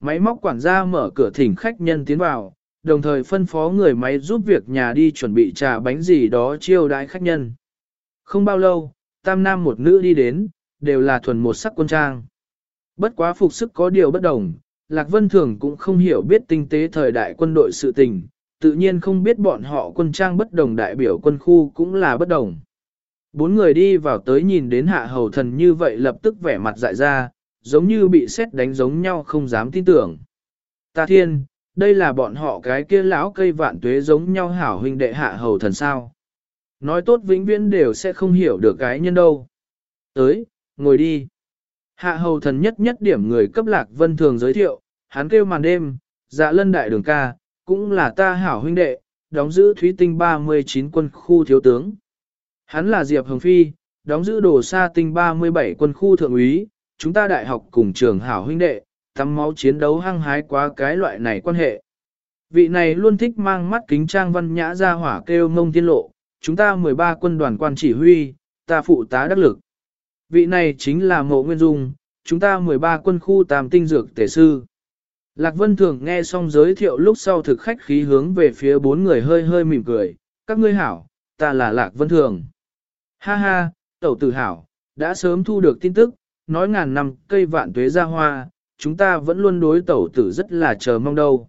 máy móc quản gia mở cửa thỉnh khách nhân tiến vào, đồng thời phân phó người máy giúp việc nhà đi chuẩn bị trà bánh gì đó chiêu đãi khách nhân. Không bao lâu, tam nam một nữ đi đến, đều là thuần một sắc quân trang. Bất quá phục sức có điều bất đồng, Lạc Vân Thường cũng không hiểu biết tinh tế thời đại quân đội sự tình, tự nhiên không biết bọn họ quân trang bất đồng đại biểu quân khu cũng là bất đồng. Bốn người đi vào tới nhìn đến hạ hầu thần như vậy lập tức vẻ mặt dại ra, giống như bị xét đánh giống nhau không dám tin tưởng. Ta thiên, đây là bọn họ cái kia lão cây vạn tuế giống nhau hảo huynh đệ hạ hầu thần sao. Nói tốt vĩnh viễn đều sẽ không hiểu được cái nhân đâu. Tới, ngồi đi. Hạ hầu thần nhất nhất điểm người cấp lạc vân thường giới thiệu, hắn kêu màn đêm, dạ lân đại đường ca, cũng là ta hảo huynh đệ, đóng giữ thúy tinh 39 quân khu thiếu tướng. Hắn là Diệp Hồng Phi, đóng giữ đồ sa tinh 37 quân khu thượng úy, chúng ta đại học cùng trường hảo huynh đệ, tắm máu chiến đấu hăng hái quá cái loại này quan hệ. Vị này luôn thích mang mắt kính trang văn nhã ra hỏa kêu mông tiên lộ, chúng ta 13 quân đoàn quan chỉ huy, ta phụ tá đắc lực. Vị này chính là mộ nguyên dung, chúng ta 13 quân khu tam tinh dược tể sư. Lạc Vân Thường nghe xong giới thiệu lúc sau thực khách khí hướng về phía bốn người hơi hơi mỉm cười, các ngươi hảo, ta là Lạc Vân Thường. Ha ha, tẩu tử hảo, đã sớm thu được tin tức, nói ngàn năm cây vạn tuế ra hoa, chúng ta vẫn luôn đối tẩu tử rất là chờ mong đâu.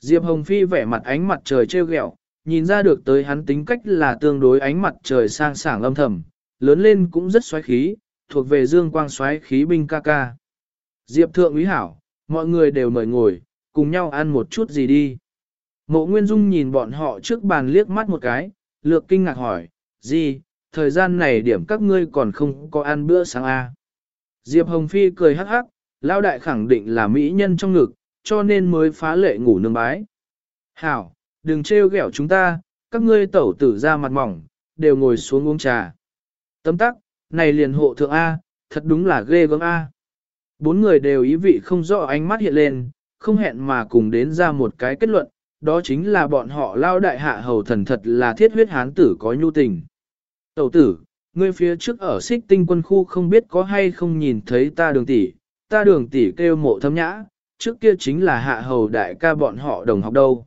Diệp Hồng Phi vẻ mặt ánh mặt trời trêu ghẹo, nhìn ra được tới hắn tính cách là tương đối ánh mặt trời sang sảng âm thầm, lớn lên cũng rất xoáy khí, thuộc về dương quang xoáy khí binh ca ca. Diệp Thượng úy hảo, mọi người đều mời ngồi, cùng nhau ăn một chút gì đi. Mộ Nguyên Dung nhìn bọn họ trước bàn liếc mắt một cái, lược kinh ngạc hỏi, gì, thời gian này điểm các ngươi còn không có ăn bữa sáng à. Diệp Hồng Phi cười hắc hắc, lao đại khẳng định là mỹ nhân trong ngực, cho nên mới phá lệ ngủ nương bái. Hảo, đừng trêu ghẹo chúng ta, các ngươi tẩu tử ra mặt mỏng, đều ngồi xuống uống trà. Tấm tắc, này liền hộ thượng A, thật đúng là ghê gớm A. Bốn người đều ý vị không rõ ánh mắt hiện lên, không hẹn mà cùng đến ra một cái kết luận, đó chính là bọn họ lao đại hạ hầu thần thật là thiết huyết hán tử có nhu tình. Tẩu tử, ngươi phía trước ở xích tinh quân khu không biết có hay không nhìn thấy ta đường tỷ, ta đường tỷ kêu mộ thâm nhã, trước kia chính là hạ hầu đại ca bọn họ đồng học đâu.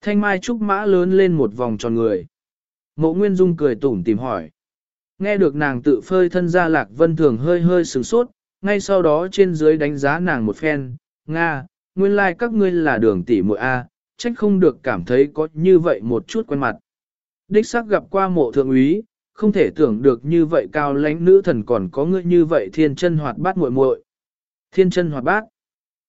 Thanh mai trúc mã lớn lên một vòng tròn người. Mộ Nguyên Dung cười tủm tìm hỏi. Nghe được nàng tự phơi thân ra lạc vân thường hơi hơi sửng sốt, ngay sau đó trên dưới đánh giá nàng một phen, Nga, nguyên lai like các ngươi là đường tỷ muội A, trách không được cảm thấy có như vậy một chút quen mặt. Đích xác gặp qua mộ thượng úy, không thể tưởng được như vậy cao lãnh nữ thần còn có ngươi như vậy thiên chân hoạt bát muội muội. Thiên chân hoạt bát.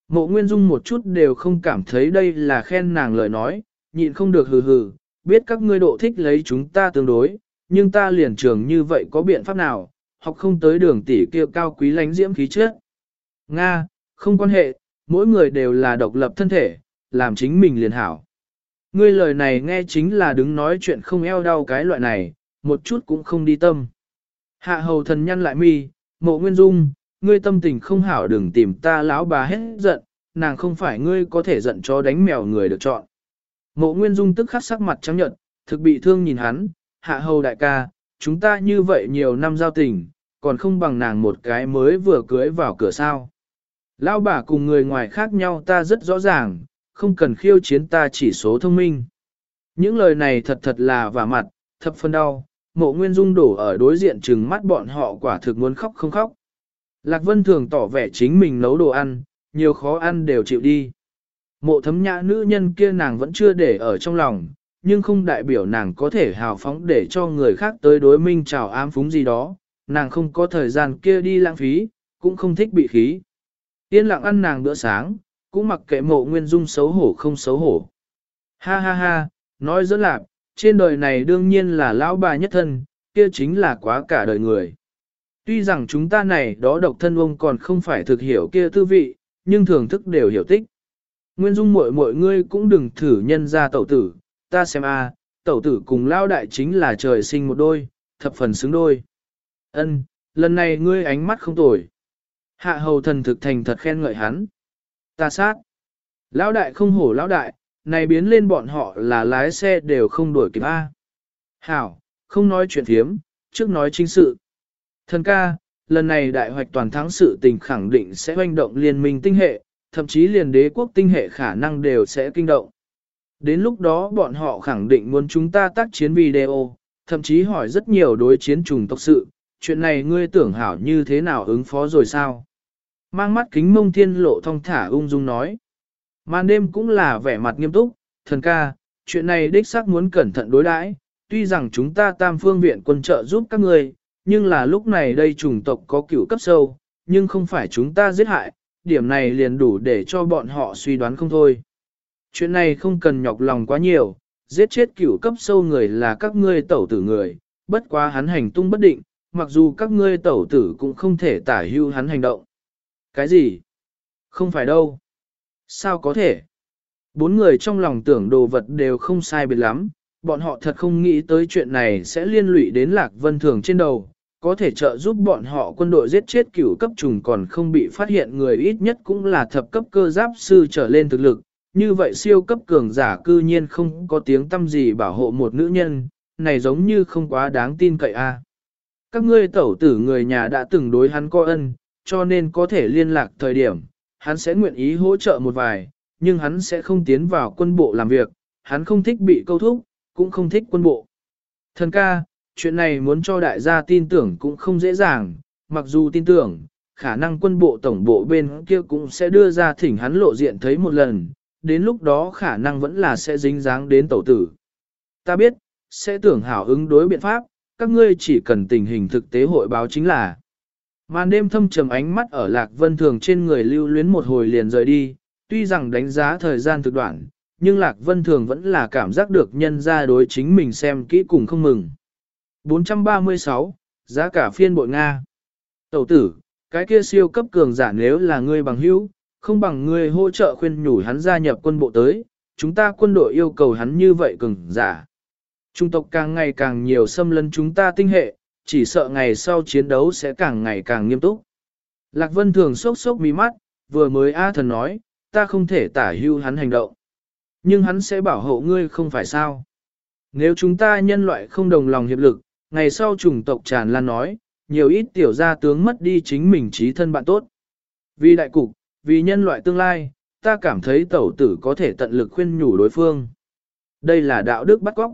Mộ Nguyên Dung một chút đều không cảm thấy đây là khen nàng lời nói, nhịn không được hừ hừ, biết các ngươi độ thích lấy chúng ta tương đối, nhưng ta liền trường như vậy có biện pháp nào, học không tới đường tỷ kia cao quý lánh diễm khí chất. Nga, không quan hệ, mỗi người đều là độc lập thân thể, làm chính mình liền hảo. Ngươi lời này nghe chính là đứng nói chuyện không eo đau cái loại này, một chút cũng không đi tâm. Hạ hầu thần nhăn lại mi, mộ nguyên dung, ngươi tâm tình không hảo đừng tìm ta lão bà hết giận, nàng không phải ngươi có thể giận cho đánh mèo người được chọn. Mộ nguyên dung tức khắc sắc mặt trắng nhợt, thực bị thương nhìn hắn, hạ hầu đại ca, chúng ta như vậy nhiều năm giao tình, còn không bằng nàng một cái mới vừa cưới vào cửa sao. Lão bà cùng người ngoài khác nhau ta rất rõ ràng, không cần khiêu chiến ta chỉ số thông minh. Những lời này thật thật là vả mặt, thập phân đau, mộ nguyên dung đổ ở đối diện trừng mắt bọn họ quả thực muốn khóc không khóc. Lạc Vân thường tỏ vẻ chính mình nấu đồ ăn, nhiều khó ăn đều chịu đi. Mộ thấm nhã nữ nhân kia nàng vẫn chưa để ở trong lòng, nhưng không đại biểu nàng có thể hào phóng để cho người khác tới đối minh chào ám phúng gì đó, nàng không có thời gian kia đi lãng phí, cũng không thích bị khí. Yên lặng ăn nàng bữa sáng, cũng mặc kệ mộ nguyên dung xấu hổ không xấu hổ. Ha ha ha, nói dẫn lạc, trên đời này đương nhiên là lão bà nhất thân, kia chính là quá cả đời người. Tuy rằng chúng ta này đó độc thân ông còn không phải thực hiểu kia tư vị, nhưng thưởng thức đều hiểu tích. Nguyên dung muội muội ngươi cũng đừng thử nhân ra tẩu tử, ta xem a, tẩu tử cùng lao đại chính là trời sinh một đôi, thập phần xứng đôi. Ân, lần này ngươi ánh mắt không tồi. Hạ hầu thần thực thành thật khen ngợi hắn. Ta sát. Lão đại không hổ lão đại, này biến lên bọn họ là lái xe đều không đuổi kịp A. Hảo, không nói chuyện thiếm, trước nói chính sự. Thần ca, lần này đại hoạch toàn thắng sự tình khẳng định sẽ hoành động liên minh tinh hệ, thậm chí liền đế quốc tinh hệ khả năng đều sẽ kinh động. Đến lúc đó bọn họ khẳng định muốn chúng ta tác chiến video, thậm chí hỏi rất nhiều đối chiến trùng tộc sự, chuyện này ngươi tưởng hảo như thế nào ứng phó rồi sao? Mang mắt kính mông thiên lộ thong thả ung dung nói. Màn đêm cũng là vẻ mặt nghiêm túc, thần ca, chuyện này đích xác muốn cẩn thận đối đãi. tuy rằng chúng ta tam phương viện quân trợ giúp các ngươi, nhưng là lúc này đây chủng tộc có cửu cấp sâu, nhưng không phải chúng ta giết hại, điểm này liền đủ để cho bọn họ suy đoán không thôi. Chuyện này không cần nhọc lòng quá nhiều, giết chết cửu cấp sâu người là các ngươi tẩu tử người, bất quá hắn hành tung bất định, mặc dù các ngươi tẩu tử cũng không thể tả hưu hắn hành động. Cái gì? Không phải đâu. Sao có thể? Bốn người trong lòng tưởng đồ vật đều không sai biệt lắm, bọn họ thật không nghĩ tới chuyện này sẽ liên lụy đến Lạc Vân Thường trên đầu, có thể trợ giúp bọn họ quân đội giết chết cửu cấp trùng còn không bị phát hiện người ít nhất cũng là thập cấp cơ giáp sư trở lên thực lực, như vậy siêu cấp cường giả cư nhiên không có tiếng tâm gì bảo hộ một nữ nhân, này giống như không quá đáng tin cậy a. Các ngươi tẩu tử người nhà đã từng đối hắn có ân, cho nên có thể liên lạc thời điểm, hắn sẽ nguyện ý hỗ trợ một vài, nhưng hắn sẽ không tiến vào quân bộ làm việc, hắn không thích bị câu thúc, cũng không thích quân bộ. Thần ca, chuyện này muốn cho đại gia tin tưởng cũng không dễ dàng, mặc dù tin tưởng, khả năng quân bộ tổng bộ bên kia cũng sẽ đưa ra thỉnh hắn lộ diện thấy một lần, đến lúc đó khả năng vẫn là sẽ dính dáng đến tẩu tử. Ta biết, sẽ tưởng hảo ứng đối biện pháp, các ngươi chỉ cần tình hình thực tế hội báo chính là. Màn đêm thâm trầm ánh mắt ở Lạc Vân Thường trên người lưu luyến một hồi liền rời đi, tuy rằng đánh giá thời gian thực đoạn, nhưng Lạc Vân Thường vẫn là cảm giác được nhân ra đối chính mình xem kỹ cùng không mừng. 436, giá cả phiên bội Nga. Tẩu tử, cái kia siêu cấp cường giả nếu là ngươi bằng hữu, không bằng ngươi hỗ trợ khuyên nhủ hắn gia nhập quân bộ tới, chúng ta quân đội yêu cầu hắn như vậy cường giả. Trung tộc càng ngày càng nhiều xâm lấn chúng ta tinh hệ, chỉ sợ ngày sau chiến đấu sẽ càng ngày càng nghiêm túc. Lạc Vân thường sốc sốc mí mắt, vừa mới A thần nói, ta không thể tả hưu hắn hành động. Nhưng hắn sẽ bảo hộ ngươi không phải sao. Nếu chúng ta nhân loại không đồng lòng hiệp lực, ngày sau chủng tộc tràn lan nói, nhiều ít tiểu gia tướng mất đi chính mình trí thân bạn tốt. Vì đại cục, vì nhân loại tương lai, ta cảm thấy tẩu tử có thể tận lực khuyên nhủ đối phương. Đây là đạo đức bắt góc.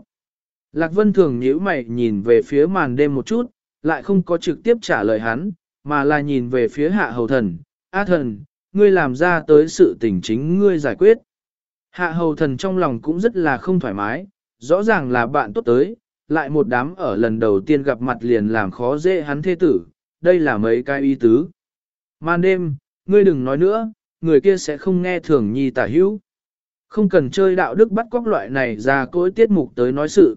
Lạc Vân thường nhíu mày nhìn về phía màn đêm một chút, lại không có trực tiếp trả lời hắn, mà là nhìn về phía hạ hầu thần. A thần, ngươi làm ra tới sự tình chính ngươi giải quyết. Hạ hầu thần trong lòng cũng rất là không thoải mái, rõ ràng là bạn tốt tới, lại một đám ở lần đầu tiên gặp mặt liền làm khó dễ hắn thê tử, đây là mấy cái y tứ. Màn đêm, ngươi đừng nói nữa, người kia sẽ không nghe thường nhi tả hữu. Không cần chơi đạo đức bắt cóc loại này ra cối tiết mục tới nói sự.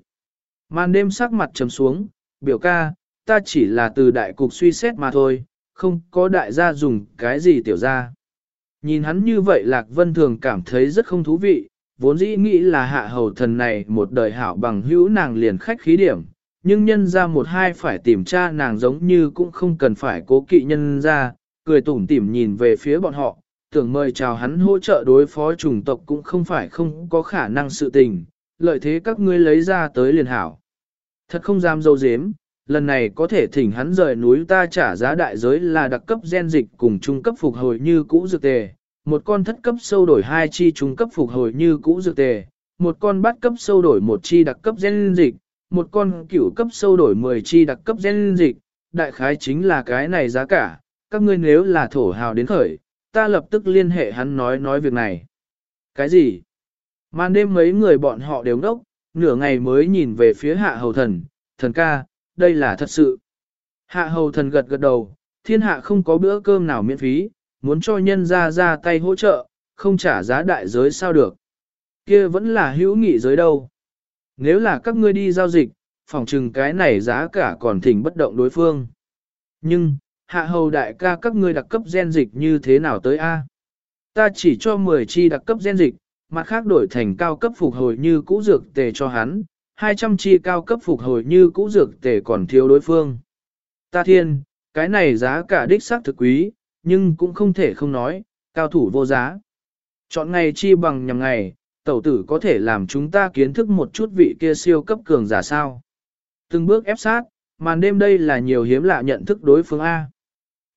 Màn đêm sắc mặt trầm xuống, biểu ca, ta chỉ là từ đại cục suy xét mà thôi, không có đại gia dùng cái gì tiểu ra. Nhìn hắn như vậy Lạc Vân thường cảm thấy rất không thú vị, vốn dĩ nghĩ là hạ hầu thần này một đời hảo bằng hữu nàng liền khách khí điểm, nhưng nhân ra một hai phải tìm tra nàng giống như cũng không cần phải cố kỵ nhân ra, cười tủm tỉm nhìn về phía bọn họ, tưởng mời chào hắn hỗ trợ đối phó chủng tộc cũng không phải không có khả năng sự tình, lợi thế các ngươi lấy ra tới liền hảo. Thật không dám dâu dếm, lần này có thể thỉnh hắn rời núi ta trả giá đại giới là đặc cấp gen dịch cùng trung cấp phục hồi như cũ dược tề, một con thất cấp sâu đổi hai chi trung cấp phục hồi như cũ dược tề, một con bát cấp sâu đổi một chi đặc cấp gen dịch, một con cửu cấp sâu đổi 10 chi đặc cấp gen dịch, đại khái chính là cái này giá cả, các ngươi nếu là thổ hào đến khởi, ta lập tức liên hệ hắn nói nói việc này. Cái gì? Màn đêm mấy người bọn họ đều đốc, nửa ngày mới nhìn về phía hạ hầu thần, thần ca, đây là thật sự. Hạ hầu thần gật gật đầu, thiên hạ không có bữa cơm nào miễn phí, muốn cho nhân ra ra tay hỗ trợ, không trả giá đại giới sao được. kia vẫn là hữu nghị giới đâu. Nếu là các ngươi đi giao dịch, phòng trừng cái này giá cả còn thỉnh bất động đối phương. Nhưng, hạ hầu đại ca các ngươi đặc cấp gen dịch như thế nào tới A? Ta chỉ cho 10 chi đặc cấp gen dịch, mặt khác đổi thành cao cấp phục hồi như cũ dược tề cho hắn, 200 chi cao cấp phục hồi như cũ dược tề còn thiếu đối phương. Ta thiên, cái này giá cả đích xác thực quý, nhưng cũng không thể không nói, cao thủ vô giá. Chọn ngày chi bằng nhằm ngày, tẩu tử có thể làm chúng ta kiến thức một chút vị kia siêu cấp cường giả sao. Từng bước ép sát, màn đêm đây là nhiều hiếm lạ nhận thức đối phương A.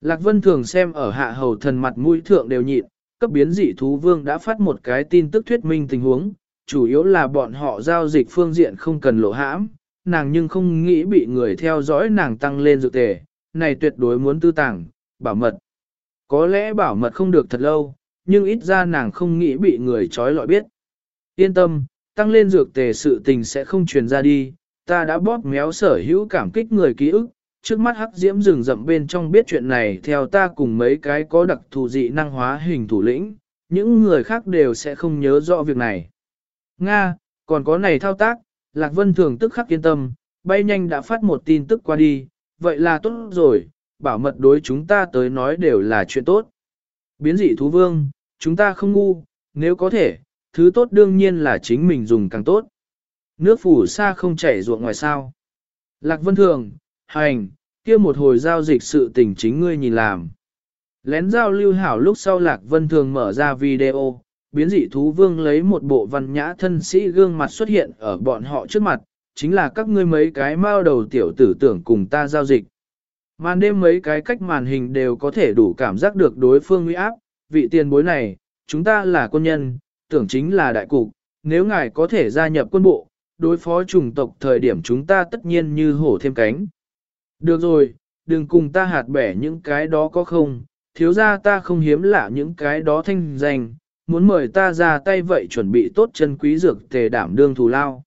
Lạc Vân thường xem ở hạ hầu thần mặt mũi thượng đều nhịn, cấp biến dị thú vương đã phát một cái tin tức thuyết minh tình huống, chủ yếu là bọn họ giao dịch phương diện không cần lộ hãm, nàng nhưng không nghĩ bị người theo dõi nàng tăng lên dược tề, này tuyệt đối muốn tư tàng, bảo mật. Có lẽ bảo mật không được thật lâu, nhưng ít ra nàng không nghĩ bị người trói lọi biết. Yên tâm, tăng lên dược tề sự tình sẽ không truyền ra đi, ta đã bóp méo sở hữu cảm kích người ký ức, trước mắt hắc diễm rừng rậm bên trong biết chuyện này theo ta cùng mấy cái có đặc thù dị năng hóa hình thủ lĩnh, những người khác đều sẽ không nhớ rõ việc này. Nga, còn có này thao tác, Lạc Vân Thường tức khắc yên tâm, bay nhanh đã phát một tin tức qua đi, vậy là tốt rồi, bảo mật đối chúng ta tới nói đều là chuyện tốt. Biến dị thú vương, chúng ta không ngu, nếu có thể, thứ tốt đương nhiên là chính mình dùng càng tốt. Nước phủ xa không chảy ruộng ngoài sao. Lạc Vân Thường, hành, kia một hồi giao dịch sự tình chính ngươi nhìn làm. Lén giao lưu hảo lúc sau Lạc Vân Thường mở ra video, biến dị thú vương lấy một bộ văn nhã thân sĩ gương mặt xuất hiện ở bọn họ trước mặt, chính là các ngươi mấy cái mao đầu tiểu tử tưởng cùng ta giao dịch. Màn đêm mấy cái cách màn hình đều có thể đủ cảm giác được đối phương uy áp, vị tiền bối này, chúng ta là quân nhân, tưởng chính là đại cục, nếu ngài có thể gia nhập quân bộ, đối phó chủng tộc thời điểm chúng ta tất nhiên như hổ thêm cánh. Được rồi, đừng cùng ta hạt bẻ những cái đó có không, thiếu ra ta không hiếm lạ những cái đó thanh danh, muốn mời ta ra tay vậy chuẩn bị tốt chân quý dược tề đảm đương thù lao.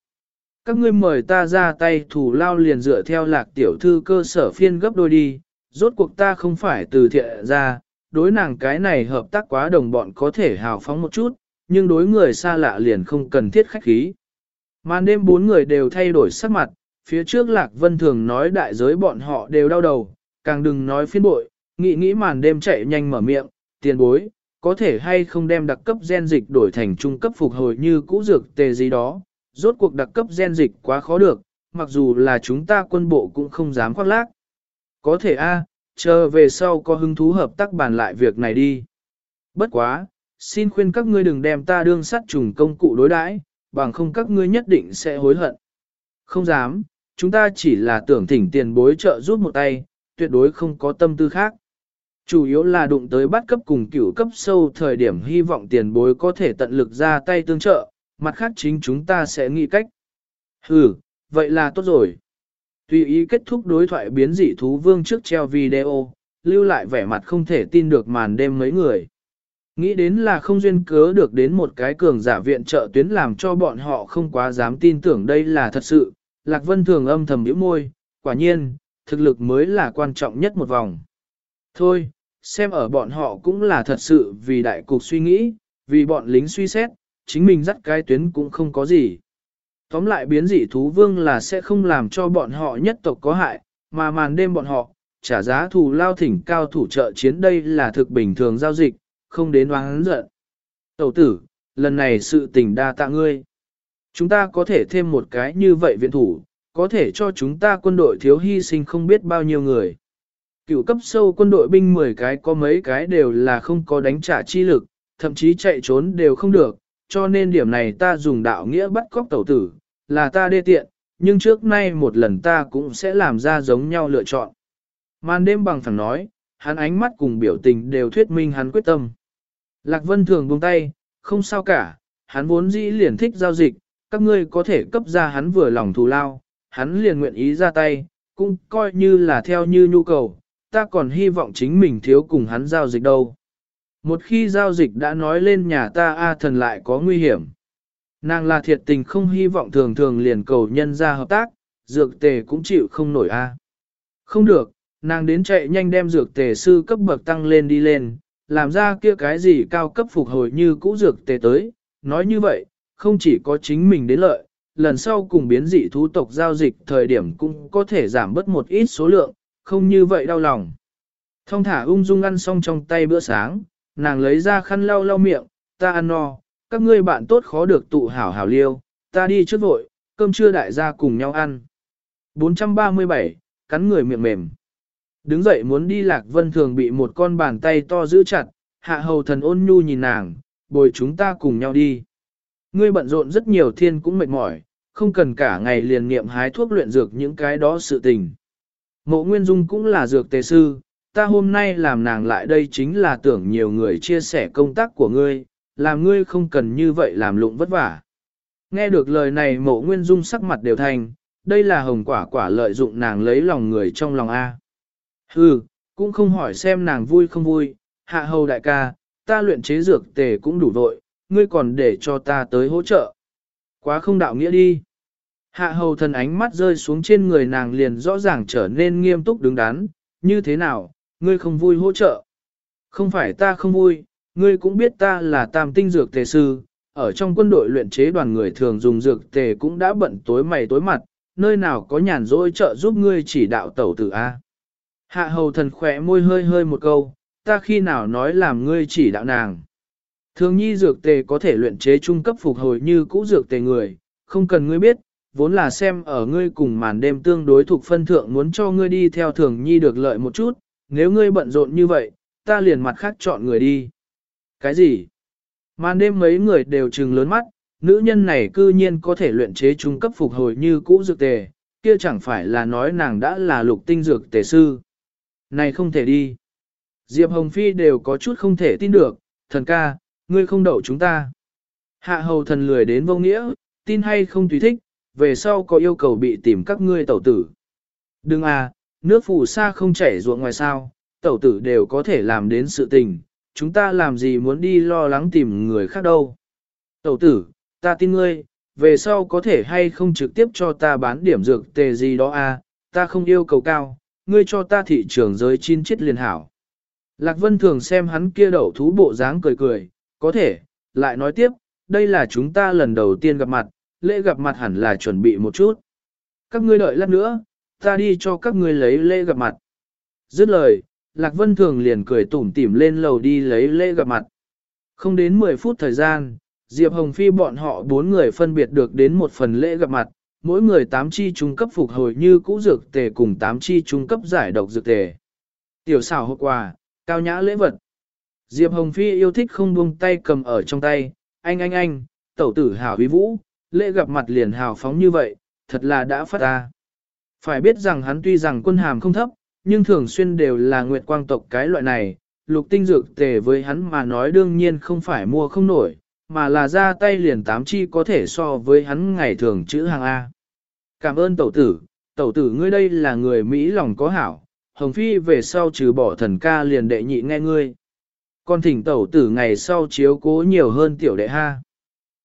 Các ngươi mời ta ra tay thù lao liền dựa theo lạc tiểu thư cơ sở phiên gấp đôi đi, rốt cuộc ta không phải từ thiện ra, đối nàng cái này hợp tác quá đồng bọn có thể hào phóng một chút, nhưng đối người xa lạ liền không cần thiết khách khí. Màn đêm bốn người đều thay đổi sắc mặt, phía trước Lạc Vân thường nói đại giới bọn họ đều đau đầu, càng đừng nói phiên bội, nghĩ nghĩ màn đêm chạy nhanh mở miệng, tiền bối, có thể hay không đem đặc cấp gen dịch đổi thành trung cấp phục hồi như cũ dược tề gì đó, rốt cuộc đặc cấp gen dịch quá khó được, mặc dù là chúng ta quân bộ cũng không dám khoác lác. Có thể a, chờ về sau có hứng thú hợp tác bàn lại việc này đi. Bất quá, xin khuyên các ngươi đừng đem ta đương sát trùng công cụ đối đãi, bằng không các ngươi nhất định sẽ hối hận. Không dám, chúng ta chỉ là tưởng thỉnh tiền bối trợ giúp một tay, tuyệt đối không có tâm tư khác. Chủ yếu là đụng tới bắt cấp cùng cửu cấp sâu thời điểm hy vọng tiền bối có thể tận lực ra tay tương trợ, mặt khác chính chúng ta sẽ nghĩ cách. Ừ, vậy là tốt rồi. Tùy ý kết thúc đối thoại biến dị thú vương trước treo video, lưu lại vẻ mặt không thể tin được màn đêm mấy người. Nghĩ đến là không duyên cớ được đến một cái cường giả viện trợ tuyến làm cho bọn họ không quá dám tin tưởng đây là thật sự. Lạc Vân thường âm thầm nhíu môi, quả nhiên, thực lực mới là quan trọng nhất một vòng. Thôi, xem ở bọn họ cũng là thật sự vì đại cục suy nghĩ, vì bọn lính suy xét, chính mình dắt cái tuyến cũng không có gì. Tóm lại biến dị thú vương là sẽ không làm cho bọn họ nhất tộc có hại, mà màn đêm bọn họ, trả giá thù lao thỉnh cao thủ trợ chiến đây là thực bình thường giao dịch, không đến oán giận. Tẩu tử, lần này sự tình đa tạ ngươi. Chúng ta có thể thêm một cái như vậy viện thủ, có thể cho chúng ta quân đội thiếu hy sinh không biết bao nhiêu người. Cựu cấp sâu quân đội binh 10 cái có mấy cái đều là không có đánh trả chi lực, thậm chí chạy trốn đều không được, cho nên điểm này ta dùng đạo nghĩa bắt cóc tẩu tử, là ta đê tiện, nhưng trước nay một lần ta cũng sẽ làm ra giống nhau lựa chọn. Màn đêm bằng phẳng nói, hắn ánh mắt cùng biểu tình đều thuyết minh hắn quyết tâm. Lạc Vân thường buông tay, không sao cả, hắn vốn dĩ liền thích giao dịch, các ngươi có thể cấp ra hắn vừa lòng thù lao, hắn liền nguyện ý ra tay, cũng coi như là theo như nhu cầu, ta còn hy vọng chính mình thiếu cùng hắn giao dịch đâu. Một khi giao dịch đã nói lên nhà ta A thần lại có nguy hiểm. Nàng là thiệt tình không hy vọng thường thường liền cầu nhân ra hợp tác, dược tề cũng chịu không nổi A. Không được, nàng đến chạy nhanh đem dược tề sư cấp bậc tăng lên đi lên, làm ra kia cái gì cao cấp phục hồi như cũ dược tề tới. Nói như vậy, không chỉ có chính mình đến lợi, lần sau cùng biến dị thú tộc giao dịch thời điểm cũng có thể giảm bớt một ít số lượng, không như vậy đau lòng. Thông thả ung dung ăn xong trong tay bữa sáng, nàng lấy ra khăn lau lau miệng, ta ăn no, các ngươi bạn tốt khó được tụ hảo hảo liêu, ta đi trước vội, cơm trưa đại gia cùng nhau ăn. 437, cắn người miệng mềm. Đứng dậy muốn đi lạc vân thường bị một con bàn tay to giữ chặt, hạ hầu thần ôn nhu nhìn nàng, bồi chúng ta cùng nhau đi. Ngươi bận rộn rất nhiều thiên cũng mệt mỏi, không cần cả ngày liền niệm hái thuốc luyện dược những cái đó sự tình. Mộ Nguyên Dung cũng là dược tề sư, ta hôm nay làm nàng lại đây chính là tưởng nhiều người chia sẻ công tác của ngươi, làm ngươi không cần như vậy làm lụng vất vả. Nghe được lời này mộ nguyên dung sắc mặt đều thành, đây là hồng quả quả lợi dụng nàng lấy lòng người trong lòng A. Hừ, cũng không hỏi xem nàng vui không vui, hạ hầu đại ca, ta luyện chế dược tề cũng đủ vội, ngươi còn để cho ta tới hỗ trợ. Quá không đạo nghĩa đi. Hạ hầu thần ánh mắt rơi xuống trên người nàng liền rõ ràng trở nên nghiêm túc đứng đắn, như thế nào, ngươi không vui hỗ trợ. Không phải ta không vui, ngươi cũng biết ta là tam tinh dược tề sư, ở trong quân đội luyện chế đoàn người thường dùng dược tề cũng đã bận tối mày tối mặt, nơi nào có nhàn rỗi trợ giúp ngươi chỉ đạo tẩu tử A. Hạ hầu thần khỏe môi hơi hơi một câu, ta khi nào nói làm ngươi chỉ đạo nàng. Thường nhi dược tề có thể luyện chế trung cấp phục hồi như cũ dược tề người, không cần ngươi biết, vốn là xem ở ngươi cùng màn đêm tương đối thuộc phân thượng muốn cho ngươi đi theo thường nhi được lợi một chút, nếu ngươi bận rộn như vậy, ta liền mặt khác chọn người đi. Cái gì? Màn đêm mấy người đều trừng lớn mắt, nữ nhân này cư nhiên có thể luyện chế trung cấp phục hồi như cũ dược tề, kia chẳng phải là nói nàng đã là lục tinh dược tề sư. Này không thể đi. Diệp Hồng Phi đều có chút không thể tin được, thần ca, ngươi không đậu chúng ta. Hạ hầu thần lười đến vô nghĩa, tin hay không tùy thích, về sau có yêu cầu bị tìm các ngươi tẩu tử. Đừng à, nước phù sa không chảy ruộng ngoài sao, tẩu tử đều có thể làm đến sự tình, chúng ta làm gì muốn đi lo lắng tìm người khác đâu. Tẩu tử, ta tin ngươi, về sau có thể hay không trực tiếp cho ta bán điểm dược tề gì đó à, ta không yêu cầu cao, ngươi cho ta thị trường giới chín chết liền hảo. Lạc Vân thường xem hắn kia đậu thú bộ dáng cười cười, có thể, lại nói tiếp, đây là chúng ta lần đầu tiên gặp mặt, lễ gặp mặt hẳn là chuẩn bị một chút. Các ngươi đợi lát nữa, ta đi cho các ngươi lấy lễ gặp mặt. Dứt lời, Lạc Vân thường liền cười tủm tỉm lên lầu đi lấy lễ gặp mặt. Không đến 10 phút thời gian, Diệp Hồng Phi bọn họ bốn người phân biệt được đến một phần lễ gặp mặt, mỗi người tám chi trung cấp phục hồi như cũ dược tề cùng tám chi trung cấp giải độc dược tề. Tiểu xảo hộp quà, cao nhã lễ vật. Diệp Hồng Phi yêu thích không buông tay cầm ở trong tay, anh anh anh, tẩu tử hảo uy vũ, lễ gặp mặt liền hào phóng như vậy, thật là đã phát ra. Phải biết rằng hắn tuy rằng quân hàm không thấp, nhưng thường xuyên đều là nguyệt quang tộc cái loại này, lục tinh dược tề với hắn mà nói đương nhiên không phải mua không nổi, mà là ra tay liền tám chi có thể so với hắn ngày thường chữ hàng A. Cảm ơn tẩu tử, tẩu tử ngươi đây là người Mỹ lòng có hảo, Hồng Phi về sau trừ bỏ thần ca liền đệ nhị nghe ngươi. Con thỉnh tẩu tử ngày sau chiếu cố nhiều hơn tiểu đệ ha.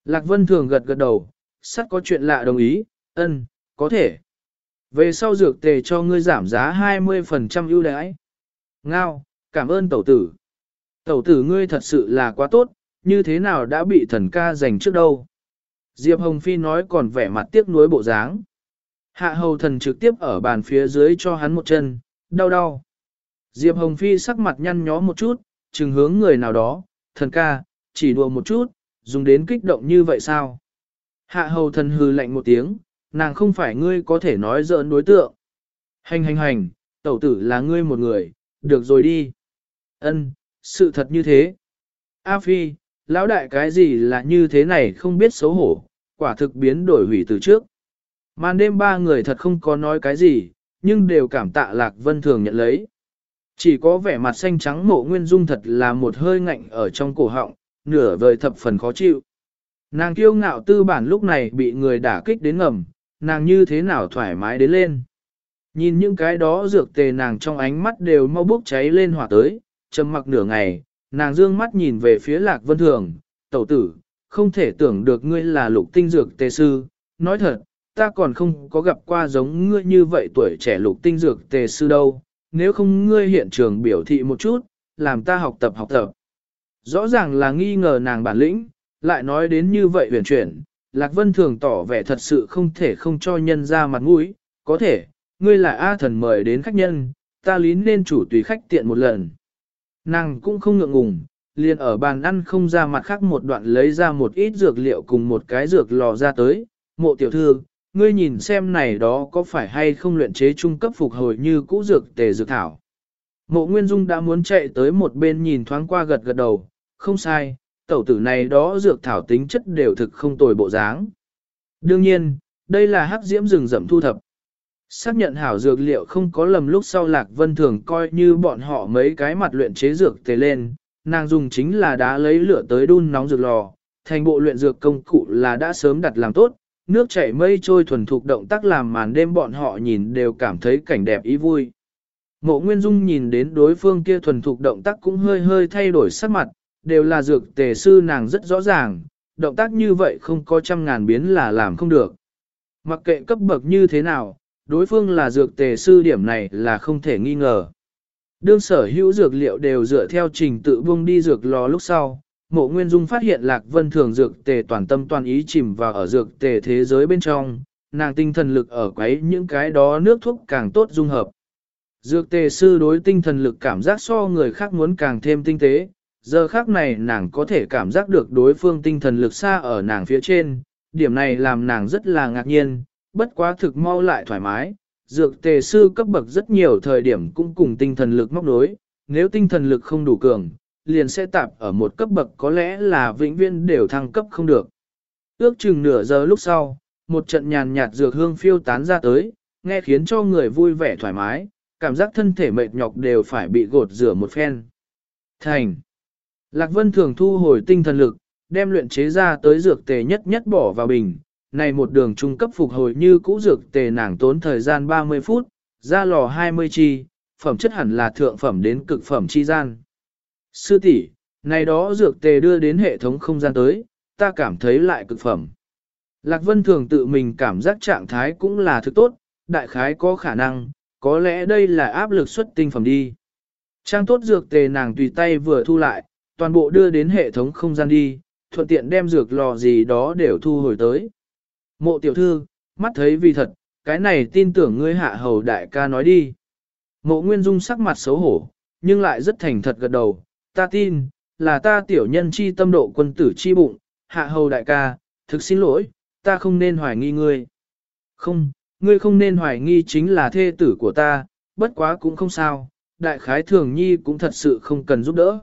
Lạc Vân thường gật gật đầu, sắt có chuyện lạ đồng ý, ân, có thể. Về sau dược tề cho ngươi giảm giá 20% ưu đãi. Ngao, cảm ơn tẩu tử. Tẩu tử ngươi thật sự là quá tốt, như thế nào đã bị thần ca giành trước đâu. Diệp Hồng Phi nói còn vẻ mặt tiếc nuối bộ dáng. Hạ hầu thần trực tiếp ở bàn phía dưới cho hắn một chân, đau đau. Diệp Hồng Phi sắc mặt nhăn nhó một chút, chừng hướng người nào đó, thần ca, chỉ đùa một chút, dùng đến kích động như vậy sao? Hạ hầu thần hư lạnh một tiếng, nàng không phải ngươi có thể nói giỡn đối tượng. Hành hành hành, tẩu tử là ngươi một người, được rồi đi. Ân, sự thật như thế. A Phi, lão đại cái gì là như thế này không biết xấu hổ, quả thực biến đổi hủy từ trước. Màn đêm ba người thật không có nói cái gì, nhưng đều cảm tạ Lạc Vân Thường nhận lấy. Chỉ có vẻ mặt xanh trắng mộ nguyên dung thật là một hơi ngạnh ở trong cổ họng, nửa vời thập phần khó chịu. Nàng kiêu ngạo tư bản lúc này bị người đả kích đến ngầm, nàng như thế nào thoải mái đến lên. Nhìn những cái đó dược tề nàng trong ánh mắt đều mau bốc cháy lên hỏa tới, trầm mặc nửa ngày, nàng dương mắt nhìn về phía lạc vân thường, tẩu tử, không thể tưởng được ngươi là lục tinh dược tề sư, nói thật, ta còn không có gặp qua giống ngươi như vậy tuổi trẻ lục tinh dược tề sư đâu, nếu không ngươi hiện trường biểu thị một chút, làm ta học tập học tập. Rõ ràng là nghi ngờ nàng bản lĩnh, lại nói đến như vậy huyền chuyển, Lạc Vân thường tỏ vẻ thật sự không thể không cho nhân ra mặt mũi, có thể, ngươi là A thần mời đến khách nhân, ta lín nên chủ tùy khách tiện một lần. Nàng cũng không ngượng ngùng, liền ở bàn ăn không ra mặt khác một đoạn lấy ra một ít dược liệu cùng một cái dược lò ra tới, mộ tiểu thư, ngươi nhìn xem này đó có phải hay không luyện chế trung cấp phục hồi như cũ dược tề dược thảo. Mộ Nguyên Dung đã muốn chạy tới một bên nhìn thoáng qua gật gật đầu, không sai, tẩu tử này đó dược thảo tính chất đều thực không tồi bộ dáng. Đương nhiên, đây là hắc diễm rừng rậm thu thập. Xác nhận hảo dược liệu không có lầm lúc sau Lạc Vân Thường coi như bọn họ mấy cái mặt luyện chế dược tề lên, nàng dùng chính là đá lấy lửa tới đun nóng dược lò, thành bộ luyện dược công cụ là đã sớm đặt làm tốt, nước chảy mây trôi thuần thục động tác làm màn đêm bọn họ nhìn đều cảm thấy cảnh đẹp ý vui. Mộ Nguyên Dung nhìn đến đối phương kia thuần thục động tác cũng hơi hơi thay đổi sắc mặt, đều là dược tề sư nàng rất rõ ràng, động tác như vậy không có trăm ngàn biến là làm không được. Mặc kệ cấp bậc như thế nào, đối phương là dược tề sư điểm này là không thể nghi ngờ. Đương sở hữu dược liệu đều dựa theo trình tự buông đi dược lò lúc sau, mộ nguyên dung phát hiện lạc vân thường dược tề toàn tâm toàn ý chìm vào ở dược tề thế giới bên trong, nàng tinh thần lực ở quấy những cái đó nước thuốc càng tốt dung hợp. Dược tề sư đối tinh thần lực cảm giác so người khác muốn càng thêm tinh tế, giờ khác này nàng có thể cảm giác được đối phương tinh thần lực xa ở nàng phía trên, điểm này làm nàng rất là ngạc nhiên, bất quá thực mau lại thoải mái. Dược tề sư cấp bậc rất nhiều thời điểm cũng cùng tinh thần lực móc đối, nếu tinh thần lực không đủ cường, liền sẽ tạp ở một cấp bậc có lẽ là vĩnh viễn đều thăng cấp không được. Ước chừng nửa giờ lúc sau, một trận nhàn nhạt dược hương phiêu tán ra tới, nghe khiến cho người vui vẻ thoải mái, cảm giác thân thể mệt nhọc đều phải bị gột rửa một phen. Thành. Lạc Vân thường thu hồi tinh thần lực, đem luyện chế ra tới dược tề nhất nhất bỏ vào bình. Này một đường trung cấp phục hồi như cũ dược tề nàng tốn thời gian 30 phút, ra lò 20 chi, phẩm chất hẳn là thượng phẩm đến cực phẩm chi gian. Sư tỷ, này đó dược tề đưa đến hệ thống không gian tới, ta cảm thấy lại cực phẩm. Lạc Vân thường tự mình cảm giác trạng thái cũng là thứ tốt, đại khái có khả năng, có lẽ đây là áp lực xuất tinh phẩm đi. Trang tốt dược tề nàng tùy tay vừa thu lại, toàn bộ đưa đến hệ thống không gian đi, thuận tiện đem dược lò gì đó đều thu hồi tới. Mộ tiểu thư, mắt thấy vì thật, cái này tin tưởng ngươi hạ hầu đại ca nói đi. Mộ Nguyên Dung sắc mặt xấu hổ, nhưng lại rất thành thật gật đầu, ta tin, là ta tiểu nhân chi tâm độ quân tử chi bụng, hạ hầu đại ca, thực xin lỗi, ta không nên hoài nghi ngươi. Không, ngươi không nên hoài nghi chính là thê tử của ta, bất quá cũng không sao, đại khái thường nhi cũng thật sự không cần giúp đỡ.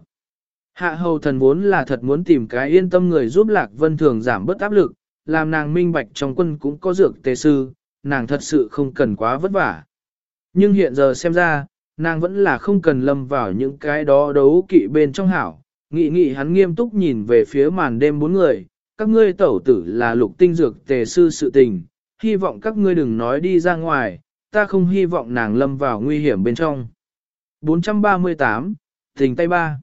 Hạ hầu thần vốn là thật muốn tìm cái yên tâm người giúp lạc vân thường giảm bớt áp lực, làm nàng minh bạch trong quân cũng có dược tề sư, nàng thật sự không cần quá vất vả. Nhưng hiện giờ xem ra, nàng vẫn là không cần lâm vào những cái đó đấu kỵ bên trong hảo. Nghị nghị hắn nghiêm túc nhìn về phía màn đêm bốn người, các ngươi tẩu tử là lục tinh dược tề sư sự tình, hy vọng các ngươi đừng nói đi ra ngoài, ta không hy vọng nàng lâm vào nguy hiểm bên trong. 438, Tình tay ba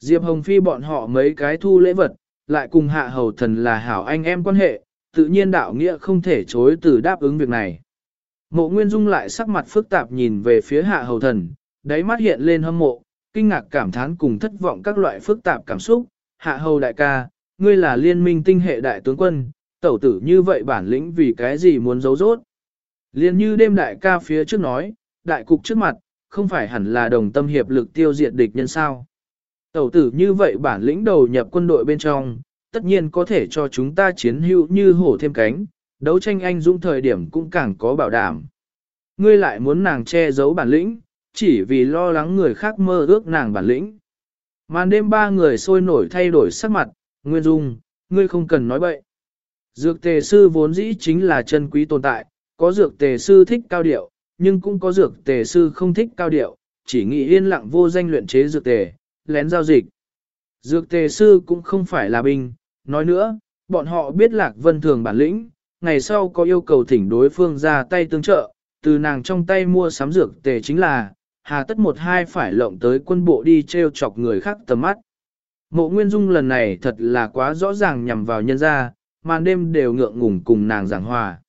Diệp Hồng Phi bọn họ mấy cái thu lễ vật, lại cùng hạ hầu thần là hảo anh em quan hệ, tự nhiên đạo nghĩa không thể chối từ đáp ứng việc này. Mộ Nguyên Dung lại sắc mặt phức tạp nhìn về phía hạ hầu thần, đáy mắt hiện lên hâm mộ, kinh ngạc cảm thán cùng thất vọng các loại phức tạp cảm xúc. Hạ hầu đại ca, ngươi là liên minh tinh hệ đại tướng quân, tẩu tử như vậy bản lĩnh vì cái gì muốn giấu rốt. Liên như đêm đại ca phía trước nói, đại cục trước mặt, không phải hẳn là đồng tâm hiệp lực tiêu diệt địch nhân sao. Tẩu tử như vậy bản lĩnh đầu nhập quân đội bên trong, tất nhiên có thể cho chúng ta chiến hữu như hổ thêm cánh, đấu tranh anh dũng thời điểm cũng càng có bảo đảm. Ngươi lại muốn nàng che giấu bản lĩnh, chỉ vì lo lắng người khác mơ ước nàng bản lĩnh. Màn đêm ba người sôi nổi thay đổi sắc mặt, Nguyên Dung, ngươi không cần nói bậy. Dược tề sư vốn dĩ chính là chân quý tồn tại, có dược tề sư thích cao điệu, nhưng cũng có dược tề sư không thích cao điệu, chỉ nghĩ yên lặng vô danh luyện chế dược tề, lén giao dịch. Dược tề sư cũng không phải là binh, nói nữa, bọn họ biết lạc vân thường bản lĩnh, ngày sau có yêu cầu thỉnh đối phương ra tay tương trợ, từ nàng trong tay mua sắm dược tề chính là, hà tất một hai phải lộng tới quân bộ đi treo chọc người khác tầm mắt. Mộ Nguyên Dung lần này thật là quá rõ ràng nhằm vào nhân gia, màn đêm đều ngượng ngùng cùng nàng giảng hòa.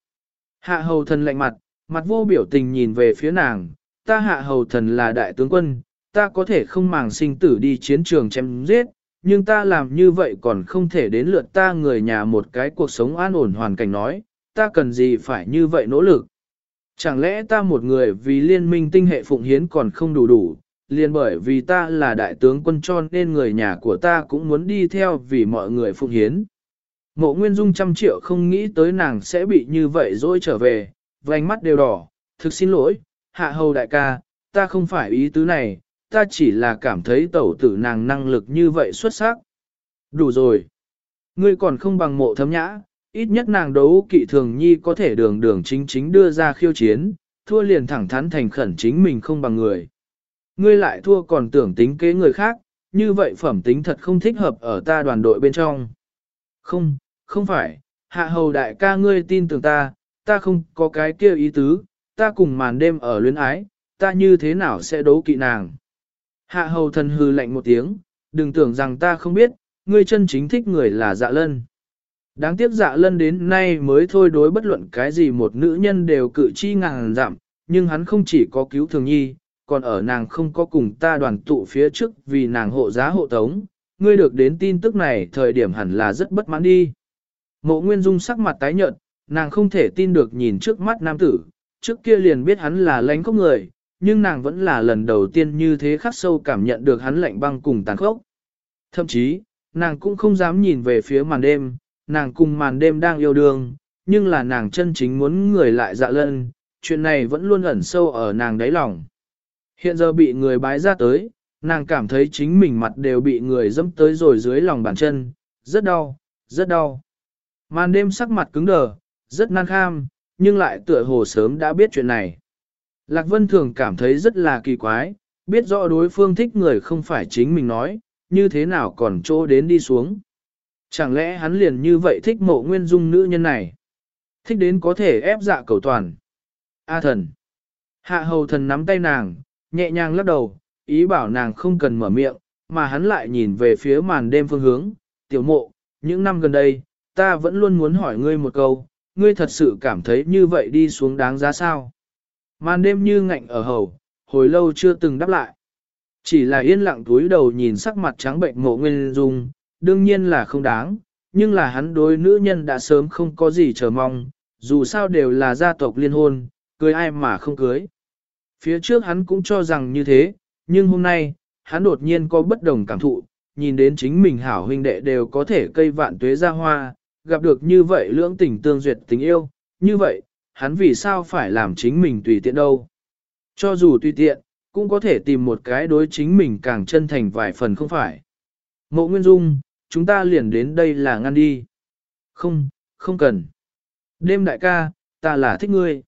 Hạ hầu thần lạnh mặt, mặt vô biểu tình nhìn về phía nàng, ta hạ hầu thần là đại tướng quân, ta có thể không màng sinh tử đi chiến trường chém giết, nhưng ta làm như vậy còn không thể đến lượt ta người nhà một cái cuộc sống an ổn hoàn cảnh nói, ta cần gì phải như vậy nỗ lực. Chẳng lẽ ta một người vì liên minh tinh hệ phụng hiến còn không đủ đủ, liền bởi vì ta là đại tướng quân cho nên người nhà của ta cũng muốn đi theo vì mọi người phụng hiến. Mộ Nguyên Dung trăm triệu không nghĩ tới nàng sẽ bị như vậy rồi trở về, vành mắt đều đỏ, thực xin lỗi, hạ hầu đại ca, ta không phải ý tứ này, ta chỉ là cảm thấy tẩu tử nàng năng lực như vậy xuất sắc. Đủ rồi. Ngươi còn không bằng mộ thấm nhã, ít nhất nàng đấu kỵ thường nhi có thể đường đường chính chính đưa ra khiêu chiến, thua liền thẳng thắn thành khẩn chính mình không bằng người. Ngươi lại thua còn tưởng tính kế người khác, như vậy phẩm tính thật không thích hợp ở ta đoàn đội bên trong. Không, không phải, hạ hầu đại ca ngươi tin tưởng ta, ta không có cái kia ý tứ, ta cùng màn đêm ở luyến ái, ta như thế nào sẽ đấu kỵ nàng. Hạ hầu thần hư lạnh một tiếng, đừng tưởng rằng ta không biết, ngươi chân chính thích người là dạ lân. Đáng tiếc dạ lân đến nay mới thôi đối bất luận cái gì một nữ nhân đều cự chi ngàn giảm, nhưng hắn không chỉ có cứu thường nhi, còn ở nàng không có cùng ta đoàn tụ phía trước vì nàng hộ giá hộ tống, ngươi được đến tin tức này thời điểm hẳn là rất bất mãn đi. Mộ Nguyên Dung sắc mặt tái nhợt, nàng không thể tin được nhìn trước mắt nam tử, trước kia liền biết hắn là lánh có người, nhưng nàng vẫn là lần đầu tiên như thế khắc sâu cảm nhận được hắn lạnh băng cùng tàn khốc. Thậm chí, nàng cũng không dám nhìn về phía màn đêm, nàng cùng màn đêm đang yêu đương, nhưng là nàng chân chính muốn người lại dạ lân, chuyện này vẫn luôn ẩn sâu ở nàng đáy lòng. Hiện giờ bị người bái ra tới, nàng cảm thấy chính mình mặt đều bị người dẫm tới rồi dưới lòng bàn chân, rất đau, rất đau. Màn đêm sắc mặt cứng đờ, rất nan kham, nhưng lại tựa hồ sớm đã biết chuyện này. Lạc Vân thường cảm thấy rất là kỳ quái, biết rõ đối phương thích người không phải chính mình nói, như thế nào còn chỗ đến đi xuống. Chẳng lẽ hắn liền như vậy thích mộ nguyên dung nữ nhân này? Thích đến có thể ép dạ cầu toàn. A thần. Hạ hầu thần nắm tay nàng, nhẹ nhàng lắc đầu, ý bảo nàng không cần mở miệng, mà hắn lại nhìn về phía màn đêm phương hướng. Tiểu mộ, những năm gần đây, ta vẫn luôn muốn hỏi ngươi một câu, ngươi thật sự cảm thấy như vậy đi xuống đáng giá sao? Màn đêm như ngạnh ở hầu, hồi lâu chưa từng đáp lại. Chỉ là yên lặng túi đầu nhìn sắc mặt trắng bệnh mộ nguyên dung, đương nhiên là không đáng, nhưng là hắn đối nữ nhân đã sớm không có gì chờ mong, dù sao đều là gia tộc liên hôn, cưới ai mà không cưới. Phía trước hắn cũng cho rằng như thế, nhưng hôm nay, hắn đột nhiên có bất đồng cảm thụ, nhìn đến chính mình hảo huynh đệ đều có thể cây vạn tuế ra hoa, gặp được như vậy lưỡng tình tương duyệt tình yêu, như vậy, hắn vì sao phải làm chính mình tùy tiện đâu. Cho dù tùy tiện, cũng có thể tìm một cái đối chính mình càng chân thành vài phần không phải. Mộ Nguyên Dung, chúng ta liền đến đây là ngăn đi. Không, không cần. Đêm đại ca, ta là thích ngươi.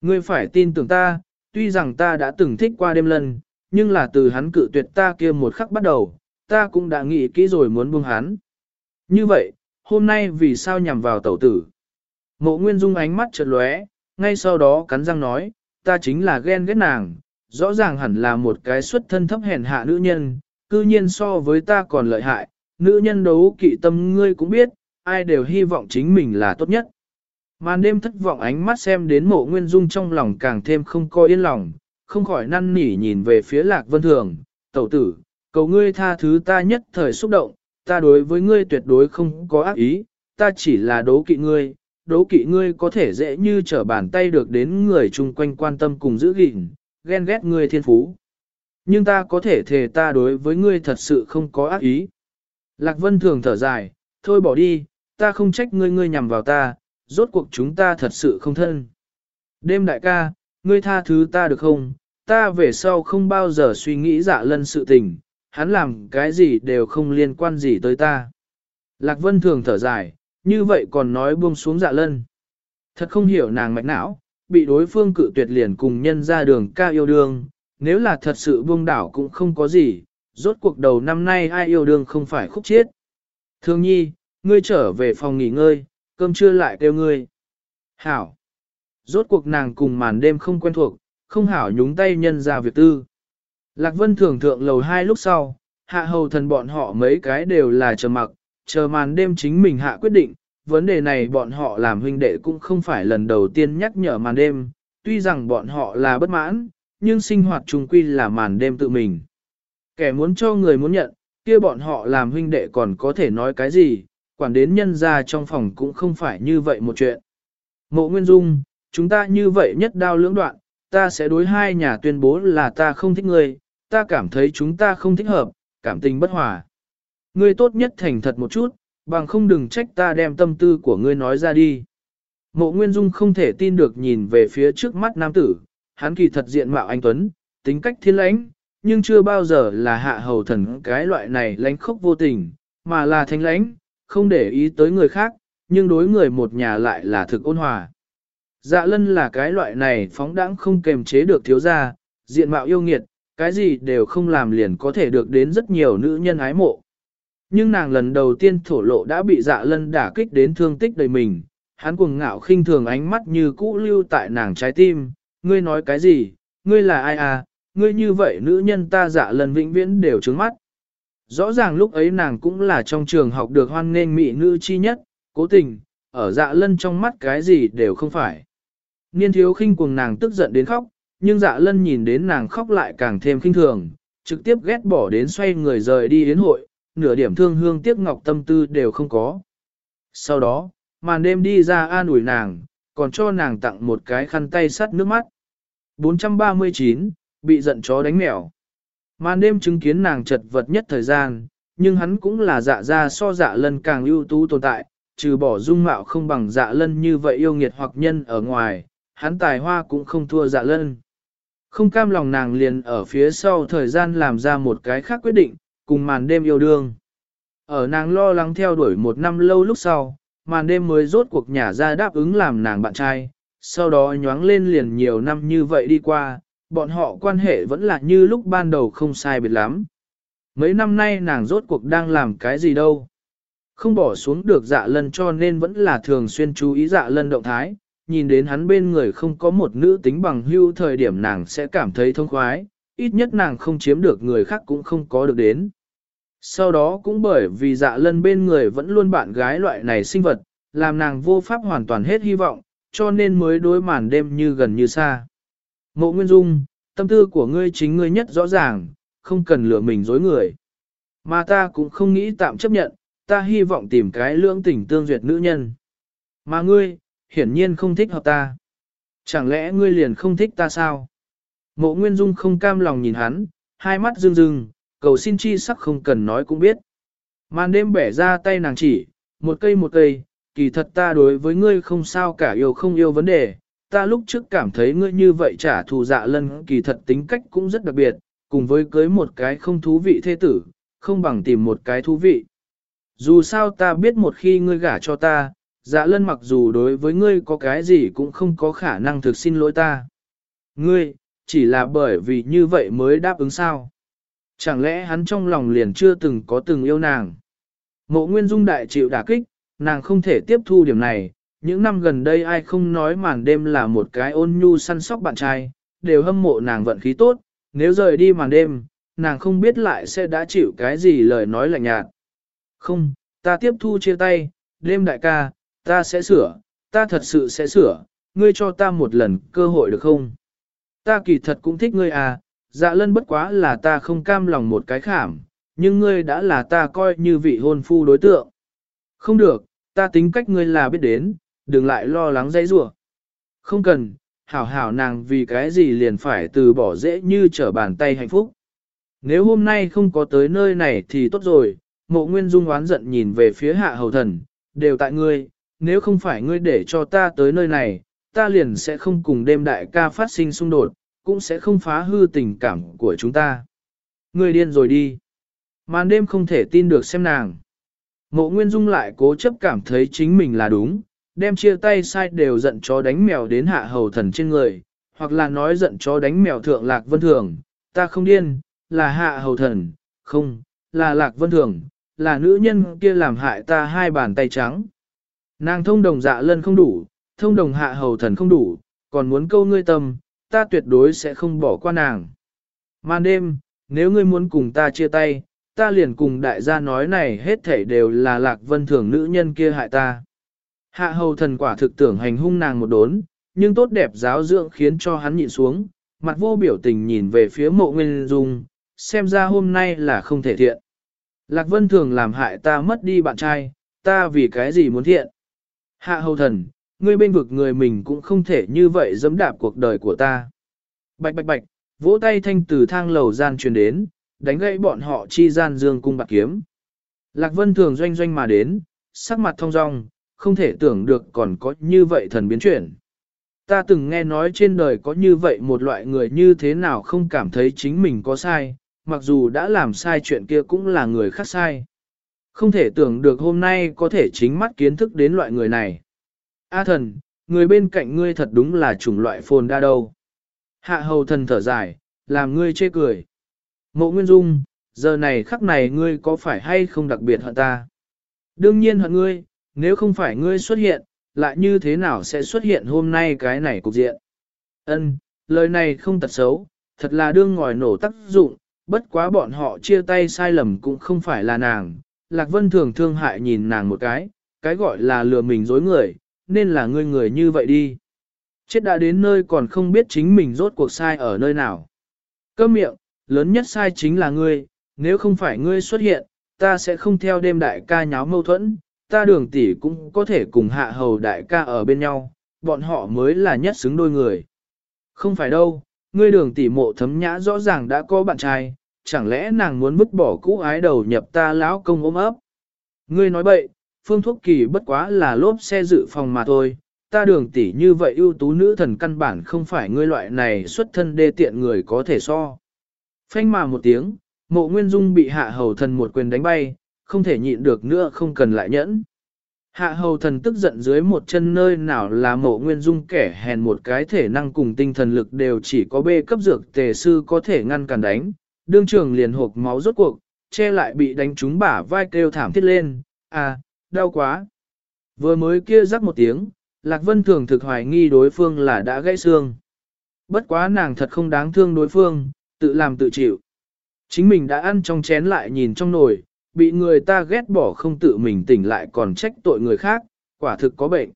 Ngươi phải tin tưởng ta, tuy rằng ta đã từng thích qua đêm lần, nhưng là từ hắn cự tuyệt ta kia một khắc bắt đầu, ta cũng đã nghĩ kỹ rồi muốn buông hắn. Như vậy, hôm nay vì sao nhằm vào tẩu tử? Mộ Nguyên Dung ánh mắt chợt lóe, ngay sau đó cắn răng nói, ta chính là ghen ghét nàng, rõ ràng hẳn là một cái xuất thân thấp hèn hạ nữ nhân, cư nhiên so với ta còn lợi hại, nữ nhân đấu kỵ tâm ngươi cũng biết, ai đều hy vọng chính mình là tốt nhất. Màn đêm thất vọng ánh mắt xem đến mộ nguyên dung trong lòng càng thêm không coi yên lòng, không khỏi năn nỉ nhìn về phía lạc vân thường, tẩu tử, cầu ngươi tha thứ ta nhất thời xúc động, ta đối với ngươi tuyệt đối không có ác ý, ta chỉ là đố kỵ ngươi, đố kỵ ngươi có thể dễ như trở bàn tay được đến người chung quanh quan tâm cùng giữ gìn, ghen ghét ngươi thiên phú. Nhưng ta có thể thề ta đối với ngươi thật sự không có ác ý. Lạc Vân thường thở dài, thôi bỏ đi, ta không trách ngươi ngươi nhằm vào ta, rốt cuộc chúng ta thật sự không thân. Đêm đại ca, ngươi tha thứ ta được không? Ta về sau không bao giờ suy nghĩ dạ lân sự tình, hắn làm cái gì đều không liên quan gì tới ta. Lạc Vân thường thở dài, như vậy còn nói buông xuống dạ lân. Thật không hiểu nàng mạch não, bị đối phương cự tuyệt liền cùng nhân ra đường ca yêu đương, nếu là thật sự buông đảo cũng không có gì, rốt cuộc đầu năm nay ai yêu đương không phải khúc chết. Thương nhi, ngươi trở về phòng nghỉ ngơi, cơm trưa lại kêu ngươi. Hảo. Rốt cuộc nàng cùng màn đêm không quen thuộc, không hảo nhúng tay nhân ra việc tư. Lạc Vân thường thượng lầu hai lúc sau, hạ hầu thần bọn họ mấy cái đều là chờ mặc, chờ màn đêm chính mình hạ quyết định, vấn đề này bọn họ làm huynh đệ cũng không phải lần đầu tiên nhắc nhở màn đêm, tuy rằng bọn họ là bất mãn, nhưng sinh hoạt chung quy là màn đêm tự mình. Kẻ muốn cho người muốn nhận, kia bọn họ làm huynh đệ còn có thể nói cái gì, quản đến nhân ra trong phòng cũng không phải như vậy một chuyện. Mộ Nguyên Dung, chúng ta như vậy nhất đao lưỡng đoạn, ta sẽ đối hai nhà tuyên bố là ta không thích ngươi, ta cảm thấy chúng ta không thích hợp, cảm tình bất hòa. Ngươi tốt nhất thành thật một chút, bằng không đừng trách ta đem tâm tư của ngươi nói ra đi. Mộ Nguyên Dung không thể tin được nhìn về phía trước mắt nam tử, hắn kỳ thật diện mạo anh Tuấn, tính cách thiên lãnh, nhưng chưa bao giờ là hạ hầu thần cái loại này lãnh khốc vô tình, mà là thanh lãnh, không để ý tới người khác, nhưng đối người một nhà lại là thực ôn hòa. Dạ lân là cái loại này phóng đãng không kềm chế được thiếu gia, diện mạo yêu nghiệt, cái gì đều không làm liền có thể được đến rất nhiều nữ nhân ái mộ. Nhưng nàng lần đầu tiên thổ lộ đã bị dạ lân đả kích đến thương tích đầy mình, hắn cuồng ngạo khinh thường ánh mắt như cũ lưu tại nàng trái tim, ngươi nói cái gì, ngươi là ai à, ngươi như vậy nữ nhân ta dạ lân vĩnh viễn đều trứng mắt. Rõ ràng lúc ấy nàng cũng là trong trường học được hoan nghênh mỹ nữ chi nhất, cố tình, ở dạ lân trong mắt cái gì đều không phải. Niên thiếu khinh cuồng nàng tức giận đến khóc, nhưng dạ lân nhìn đến nàng khóc lại càng thêm khinh thường, trực tiếp ghét bỏ đến xoay người rời đi yến hội, nửa điểm thương hương tiếc ngọc tâm tư đều không có. Sau đó, màn đêm đi ra an ủi nàng, còn cho nàng tặng một cái khăn tay sắt nước mắt. 439, bị giận chó đánh mèo. Màn đêm chứng kiến nàng chật vật nhất thời gian, nhưng hắn cũng là dạ ra so dạ lân càng ưu tú tồn tại, trừ bỏ dung mạo không bằng dạ lân như vậy yêu nghiệt hoặc nhân ở ngoài, hắn tài hoa cũng không thua dạ lân. Không cam lòng nàng liền ở phía sau thời gian làm ra một cái khác quyết định, cùng màn đêm yêu đương. Ở nàng lo lắng theo đuổi một năm lâu lúc sau, màn đêm mới rốt cuộc nhà ra đáp ứng làm nàng bạn trai, sau đó nhoáng lên liền nhiều năm như vậy đi qua, bọn họ quan hệ vẫn là như lúc ban đầu không sai biệt lắm. Mấy năm nay nàng rốt cuộc đang làm cái gì đâu. Không bỏ xuống được dạ lân cho nên vẫn là thường xuyên chú ý dạ lân động thái, nhìn đến hắn bên người không có một nữ tính bằng hưu thời điểm nàng sẽ cảm thấy thông khoái, ít nhất nàng không chiếm được người khác cũng không có được đến. Sau đó cũng bởi vì dạ lân bên người vẫn luôn bạn gái loại này sinh vật, làm nàng vô pháp hoàn toàn hết hy vọng, cho nên mới đối màn đêm như gần như xa. Mộ Nguyên Dung, tâm tư của ngươi chính ngươi nhất rõ ràng, không cần lừa mình dối người. Mà ta cũng không nghĩ tạm chấp nhận, ta hy vọng tìm cái lưỡng tình tương duyệt nữ nhân. Mà ngươi, hiển nhiên không thích hợp ta. Chẳng lẽ ngươi liền không thích ta sao? Mộ Nguyên Dung không cam lòng nhìn hắn, hai mắt rưng rưng, cầu xin chi sắc không cần nói cũng biết. Màn đêm bẻ ra tay nàng chỉ, một cây một cây, kỳ thật ta đối với ngươi không sao cả yêu không yêu vấn đề, ta lúc trước cảm thấy ngươi như vậy trả thù dạ lân kỳ thật tính cách cũng rất đặc biệt, cùng với cưới một cái không thú vị thế tử, không bằng tìm một cái thú vị. Dù sao ta biết một khi ngươi gả cho ta, dạ lân mặc dù đối với ngươi có cái gì cũng không có khả năng thực xin lỗi ta. Ngươi, chỉ là bởi vì như vậy mới đáp ứng sao. Chẳng lẽ hắn trong lòng liền chưa từng có từng yêu nàng. Mộ Nguyên Dung đại chịu đả kích, nàng không thể tiếp thu điểm này. Những năm gần đây ai không nói màn đêm là một cái ôn nhu săn sóc bạn trai, đều hâm mộ nàng vận khí tốt, nếu rời đi màn đêm, nàng không biết lại sẽ đã chịu cái gì lời nói lạnh nhạt. Không, ta tiếp thu chia tay, đêm đại ca, ta sẽ sửa, ta thật sự sẽ sửa, ngươi cho ta một lần cơ hội được không? Ta kỳ thật cũng thích ngươi à, dạ lân bất quá là ta không cam lòng một cái khảm, nhưng ngươi đã là ta coi như vị hôn phu đối tượng. Không được, ta tính cách ngươi là biết đến, đừng lại lo lắng dây rủa. Không cần, hảo hảo nàng vì cái gì liền phải từ bỏ dễ như trở bàn tay hạnh phúc. Nếu hôm nay không có tới nơi này thì tốt rồi, mộ nguyên dung oán giận nhìn về phía hạ hầu thần, đều tại ngươi, nếu không phải ngươi để cho ta tới nơi này, ta liền sẽ không cùng đêm đại ca phát sinh xung đột, cũng sẽ không phá hư tình cảm của chúng ta. người điên rồi đi. Màn đêm không thể tin được xem nàng. Mộ Nguyên Dung lại cố chấp cảm thấy chính mình là đúng, đem chia tay sai đều giận chó đánh mèo đến hạ hầu thần trên người, hoặc là nói giận chó đánh mèo thượng lạc vân thường, ta không điên, là hạ hầu thần, không, là lạc vân thường, là nữ nhân kia làm hại ta hai bàn tay trắng. Nàng thông đồng dạ lân không đủ, thông đồng hạ hầu thần không đủ, còn muốn câu ngươi tâm, ta tuyệt đối sẽ không bỏ qua nàng. Màn đêm, nếu ngươi muốn cùng ta chia tay, ta liền cùng đại gia nói này hết thảy đều là lạc vân thường nữ nhân kia hại ta. Hạ hầu thần quả thực tưởng hành hung nàng một đốn, nhưng tốt đẹp giáo dưỡng khiến cho hắn nhịn xuống, mặt vô biểu tình nhìn về phía mộ nguyên dung, xem ra hôm nay là không thể thiện. Lạc vân thường làm hại ta mất đi bạn trai, ta vì cái gì muốn thiện. Hạ hầu thần, ngươi bên vực người mình cũng không thể như vậy dẫm đạp cuộc đời của ta. Bạch bạch bạch, vỗ tay thanh từ thang lầu gian truyền đến, đánh gãy bọn họ chi gian dương cung bạc kiếm. Lạc Vân thường doanh doanh mà đến, sắc mặt thông dong, không thể tưởng được còn có như vậy thần biến chuyển. Ta từng nghe nói trên đời có như vậy một loại người như thế nào không cảm thấy chính mình có sai, mặc dù đã làm sai chuyện kia cũng là người khác sai. Không thể tưởng được hôm nay có thể chính mắt kiến thức đến loại người này. A thần, người bên cạnh ngươi thật đúng là chủng loại phồn đa đâu. Hạ hầu thần thở dài, làm ngươi chê cười. Mộ Nguyên Dung, giờ này khắc này ngươi có phải hay không đặc biệt hận ta? Đương nhiên hận ngươi, nếu không phải ngươi xuất hiện, lại như thế nào sẽ xuất hiện hôm nay cái này cục diện? Ân, lời này không tật xấu, thật là đương ngòi nổ tác dụng, bất quá bọn họ chia tay sai lầm cũng không phải là nàng. Lạc Vân thường thương hại nhìn nàng một cái, cái gọi là lừa mình dối người, nên là ngươi người như vậy đi. Chết đã đến nơi còn không biết chính mình rốt cuộc sai ở nơi nào. Câm miệng, lớn nhất sai chính là ngươi, nếu không phải ngươi xuất hiện, ta sẽ không theo đêm đại ca nháo mâu thuẫn, ta đường tỷ cũng có thể cùng hạ hầu đại ca ở bên nhau, bọn họ mới là nhất xứng đôi người. Không phải đâu, ngươi đường tỷ mộ thấm nhã rõ ràng đã có bạn trai, chẳng lẽ nàng muốn vứt bỏ cũ ái đầu nhập ta lão công ôm ấp. Ngươi nói bậy, phương thuốc kỳ bất quá là lốp xe dự phòng mà thôi, ta đường tỷ như vậy ưu tú nữ thần căn bản không phải ngươi loại này xuất thân đê tiện người có thể so. Phanh mà một tiếng, mộ nguyên dung bị hạ hầu thần một quyền đánh bay, không thể nhịn được nữa không cần lại nhẫn. Hạ hầu thần tức giận dưới một chân nơi nào là mộ nguyên dung kẻ hèn một cái thể năng cùng tinh thần lực đều chỉ có bê cấp dược tề sư có thể ngăn cản đánh, đương trường liền hộp máu rốt cuộc, che lại bị đánh trúng bả vai kêu thảm thiết lên, à, đau quá. Vừa mới kia rắc một tiếng, Lạc Vân thường thực hoài nghi đối phương là đã gãy xương. Bất quá nàng thật không đáng thương đối phương, tự làm tự chịu. Chính mình đã ăn trong chén lại nhìn trong nồi, bị người ta ghét bỏ không tự mình tỉnh lại còn trách tội người khác, quả thực có bệnh.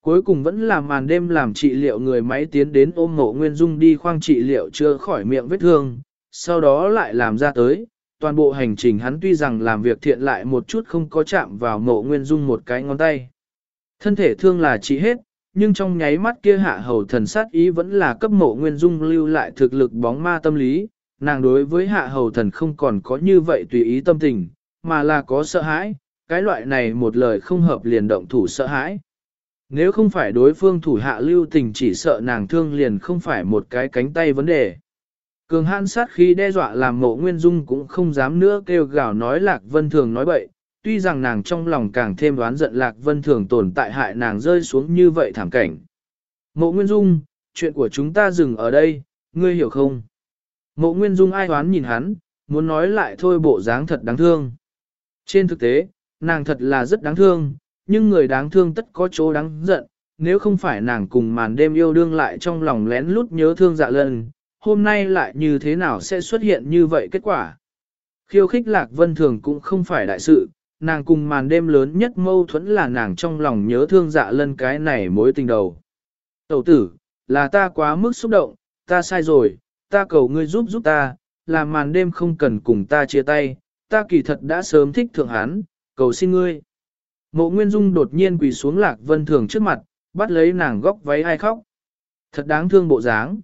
Cuối cùng vẫn là màn đêm làm trị liệu người máy tiến đến ôm mộ nguyên dung đi khoang trị liệu chưa khỏi miệng vết thương, sau đó lại làm ra tới. Toàn bộ hành trình hắn tuy rằng làm việc thiện lại một chút không có chạm vào mộ nguyên dung một cái ngón tay. Thân thể thương là trị hết, nhưng trong nháy mắt kia hạ hầu thần sát ý vẫn là cấp mộ nguyên dung lưu lại thực lực bóng ma tâm lý, nàng đối với hạ hầu thần không còn có như vậy tùy ý tâm tình, mà là có sợ hãi, cái loại này một lời không hợp liền động thủ sợ hãi. Nếu không phải đối phương thủ hạ lưu tình chỉ sợ nàng thương liền không phải một cái cánh tay vấn đề. Cường hãn sát khi đe dọa làm mộ nguyên dung cũng không dám nữa kêu gào nói lạc vân thường nói bậy, tuy rằng nàng trong lòng càng thêm đoán giận lạc vân thường tồn tại hại nàng rơi xuống như vậy thảm cảnh. Mộ nguyên dung, chuyện của chúng ta dừng ở đây, ngươi hiểu không? Mộ nguyên dung ai đoán nhìn hắn, muốn nói lại thôi bộ dáng thật đáng thương. Trên thực tế, nàng thật là rất đáng thương, nhưng người đáng thương tất có chỗ đáng giận, nếu không phải nàng cùng màn đêm yêu đương lại trong lòng lén lút nhớ thương dạ lần, hôm nay lại như thế nào sẽ xuất hiện như vậy kết quả. Khiêu khích lạc vân thường cũng không phải đại sự, nàng cùng màn đêm lớn nhất mâu thuẫn là nàng trong lòng nhớ thương dạ lân cái này mối tình đầu. Tẩu tử, là ta quá mức xúc động, ta sai rồi, ta cầu ngươi giúp giúp ta, làm màn đêm không cần cùng ta chia tay, ta kỳ thật đã sớm thích thượng hán, cầu xin ngươi. Mộ Nguyên Dung đột nhiên quỳ xuống lạc vân thường trước mặt, bắt lấy nàng góc váy ai khóc. Thật đáng thương bộ dáng.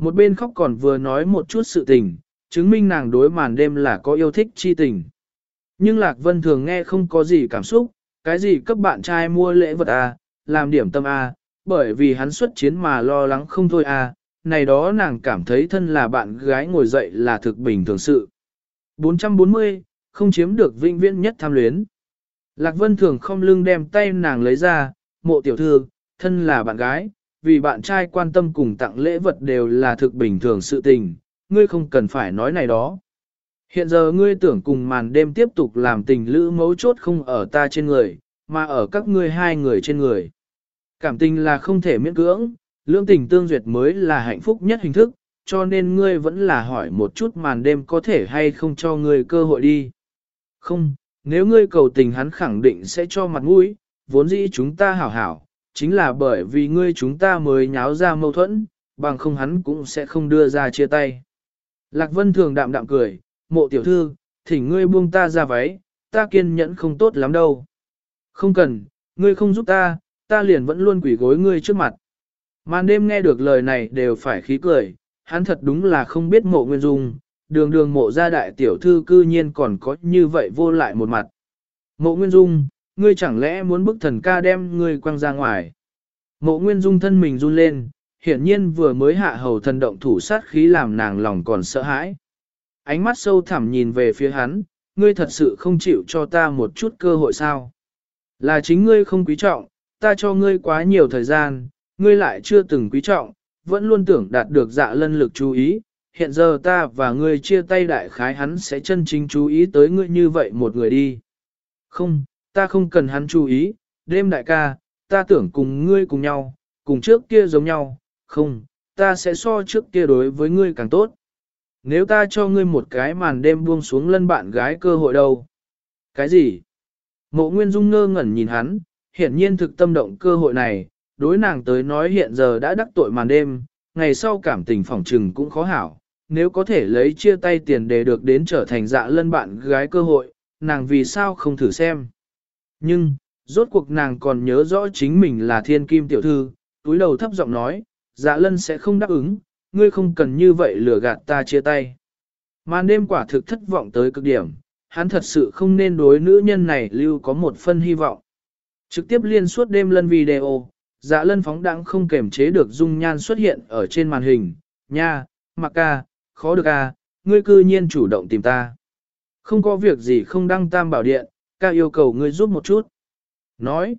Một bên khóc còn vừa nói một chút sự tình, chứng minh nàng đối màn đêm là có yêu thích chi tình. Nhưng Lạc Vân thường nghe không có gì cảm xúc, cái gì cấp bạn trai mua lễ vật à, làm điểm tâm à, bởi vì hắn xuất chiến mà lo lắng không thôi à, này đó nàng cảm thấy thân là bạn gái ngồi dậy là thực bình thường sự. 440, không chiếm được vinh viễn nhất tham luyến. Lạc Vân thường không lưng đem tay nàng lấy ra, mộ tiểu thư, thân là bạn gái, vì bạn trai quan tâm cùng tặng lễ vật đều là thực bình thường sự tình, ngươi không cần phải nói này đó. Hiện giờ ngươi tưởng cùng màn đêm tiếp tục làm tình lữ mấu chốt không ở ta trên người, mà ở các ngươi hai người trên người. Cảm tình là không thể miễn cưỡng, lương tình tương duyệt mới là hạnh phúc nhất hình thức, cho nên ngươi vẫn là hỏi một chút màn đêm có thể hay không cho ngươi cơ hội đi. Không, nếu ngươi cầu tình hắn khẳng định sẽ cho mặt mũi, vốn dĩ chúng ta hảo hảo, chính là bởi vì ngươi chúng ta mới nháo ra mâu thuẫn, bằng không hắn cũng sẽ không đưa ra chia tay. Lạc Vân thường đạm đạm cười, mộ tiểu thư, thỉnh ngươi buông ta ra váy, ta kiên nhẫn không tốt lắm đâu. Không cần, ngươi không giúp ta, ta liền vẫn luôn quỷ gối ngươi trước mặt. Màn đêm nghe được lời này đều phải khí cười, hắn thật đúng là không biết mộ nguyên dung, đường đường mộ gia đại tiểu thư cư nhiên còn có như vậy vô lại một mặt. Mộ nguyên dung, ngươi chẳng lẽ muốn bức thần ca đem ngươi quăng ra ngoài. Mộ nguyên dung thân mình run lên, hiển nhiên vừa mới hạ hầu thần động thủ sát khí làm nàng lòng còn sợ hãi. Ánh mắt sâu thẳm nhìn về phía hắn, ngươi thật sự không chịu cho ta một chút cơ hội sao. Là chính ngươi không quý trọng, ta cho ngươi quá nhiều thời gian, ngươi lại chưa từng quý trọng, vẫn luôn tưởng đạt được dạ lân lực chú ý, hiện giờ ta và ngươi chia tay đại khái hắn sẽ chân chính chú ý tới ngươi như vậy một người đi. Không, ta không cần hắn chú ý, đêm đại ca, ta tưởng cùng ngươi cùng nhau, cùng trước kia giống nhau, không, ta sẽ so trước kia đối với ngươi càng tốt. Nếu ta cho ngươi một cái màn đêm buông xuống lân bạn gái cơ hội đâu? Cái gì? Mộ Nguyên Dung ngơ ngẩn nhìn hắn, hiển nhiên thực tâm động cơ hội này, đối nàng tới nói hiện giờ đã đắc tội màn đêm, ngày sau cảm tình phỏng trừng cũng khó hảo. Nếu có thể lấy chia tay tiền để được đến trở thành dạ lân bạn gái cơ hội, nàng vì sao không thử xem. Nhưng, rốt cuộc nàng còn nhớ rõ chính mình là thiên kim tiểu thư, túi đầu thấp giọng nói, dạ lân sẽ không đáp ứng, ngươi không cần như vậy lừa gạt ta chia tay. Màn đêm quả thực thất vọng tới cực điểm, hắn thật sự không nên đối nữ nhân này lưu có một phân hy vọng. Trực tiếp liên suốt đêm lân video, dạ lân phóng đãng không kềm chế được dung nhan xuất hiện ở trên màn hình, nha, mặc ca, khó được à, ngươi cư nhiên chủ động tìm ta. Không có việc gì không đăng tam bảo điện, ca yêu cầu ngươi giúp một chút. Nói,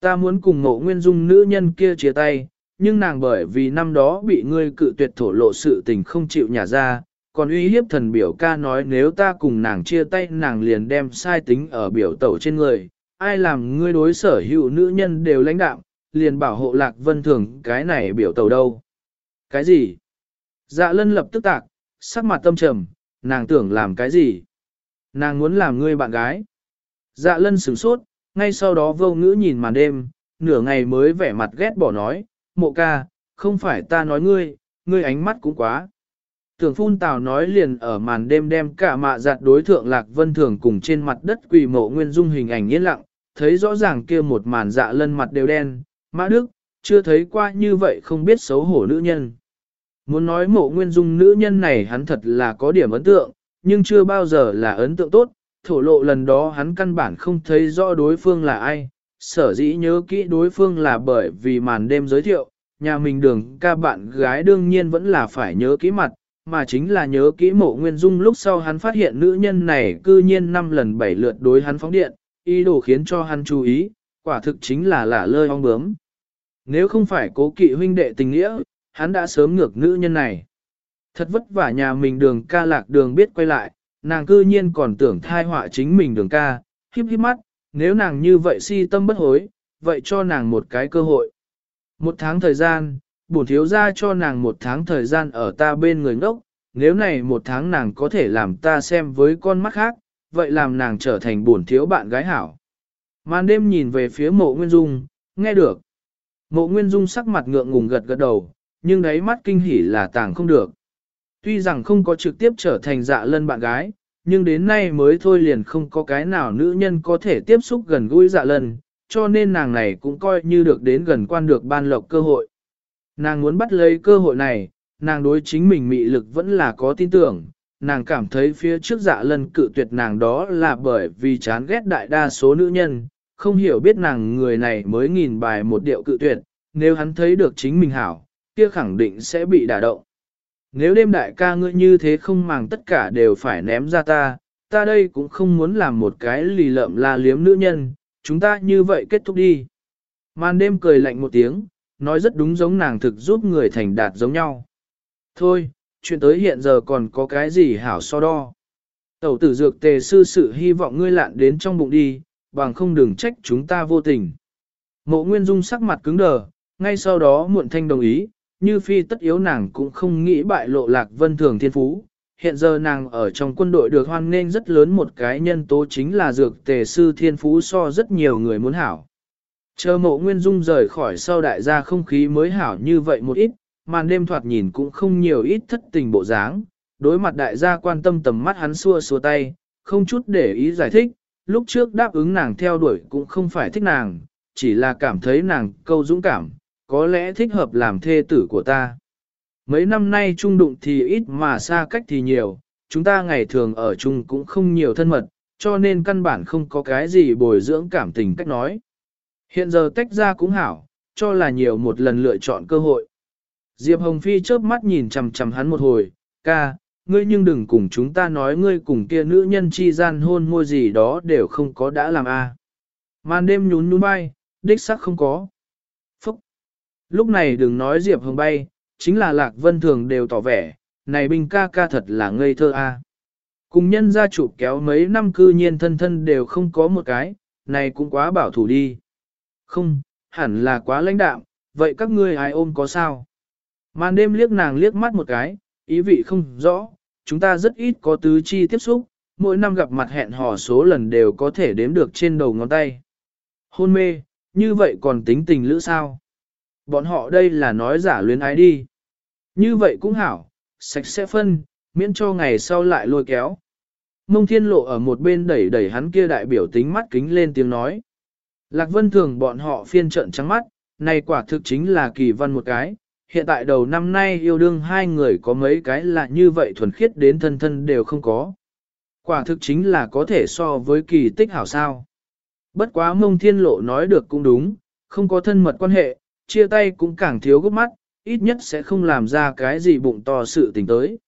ta muốn cùng mộ nguyên dung nữ nhân kia chia tay, nhưng nàng bởi vì năm đó bị ngươi cự tuyệt thổ lộ sự tình không chịu nhả ra, còn uy hiếp thần biểu ca nói nếu ta cùng nàng chia tay nàng liền đem sai tính ở biểu tẩu trên người, ai làm ngươi đối sở hữu nữ nhân đều lãnh đạo, liền bảo hộ lạc vân thường cái này biểu tẩu đâu. Cái gì? Dạ lân lập tức tạc, sắc mặt tâm trầm, nàng tưởng làm cái gì? Nàng muốn làm ngươi bạn gái. Dạ lân sửng sốt, ngay sau đó vô ngữ nhìn màn đêm, nửa ngày mới vẻ mặt ghét bỏ nói, mộ ca, không phải ta nói ngươi, ngươi ánh mắt cũng quá. Tưởng phun tào nói liền ở màn đêm đem cả mạ giặt đối thượng lạc vân thường cùng trên mặt đất quỳ mộ nguyên dung hình ảnh yên lặng, thấy rõ ràng kia một màn dạ lân mặt đều đen, mã đức, chưa thấy qua như vậy không biết xấu hổ nữ nhân. Muốn nói mộ nguyên dung nữ nhân này hắn thật là có điểm ấn tượng, nhưng chưa bao giờ là ấn tượng tốt, thổ lộ lần đó hắn căn bản không thấy rõ đối phương là ai, sở dĩ nhớ kỹ đối phương là bởi vì màn đêm giới thiệu, nhà mình đường ca bạn gái đương nhiên vẫn là phải nhớ kỹ mặt, mà chính là nhớ kỹ mộ nguyên dung lúc sau hắn phát hiện nữ nhân này cư nhiên năm lần bảy lượt đối hắn phóng điện, ý đồ khiến cho hắn chú ý, quả thực chính là lả lơi ong bướm. Nếu không phải cố kỵ huynh đệ tình nghĩa, hắn đã sớm ngược nữ nhân này. Thật vất vả nhà mình đường ca lạc đường biết quay lại, nàng cư nhiên còn tưởng thai họa chính mình đường ca, híp híp mắt, nếu nàng như vậy si tâm bất hối, vậy cho nàng một cái cơ hội. Một tháng thời gian, bổn thiếu ra cho nàng một tháng thời gian ở ta bên người ngốc, nếu này một tháng nàng có thể làm ta xem với con mắt khác, vậy làm nàng trở thành bổn thiếu bạn gái hảo. Màn đêm nhìn về phía mộ Nguyên Dung, nghe được. Mộ Nguyên Dung sắc mặt ngượng ngùng gật gật đầu, nhưng đáy mắt kinh hỉ là tàng không được. Tuy rằng không có trực tiếp trở thành dạ lân bạn gái, nhưng đến nay mới thôi liền không có cái nào nữ nhân có thể tiếp xúc gần gũi dạ lân, cho nên nàng này cũng coi như được đến gần quan được ban lộc cơ hội. Nàng muốn bắt lấy cơ hội này, nàng đối chính mình mị lực vẫn là có tin tưởng, nàng cảm thấy phía trước dạ lân cự tuyệt nàng đó là bởi vì chán ghét đại đa số nữ nhân, không hiểu biết nàng người này mới nghìn bài một điệu cự tuyệt, nếu hắn thấy được chính mình hảo, kia khẳng định sẽ bị đả động. Nếu đêm đại ca ngươi như thế không màng tất cả đều phải ném ra ta, ta đây cũng không muốn làm một cái lì lợm la liếm nữ nhân, chúng ta như vậy kết thúc đi. Màn đêm cười lạnh một tiếng, nói rất đúng giống nàng thực giúp người thành đạt giống nhau. Thôi, chuyện tới hiện giờ còn có cái gì hảo so đo. Tẩu tử dược tề sư sự hy vọng ngươi lạn đến trong bụng đi, bằng không đừng trách chúng ta vô tình. Mộ Nguyên Dung sắc mặt cứng đờ, ngay sau đó muộn thanh đồng ý, như phi tất yếu nàng cũng không nghĩ bại lộ lạc vân thường thiên phú. Hiện giờ nàng ở trong quân đội được hoan nghênh rất lớn một cái nhân tố chính là dược tề sư thiên phú so rất nhiều người muốn hảo. Chờ mộ nguyên dung rời khỏi sau đại gia không khí mới hảo như vậy một ít, màn đêm thoạt nhìn cũng không nhiều ít thất tình bộ dáng. Đối mặt đại gia quan tâm tầm mắt hắn xua xua tay, không chút để ý giải thích, lúc trước đáp ứng nàng theo đuổi cũng không phải thích nàng, chỉ là cảm thấy nàng câu dũng cảm, có lẽ thích hợp làm thê tử của ta. Mấy năm nay chung đụng thì ít mà xa cách thì nhiều, chúng ta ngày thường ở chung cũng không nhiều thân mật, cho nên căn bản không có cái gì bồi dưỡng cảm tình cách nói. Hiện giờ tách ra cũng hảo, cho là nhiều một lần lựa chọn cơ hội. Diệp Hồng Phi chớp mắt nhìn chằm chằm hắn một hồi, ca, ngươi nhưng đừng cùng chúng ta nói ngươi cùng kia nữ nhân chi gian hôn môi gì đó đều không có đã làm a. Màn đêm nhún nhún bay, đích xác không có. Lúc này đừng nói Diệp Hồng bay, chính là Lạc Vân Thường đều tỏ vẻ, này binh ca ca thật là ngây thơ a. Cùng nhân gia chụp kéo mấy năm cư nhiên thân thân đều không có một cái, này cũng quá bảo thủ đi. Không, hẳn là quá lãnh đạm, vậy các ngươi ai ôm có sao? Màn đêm liếc nàng liếc mắt một cái, ý vị không rõ, chúng ta rất ít có tứ chi tiếp xúc, mỗi năm gặp mặt hẹn hò số lần đều có thể đếm được trên đầu ngón tay. Hôn mê, như vậy còn tính tình lữ sao? Bọn họ đây là nói giả luyến ái đi. Như vậy cũng hảo, sạch sẽ phân, miễn cho ngày sau lại lôi kéo. Mông thiên lộ ở một bên đẩy đẩy hắn kia đại biểu tính mắt kính lên tiếng nói. Lạc vân thường bọn họ phiên trận trắng mắt, này quả thực chính là kỳ văn một cái. Hiện tại đầu năm nay yêu đương hai người có mấy cái là như vậy thuần khiết đến thân thân đều không có. Quả thực chính là có thể so với kỳ tích hảo sao. Bất quá mông thiên lộ nói được cũng đúng, không có thân mật quan hệ, chia tay cũng càng thiếu gốc mắt, ít nhất sẽ không làm ra cái gì bụng to sự tình tới.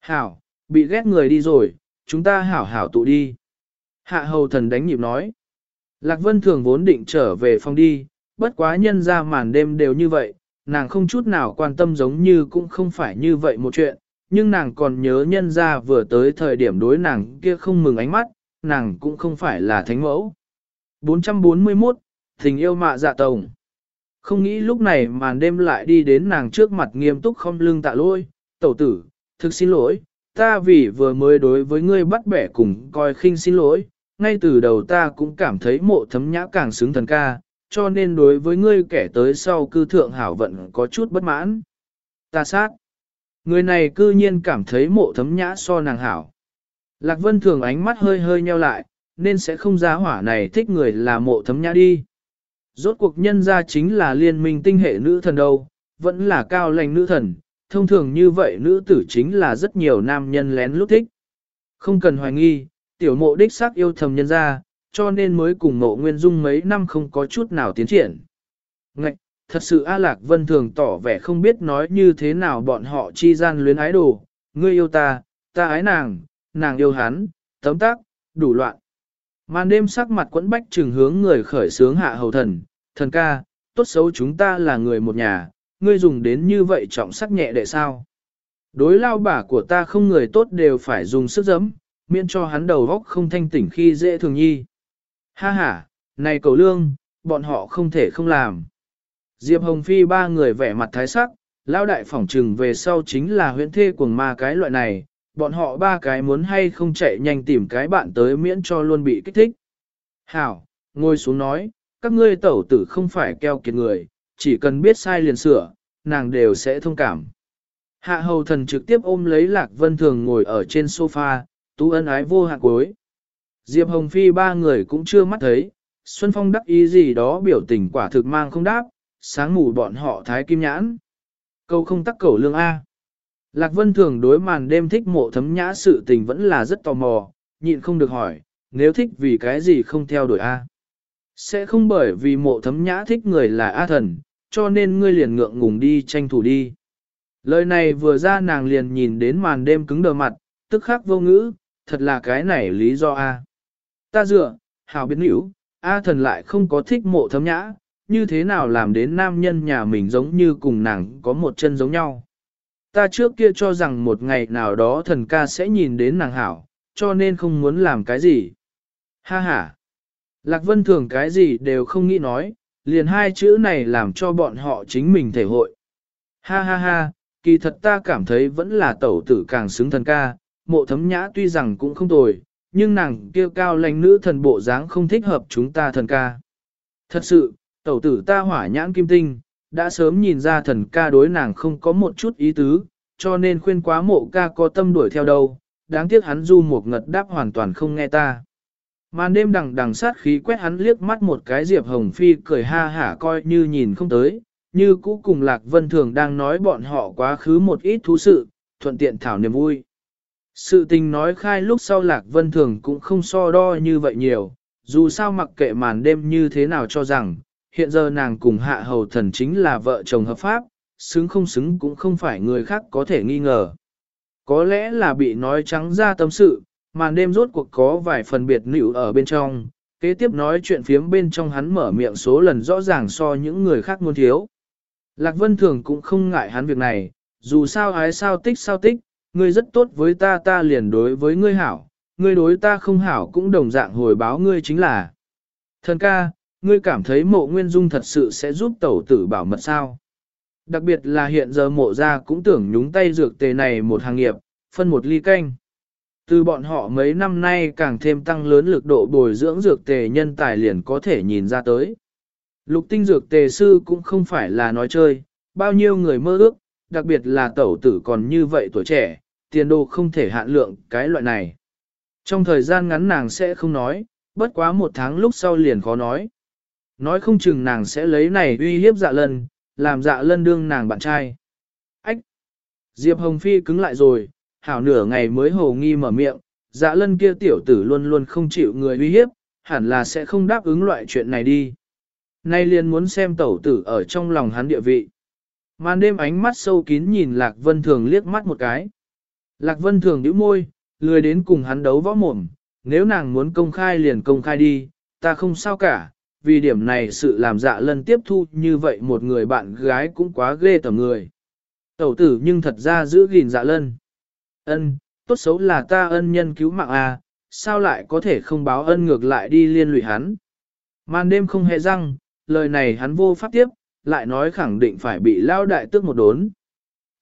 Hảo, bị ghét người đi rồi, chúng ta hảo hảo tụ đi. Hạ hầu thần đánh nhịp nói. Lạc Vân thường vốn định trở về phòng đi, bất quá nhân ra màn đêm đều như vậy, nàng không chút nào quan tâm giống như cũng không phải như vậy một chuyện, nhưng nàng còn nhớ nhân ra vừa tới thời điểm đối nàng kia không mừng ánh mắt, nàng cũng không phải là thánh mẫu. 441, Tình yêu mạ dạ tổng. Không nghĩ lúc này màn đêm lại đi đến nàng trước mặt nghiêm túc không lưng tạ lôi, tẩu tử, thực xin lỗi, ta vì vừa mới đối với ngươi bắt bẻ cùng coi khinh xin lỗi, ngay từ đầu ta cũng cảm thấy mộ thấm nhã càng xứng thần ca, cho nên đối với ngươi kẻ tới sau cư thượng hảo vận có chút bất mãn. Ta sát. Người này cư nhiên cảm thấy mộ thấm nhã so nàng hảo. Lạc Vân thường ánh mắt hơi hơi nheo lại, nên sẽ không giá hỏa này thích người là mộ thấm nhã đi. Rốt cuộc nhân ra chính là liên minh tinh hệ nữ thần đâu, vẫn là cao lành nữ thần, thông thường như vậy nữ tử chính là rất nhiều nam nhân lén lút thích. Không cần hoài nghi, tiểu mộ đích xác yêu thầm nhân ra, cho nên mới cùng mộ nguyên dung mấy năm không có chút nào tiến triển. Ngạch, thật sự A Lạc Vân thường tỏ vẻ không biết nói như thế nào bọn họ chi gian luyến ái đồ, ngươi yêu ta, ta ái nàng, nàng yêu hắn, tấm tác, đủ loạn. Màn đêm sắc mặt quẫn bách trừng hướng người khởi sướng hạ hầu thần, thần ca, tốt xấu chúng ta là người một nhà, ngươi dùng đến như vậy trọng sắc nhẹ để sao. Đối lao bả của ta không người tốt đều phải dùng sức giấm, miễn cho hắn đầu góc không thanh tỉnh khi dễ thường nhi. Ha ha, này cầu lương, bọn họ không thể không làm. Diệp Hồng Phi ba người vẻ mặt thái sắc, lao đại phỏng trừng về sau chính là huyễn thê cuồng ma cái loại này, bọn họ ba cái muốn hay không chạy nhanh tìm cái bạn tới miễn cho luôn bị kích thích. Hảo, ngồi xuống nói, các ngươi tẩu tử không phải keo kiệt người, chỉ cần biết sai liền sửa, nàng đều sẽ thông cảm. Hạ hầu thần trực tiếp ôm lấy lạc vân thường ngồi ở trên sofa, tú ân ái vô hạn cuối. Diệp Hồng Phi ba người cũng chưa mắt thấy, Xuân Phong đắc ý gì đó biểu tình quả thực mang không đáp, sáng ngủ bọn họ thái kim nhãn. Câu không tắc cầu lương A. Lạc Vân thường đối màn đêm thích mộ thấm nhã sự tình vẫn là rất tò mò, nhịn không được hỏi, nếu thích vì cái gì không theo đuổi A. Sẽ không bởi vì mộ thấm nhã thích người là A thần, cho nên ngươi liền ngượng ngùng đi tranh thủ đi. Lời này vừa ra nàng liền nhìn đến màn đêm cứng đờ mặt, tức khắc vô ngữ, thật là cái này lý do A. Ta dựa, hào biến hữu, A thần lại không có thích mộ thấm nhã, như thế nào làm đến nam nhân nhà mình giống như cùng nàng có một chân giống nhau. Ta trước kia cho rằng một ngày nào đó thần ca sẽ nhìn đến nàng hảo, cho nên không muốn làm cái gì. Ha ha. Lạc Vân thường cái gì đều không nghĩ nói, liền hai chữ này làm cho bọn họ chính mình thể hội. Ha ha ha, kỳ thật ta cảm thấy vẫn là tẩu tử càng xứng thần ca, mộ thấm nhã tuy rằng cũng không tồi, nhưng nàng kêu cao lãnh nữ thần bộ dáng không thích hợp chúng ta thần ca. Thật sự, tẩu tử ta hỏa nhãn kim tinh, đã sớm nhìn ra thần ca đối nàng không có một chút ý tứ, cho nên khuyên quá mộ ca có tâm đuổi theo đâu, đáng tiếc hắn du một ngật đáp hoàn toàn không nghe ta. Màn đêm đằng đằng sát khí quét hắn liếc mắt một cái Diệp Hồng Phi cười ha hả coi như nhìn không tới, như cũ cùng Lạc Vân Thường đang nói bọn họ quá khứ một ít thú sự, thuận tiện thảo niềm vui. Sự tình nói khai lúc sau Lạc Vân Thường cũng không so đo như vậy nhiều, dù sao mặc kệ màn đêm như thế nào cho rằng, hiện giờ nàng cùng hạ hầu thần chính là vợ chồng hợp pháp, xứng không xứng cũng không phải người khác có thể nghi ngờ. Có lẽ là bị nói trắng ra tâm sự, màn đêm rốt cuộc có vài phần biệt nữ ở bên trong, kế tiếp nói chuyện phiếm bên trong hắn mở miệng số lần rõ ràng so những người khác muốn thiếu. Lạc Vân Thường cũng không ngại hắn việc này, dù sao ái sao tích sao tích, ngươi rất tốt với ta ta liền đối với ngươi hảo, ngươi đối ta không hảo cũng đồng dạng hồi báo ngươi chính là. Thần ca, ngươi cảm thấy mộ nguyên dung thật sự sẽ giúp tẩu tử bảo mật sao? Đặc biệt là hiện giờ mộ ra cũng tưởng nhúng tay dược tề này một hàng nghiệp, phân một ly canh. Từ bọn họ mấy năm nay càng thêm tăng lớn lực độ bồi dưỡng dược tề nhân tài liền có thể nhìn ra tới. Lục tinh dược tề sư cũng không phải là nói chơi, bao nhiêu người mơ ước, đặc biệt là tẩu tử còn như vậy tuổi trẻ, tiền đồ không thể hạn lượng cái loại này. Trong thời gian ngắn nàng sẽ không nói, bất quá một tháng lúc sau liền khó nói. Nói không chừng nàng sẽ lấy này uy hiếp dạ lân, làm dạ lân đương nàng bạn trai. Ách! Diệp Hồng Phi cứng lại rồi, hảo nửa ngày mới hồ nghi mở miệng, dạ lân kia tiểu tử luôn luôn không chịu người uy hiếp, hẳn là sẽ không đáp ứng loại chuyện này đi. Nay liền muốn xem tẩu tử ở trong lòng hắn địa vị. Màn đêm ánh mắt sâu kín nhìn Lạc Vân Thường liếc mắt một cái. Lạc Vân Thường nhíu môi, lười đến cùng hắn đấu võ mồm, nếu nàng muốn công khai liền công khai đi, ta không sao cả, vì điểm này sự làm dạ lân tiếp thu như vậy một người bạn gái cũng quá ghê tởm người. Tẩu tử nhưng thật ra giữ gìn dạ lân. Ân, tốt xấu là ta ân nhân cứu mạng à, sao lại có thể không báo ân ngược lại đi liên lụy hắn. Màn đêm không hề răng, lời này hắn vô pháp tiếp, lại nói khẳng định phải bị lao đại tước một đốn.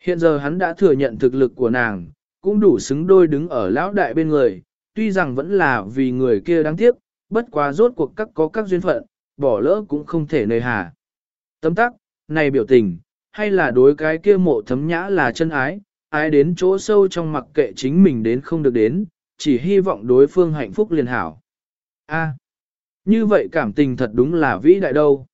Hiện giờ hắn đã thừa nhận thực lực của nàng, cũng đủ xứng đôi đứng ở lão đại bên người, tuy rằng vẫn là vì người kia đáng tiếc, bất quá rốt cuộc các có các duyên phận, bỏ lỡ cũng không thể nơi hà. Tấm tắc, này biểu tình, hay là đối cái kia mộ thấm nhã là chân ái, ái đến chỗ sâu trong mặc kệ chính mình đến không được đến, chỉ hy vọng đối phương hạnh phúc liền hảo. A, như vậy cảm tình thật đúng là vĩ đại đâu.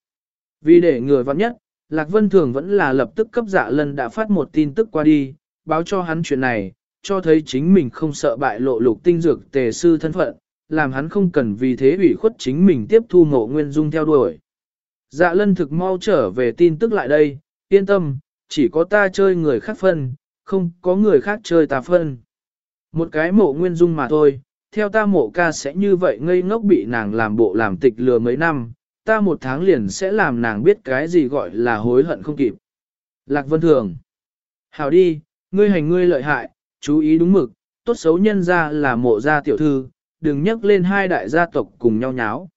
Vì để người vặn nhất, Lạc Vân Thường vẫn là lập tức cấp dạ lần đã phát một tin tức qua đi, báo cho hắn chuyện này, cho thấy chính mình không sợ bại lộ lục tinh dược tề sư thân phận, làm hắn không cần vì thế ủy khuất chính mình tiếp thu ngộ nguyên dung theo đuổi. Dạ lân thực mau trở về tin tức lại đây, yên tâm, chỉ có ta chơi người khác phân, không có người khác chơi ta phân. Một cái mộ nguyên dung mà thôi, theo ta mộ ca sẽ như vậy ngây ngốc bị nàng làm bộ làm tịch lừa mấy năm, ta một tháng liền sẽ làm nàng biết cái gì gọi là hối hận không kịp. Lạc Vân Thường Hảo đi, ngươi hành ngươi lợi hại, chú ý đúng mực, tốt xấu nhân ra là mộ gia tiểu thư, đừng nhắc lên hai đại gia tộc cùng nhau nháo.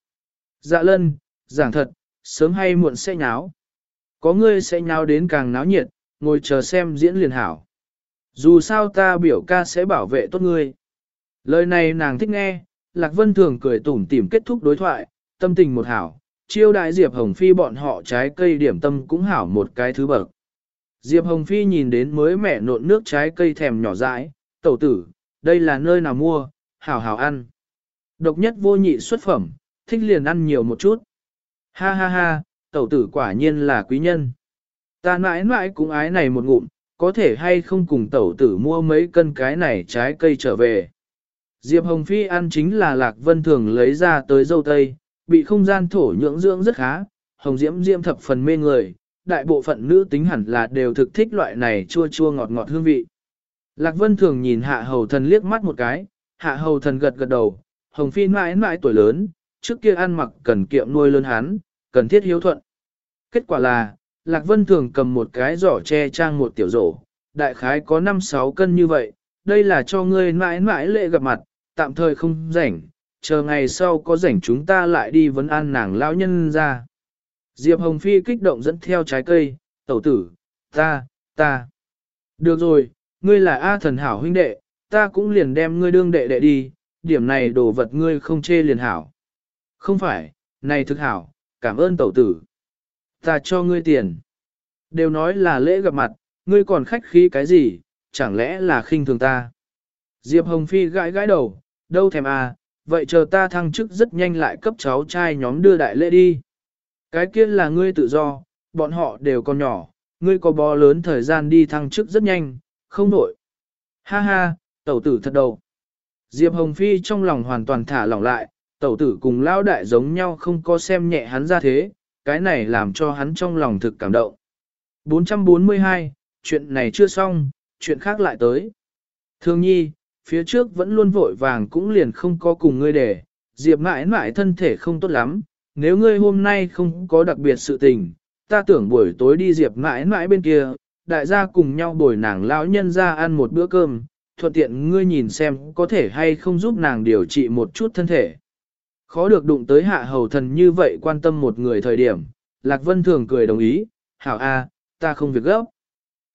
Dạ lân, giảng thật, sớm hay muộn sẽ nháo. Có ngươi sẽ nháo đến càng náo nhiệt, ngồi chờ xem diễn liền hảo. Dù sao ta biểu ca sẽ bảo vệ tốt ngươi. Lời này nàng thích nghe, Lạc Vân thường cười tủm tỉm kết thúc đối thoại, tâm tình một hảo, chiêu đại Diệp Hồng Phi bọn họ trái cây điểm tâm cũng hảo một cái thứ bậc. Diệp Hồng Phi nhìn đến mới mẻ nộn nước trái cây thèm nhỏ dãi, tẩu tử, đây là nơi nào mua, hảo hảo ăn. Độc nhất vô nhị xuất phẩm, thích liền ăn nhiều một chút. Ha ha ha, tẩu tử quả nhiên là quý nhân. Ta mãi mãi cũng ái này một ngụm, có thể hay không cùng tẩu tử mua mấy cân cái này trái cây trở về. Diệp Hồng Phi ăn chính là lạc vân thường lấy ra tới dâu tây, bị không gian thổ nhưỡng dưỡng rất khá, hồng diễm diễm thập phần mê người, đại bộ phận nữ tính hẳn là đều thực thích loại này chua chua ngọt ngọt hương vị. Lạc Vân thường nhìn hạ hầu thần liếc mắt một cái, hạ hầu thần gật gật đầu, hồng phi mãi mãi tuổi lớn, trước kia ăn mặc cần kiệm nuôi lớn hắn, cần thiết hiếu thuận. Kết quả là, Lạc Vân thường cầm một cái giỏ che trang một tiểu rổ, đại khái có 5-6 cân như vậy, đây là cho ngươi mãi mãi lệ gặp mặt, tạm thời không rảnh, chờ ngày sau có rảnh chúng ta lại đi vấn an nàng lão nhân ra. Diệp Hồng Phi kích động dẫn theo trái cây, tẩu tử, ta, ta. Được rồi, ngươi là A thần hảo huynh đệ, ta cũng liền đem ngươi đương đệ đệ đi, điểm này đồ vật ngươi không chê liền hảo. Không phải, này thực hảo, cảm ơn tẩu tử. Ta cho ngươi tiền. Đều nói là lễ gặp mặt, ngươi còn khách khí cái gì, chẳng lẽ là khinh thường ta. Diệp Hồng Phi gãi gãi đầu, đâu thèm à, vậy chờ ta thăng chức rất nhanh lại cấp cháu trai nhóm đưa đại lễ đi. Cái kia là ngươi tự do, bọn họ đều còn nhỏ, ngươi có bó lớn thời gian đi thăng chức rất nhanh, không nổi Ha ha, tẩu tử thật đầu. Diệp Hồng Phi trong lòng hoàn toàn thả lỏng lại, tẩu tử cùng lao đại giống nhau không có xem nhẹ hắn ra thế, cái này làm cho hắn trong lòng thực cảm động. 442, chuyện này chưa xong, chuyện khác lại tới. Thương nhi, phía trước vẫn luôn vội vàng cũng liền không có cùng ngươi để, Diệp mãi mãi thân thể không tốt lắm, nếu ngươi hôm nay không có đặc biệt sự tình, ta tưởng buổi tối đi Diệp mãi mãi bên kia, đại gia cùng nhau bồi nàng lão nhân ra ăn một bữa cơm, thuận tiện ngươi nhìn xem có thể hay không giúp nàng điều trị một chút thân thể. Khó được đụng tới hạ hầu thần như vậy quan tâm một người thời điểm, Lạc Vân thường cười đồng ý, hảo a, ta không việc gấp.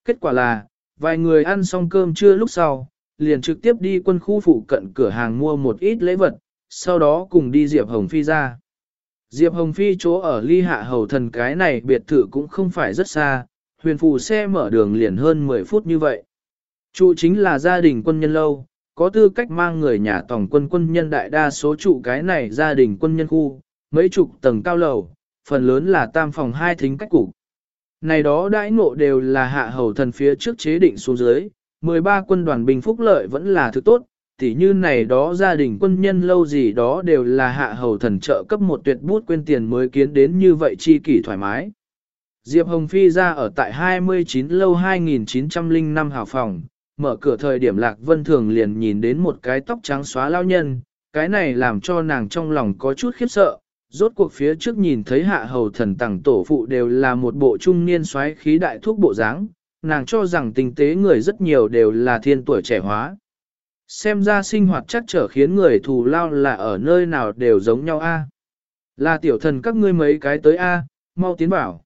Kết quả là, vài người ăn xong cơm trưa lúc sau, liền trực tiếp đi quân khu phụ cận cửa hàng mua một ít lễ vật, sau đó cùng đi Diệp Hồng Phi ra. Diệp Hồng Phi chỗ ở ly hạ hầu thần cái này biệt thự cũng không phải rất xa, huyền phù xe mở đường liền hơn 10 phút như vậy. Trụ chính là gia đình quân nhân lâu, có tư cách mang người nhà tổng quân quân nhân đại đa số trụ cái này gia đình quân nhân khu, mấy chục tầng cao lầu, phần lớn là tam phòng hai thính cách cục. Này đó đãi ngộ đều là hạ hầu thần phía trước chế định xuống dưới, 13 quân đoàn bình phúc lợi vẫn là thứ tốt, tỉ như này đó gia đình quân nhân lâu gì đó đều là hạ hầu thần trợ cấp một tuyệt bút quên tiền mới kiến đến như vậy chi kỷ thoải mái. Diệp Hồng Phi ra ở tại 29 lâu 2905 hào phòng, mở cửa thời điểm Lạc Vân Thường liền nhìn đến một cái tóc trắng xóa lao nhân, cái này làm cho nàng trong lòng có chút khiếp sợ. Rốt cuộc phía trước nhìn thấy hạ hầu thần tàng tổ phụ đều là một bộ trung niên xoáy khí đại thuốc bộ dáng, nàng cho rằng tinh tế người rất nhiều đều là thiên tuổi trẻ hóa. Xem ra sinh hoạt chắc trở khiến người thù lao là ở nơi nào đều giống nhau a. Là tiểu thần các ngươi mấy cái tới a, mau tiến bảo.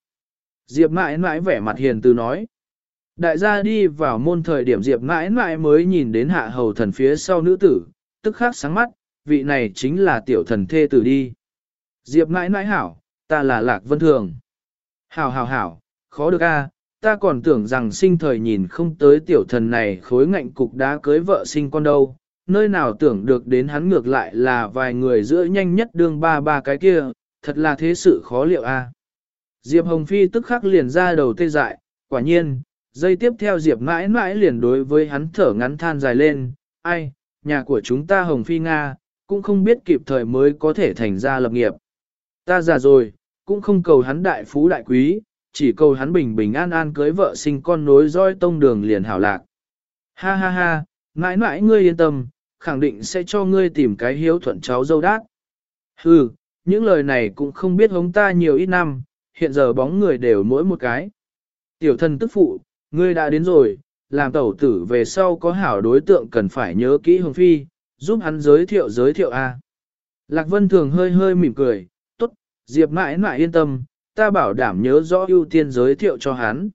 Diệp mãi mãi vẻ mặt hiền từ nói. Đại gia đi vào môn thời điểm Diệp mãi mãi mới nhìn đến hạ hầu thần phía sau nữ tử, tức khắc sáng mắt, vị này chính là tiểu thần thê tử đi. Diệp mãi mãi hảo, ta là Lạc Vân Thường. Hảo hảo hảo, khó được a, ta còn tưởng rằng sinh thời nhìn không tới tiểu thần này khối ngạnh cục đá cưới vợ sinh con đâu, nơi nào tưởng được đến hắn ngược lại là vài người giữa nhanh nhất đương ba ba cái kia, thật là thế sự khó liệu a. Diệp Hồng Phi tức khắc liền ra đầu tê dại, quả nhiên, dây tiếp theo Diệp mãi mãi liền đối với hắn thở ngắn than dài lên, ai, nhà của chúng ta Hồng Phi Nga, cũng không biết kịp thời mới có thể thành ra lập nghiệp. Ta già rồi, cũng không cầu hắn đại phú đại quý, chỉ cầu hắn bình bình an an cưới vợ sinh con nối roi tông đường liền hảo lạc. Ha ha ha, mãi mãi ngươi yên tâm, khẳng định sẽ cho ngươi tìm cái hiếu thuận cháu dâu đát. Hừ, những lời này cũng không biết hống ta nhiều ít năm, hiện giờ bóng người đều mỗi một cái. Tiểu thân tức phụ, ngươi đã đến rồi, làm tẩu tử về sau có hảo đối tượng cần phải nhớ kỹ hồng phi, giúp hắn giới thiệu giới thiệu A. Lạc Vân Thường hơi hơi mỉm cười, tốt, Diệp mãi mãi yên tâm, ta bảo đảm nhớ rõ ưu tiên giới thiệu cho hắn.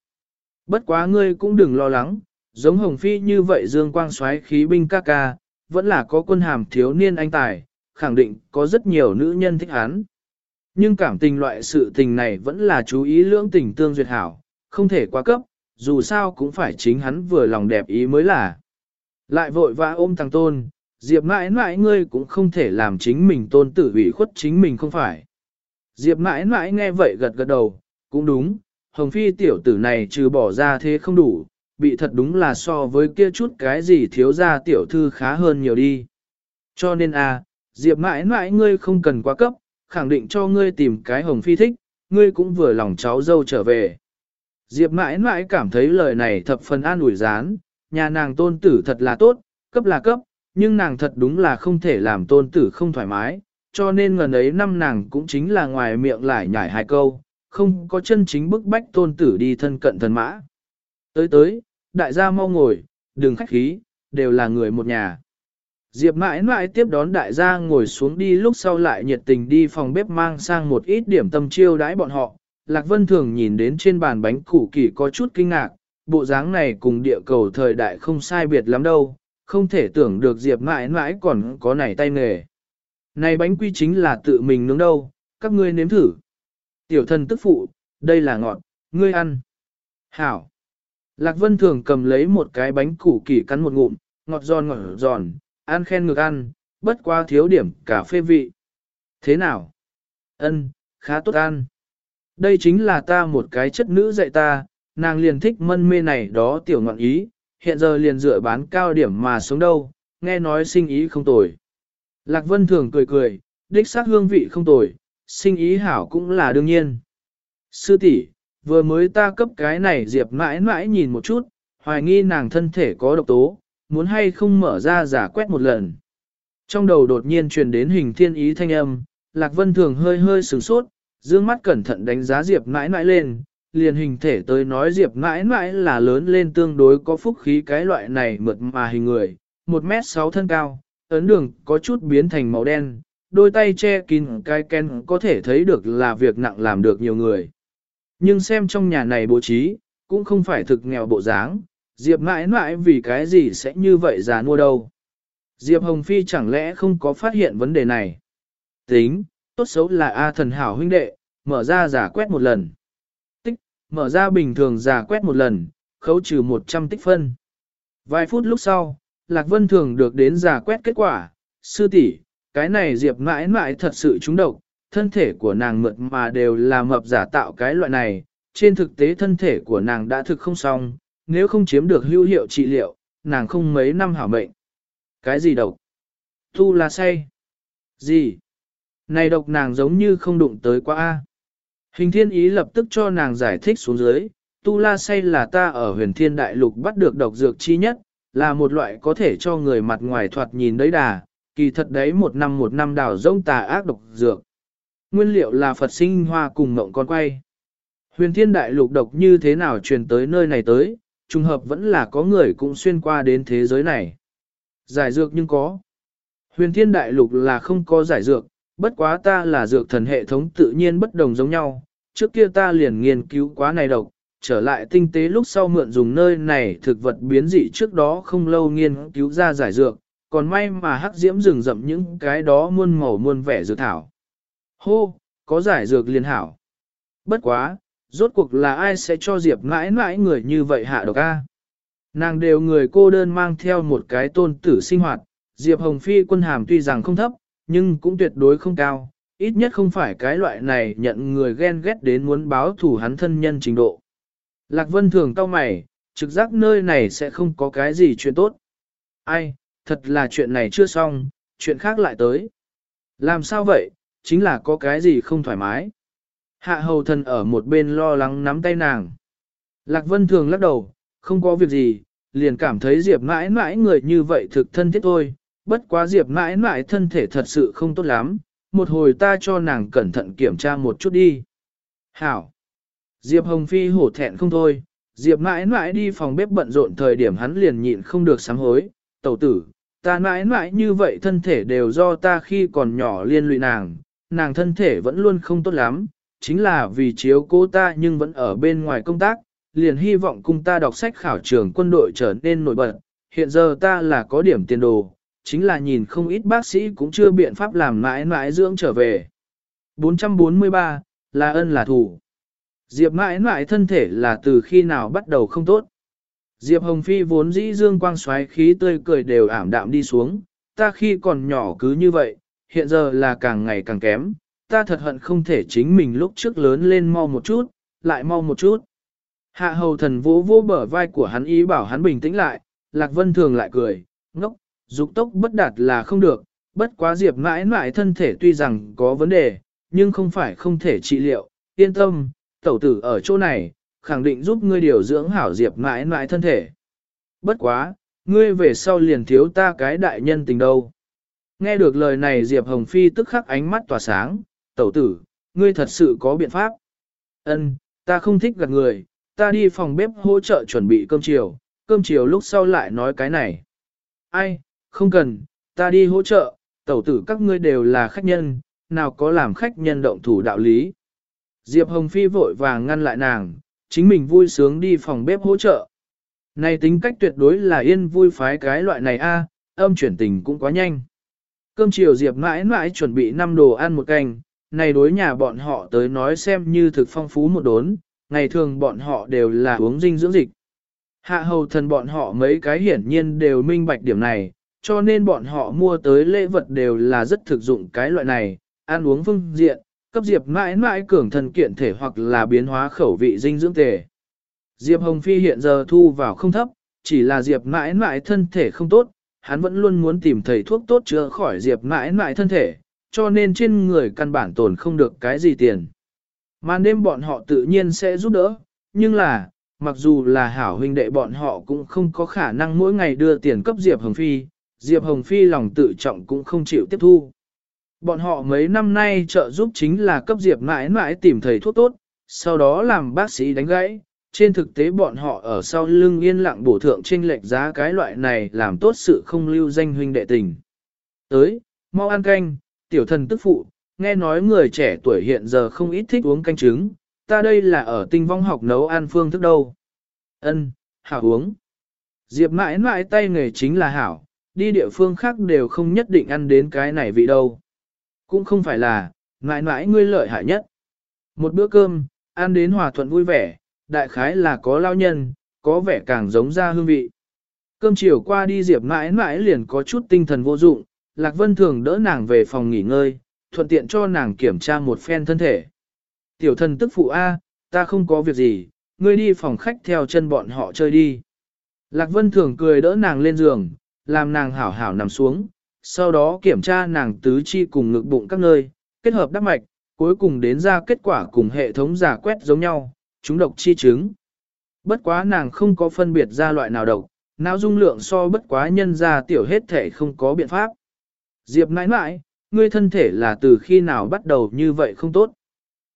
Bất quá ngươi cũng đừng lo lắng, giống Hồng Phi như vậy dương quang xoáy khí binh ca ca, vẫn là có quân hàm thiếu niên anh tài, khẳng định có rất nhiều nữ nhân thích hắn. Nhưng cảm tình loại sự tình này vẫn là chú ý lưỡng tình tương duyệt hảo, không thể quá cấp, dù sao cũng phải chính hắn vừa lòng đẹp ý mới là. Lại vội vã ôm thằng tôn, Diệp mãi mãi ngươi cũng không thể làm chính mình tôn tử ủy khuất chính mình không phải. Diệp mãi mãi nghe vậy gật gật đầu, cũng đúng, Hồng Phi tiểu tử này trừ bỏ ra thế không đủ, bị thật đúng là so với kia chút cái gì thiếu ra tiểu thư khá hơn nhiều đi. Cho nên à, Diệp mãi mãi ngươi không cần quá cấp, khẳng định cho ngươi tìm cái Hồng Phi thích, ngươi cũng vừa lòng cháu dâu trở về. Diệp mãi mãi cảm thấy lời này thập phần an ủi rán, nhà nàng tôn tử thật là tốt, cấp là cấp, nhưng nàng thật đúng là không thể làm tôn tử không thoải mái, cho nên ngần ấy năm nàng cũng chính là ngoài miệng lại nhảy hai câu, không có chân chính bức bách tôn tử đi thân cận thần mã. Tới tới, đại gia mau ngồi, đừng khách khí, đều là người một nhà. Diệp mãi mãi tiếp đón đại gia ngồi xuống đi lúc sau lại nhiệt tình đi phòng bếp mang sang một ít điểm tâm chiêu đãi bọn họ. Lạc Vân thường nhìn đến trên bàn bánh củ kỳ có chút kinh ngạc, bộ dáng này cùng địa cầu thời đại không sai biệt lắm đâu, không thể tưởng được Diệp mãi mãi còn có nảy tay nghề. Này bánh quy chính là tự mình nướng đâu, các ngươi nếm thử. Tiểu thần tức phụ, đây là ngọt, ngươi ăn. Hảo. Lạc Vân thường cầm lấy một cái bánh củ kỳ cắn một ngụm, ngọt giòn ngọt giòn, ăn khen ngược ăn, bất quá thiếu điểm cà phê vị. Thế nào? Ân, khá tốt ăn. Đây chính là ta một cái chất nữ dạy ta, nàng liền thích mân mê này đó tiểu ngọn ý, hiện giờ liền dựa bán cao điểm mà sống đâu, nghe nói sinh ý không tồi. Lạc Vân thường cười cười, đích xác hương vị không tồi, sinh ý hảo cũng là đương nhiên. Sư tỷ, vừa mới ta cấp cái này Diệp mãi mãi nhìn một chút, hoài nghi nàng thân thể có độc tố, muốn hay không mở ra giả quét một lần. Trong đầu đột nhiên truyền đến hình thiên ý thanh âm, Lạc Vân Thường hơi hơi sửng sốt, dương mắt cẩn thận đánh giá Diệp mãi mãi lên, liền hình thể tới nói Diệp mãi mãi là lớn lên tương đối có phúc khí cái loại này mượt mà hình người, 1 mét 6 thân cao, ấn đường có chút biến thành màu đen, đôi tay che kín cái ken có thể thấy được là việc nặng làm được nhiều người. Nhưng xem trong nhà này bố trí, cũng không phải thực nghèo bộ dáng, Diệp mãi mãi vì cái gì sẽ như vậy già mua đâu. Diệp Hồng Phi chẳng lẽ không có phát hiện vấn đề này. Tính, tốt xấu là A thần hảo huynh đệ, mở ra giả quét một lần. Tích, mở ra bình thường giả quét một lần, khấu trừ 100 tích phân. Vài phút lúc sau, Lạc Vân Thường được đến giả quét kết quả, sư tỷ, cái này Diệp mãi mãi thật sự trúng độc, thân thể của nàng mượt mà đều là mập giả tạo cái loại này, trên thực tế thân thể của nàng đã thực không xong, nếu không chiếm được hữu hiệu trị liệu, nàng không mấy năm hảo mệnh. Cái gì độc? Tu là say. Gì? Này độc nàng giống như không đụng tới quá A. Hình thiên ý lập tức cho nàng giải thích xuống dưới, tu la say là ta ở huyền thiên đại lục bắt được độc dược chi nhất, là một loại có thể cho người mặt ngoài thoạt nhìn đấy đà, kỳ thật đấy một năm một năm đào rông tà ác độc dược. Nguyên liệu là Phật sinh hoa cùng mộng con quay. Huyền thiên đại lục độc như thế nào truyền tới nơi này tới, trùng hợp vẫn là có người cũng xuyên qua đến thế giới này. Giải dược nhưng có. Huyền thiên đại lục là không có giải dược, bất quá ta là dược thần hệ thống tự nhiên bất đồng giống nhau. Trước kia ta liền nghiên cứu quá này độc, trở lại tinh tế lúc sau mượn dùng nơi này thực vật biến dị trước đó không lâu nghiên cứu ra giải dược, còn may mà hắc diễm rừng rậm những cái đó muôn màu muôn vẻ dược thảo. Hô, có giải dược liền hảo. Bất quá, rốt cuộc là ai sẽ cho Diệp mãi mãi người như vậy hạ độc a? Nàng đều người cô đơn mang theo một cái tôn tử sinh hoạt, Diệp Hồng Phi quân hàm tuy rằng không thấp, nhưng cũng tuyệt đối không cao, ít nhất không phải cái loại này nhận người ghen ghét đến muốn báo thủ hắn thân nhân trình độ. Lạc Vân thường cao mày, trực giác nơi này sẽ không có cái gì chuyện tốt. Ai, thật là chuyện này chưa xong, chuyện khác lại tới. Làm sao vậy, chính là có cái gì không thoải mái. Hạ hầu thần ở một bên lo lắng nắm tay nàng. Lạc Vân thường lắc đầu, không có việc gì, liền cảm thấy Diệp mãi mãi người như vậy thực thân thiết thôi, bất quá Diệp mãi mãi thân thể thật sự không tốt lắm, một hồi ta cho nàng cẩn thận kiểm tra một chút đi. Hảo! Diệp Hồng Phi hổ thẹn không thôi, Diệp mãi mãi đi phòng bếp bận rộn thời điểm hắn liền nhịn không được sám hối, tẩu tử, ta mãi mãi như vậy thân thể đều do ta khi còn nhỏ liên lụy nàng, nàng thân thể vẫn luôn không tốt lắm, chính là vì chiếu cố ta nhưng vẫn ở bên ngoài công tác, liền hy vọng cùng ta đọc sách khảo trường quân đội trở nên nổi bật, hiện giờ ta là có điểm tiền đồ, chính là nhìn không ít bác sĩ cũng chưa biện pháp làm mãi mãi dưỡng trở về. 443, là ân là thủ. Diệp mãi mãi thân thể là từ khi nào bắt đầu không tốt. Diệp Hồng Phi vốn dĩ dương quang xoáy khí tươi cười đều ảm đạm đi xuống, ta khi còn nhỏ cứ như vậy, hiện giờ là càng ngày càng kém, ta thật hận không thể chính mình lúc trước lớn lên mau một chút, lại mau một chút. Hạ hầu thần vỗ vỗ bờ vai của hắn ý bảo hắn bình tĩnh lại, Lạc Vân Thường lại cười, ngốc, dục tốc bất đạt là không được, bất quá Diệp mãi mãi thân thể tuy rằng có vấn đề, nhưng không phải không thể trị liệu, yên tâm, tẩu tử ở chỗ này, khẳng định giúp ngươi điều dưỡng hảo Diệp mãi mãi thân thể. Bất quá, ngươi về sau liền thiếu ta cái đại nhân tình đâu. Nghe được lời này Diệp Hồng Phi tức khắc ánh mắt tỏa sáng, tẩu tử, ngươi thật sự có biện pháp. Ân, ta không thích gạt người, ta đi phòng bếp hỗ trợ chuẩn bị cơm chiều, cơm chiều lúc sau lại nói cái này. Ai, không cần, ta đi hỗ trợ, tẩu tử các ngươi đều là khách nhân, nào có làm khách nhân động thủ đạo lý. Diệp Hồng Phi vội vàng ngăn lại nàng, chính mình vui sướng đi phòng bếp hỗ trợ. Này tính cách tuyệt đối là yên vui phái cái loại này a, âm chuyển tình cũng quá nhanh. Cơm chiều Diệp mãi mãi chuẩn bị 5 đồ ăn một canh, này đối nhà bọn họ tới nói xem như thực phong phú một đốn, ngày thường bọn họ đều là uống dinh dưỡng dịch. Hạ hầu thần bọn họ mấy cái hiển nhiên đều minh bạch điểm này, cho nên bọn họ mua tới lễ vật đều là rất thực dụng cái loại này, ăn uống phương diện, cấp Diệp mãi mãi cường thần kiện thể hoặc là biến hóa khẩu vị dinh dưỡng tề. Diệp Hồng Phi hiện giờ thu vào không thấp, chỉ là Diệp mãi mãi thân thể không tốt, hắn vẫn luôn muốn tìm thầy thuốc tốt chữa khỏi Diệp mãi mãi thân thể, cho nên trên người căn bản tồn không được cái gì tiền. Màn đêm bọn họ tự nhiên sẽ giúp đỡ, nhưng là, mặc dù là hảo huynh đệ bọn họ cũng không có khả năng mỗi ngày đưa tiền cấp Diệp Hồng Phi, Diệp Hồng Phi lòng tự trọng cũng không chịu tiếp thu. Bọn họ mấy năm nay trợ giúp chính là cấp Diệp mãi mãi tìm thầy thuốc tốt, sau đó làm bác sĩ đánh gãy. Trên thực tế bọn họ ở sau lưng yên lặng bổ thượng trên lệch giá cái loại này làm tốt sự không lưu danh huynh đệ tình. Tới, mau ăn canh, tiểu thần tức phụ, nghe nói người trẻ tuổi hiện giờ không ít thích uống canh trứng, ta đây là ở tinh vong học nấu ăn phương thức đâu. Ân, hảo uống. Diệp mãi mãi tay nghề chính là hảo, đi địa phương khác đều không nhất định ăn đến cái này vị đâu. Cũng không phải là, mãi mãi ngươi lợi hại nhất. Một bữa cơm, ăn đến hòa thuận vui vẻ, đại khái là có lao nhân, có vẻ càng giống ra hương vị. Cơm chiều qua đi Diệp mãi mãi liền có chút tinh thần vô dụng, Lạc Vân thường đỡ nàng về phòng nghỉ ngơi, thuận tiện cho nàng kiểm tra một phen thân thể. Tiểu thần tức phụ A, ta không có việc gì, ngươi đi phòng khách theo chân bọn họ chơi đi. Lạc Vân thường cười đỡ nàng lên giường, làm nàng hảo hảo nằm xuống, sau đó kiểm tra nàng tứ chi cùng ngực bụng các nơi, kết hợp đắp mạch, cuối cùng đến ra kết quả cùng hệ thống giả quét giống nhau, chúng độc chi chứng. Bất quá nàng không có phân biệt ra loại nào độc, não dung lượng so bất quá nhân ra tiểu hết thể không có biện pháp. Diệp nãi nãi, ngươi thân thể là từ khi nào bắt đầu như vậy không tốt.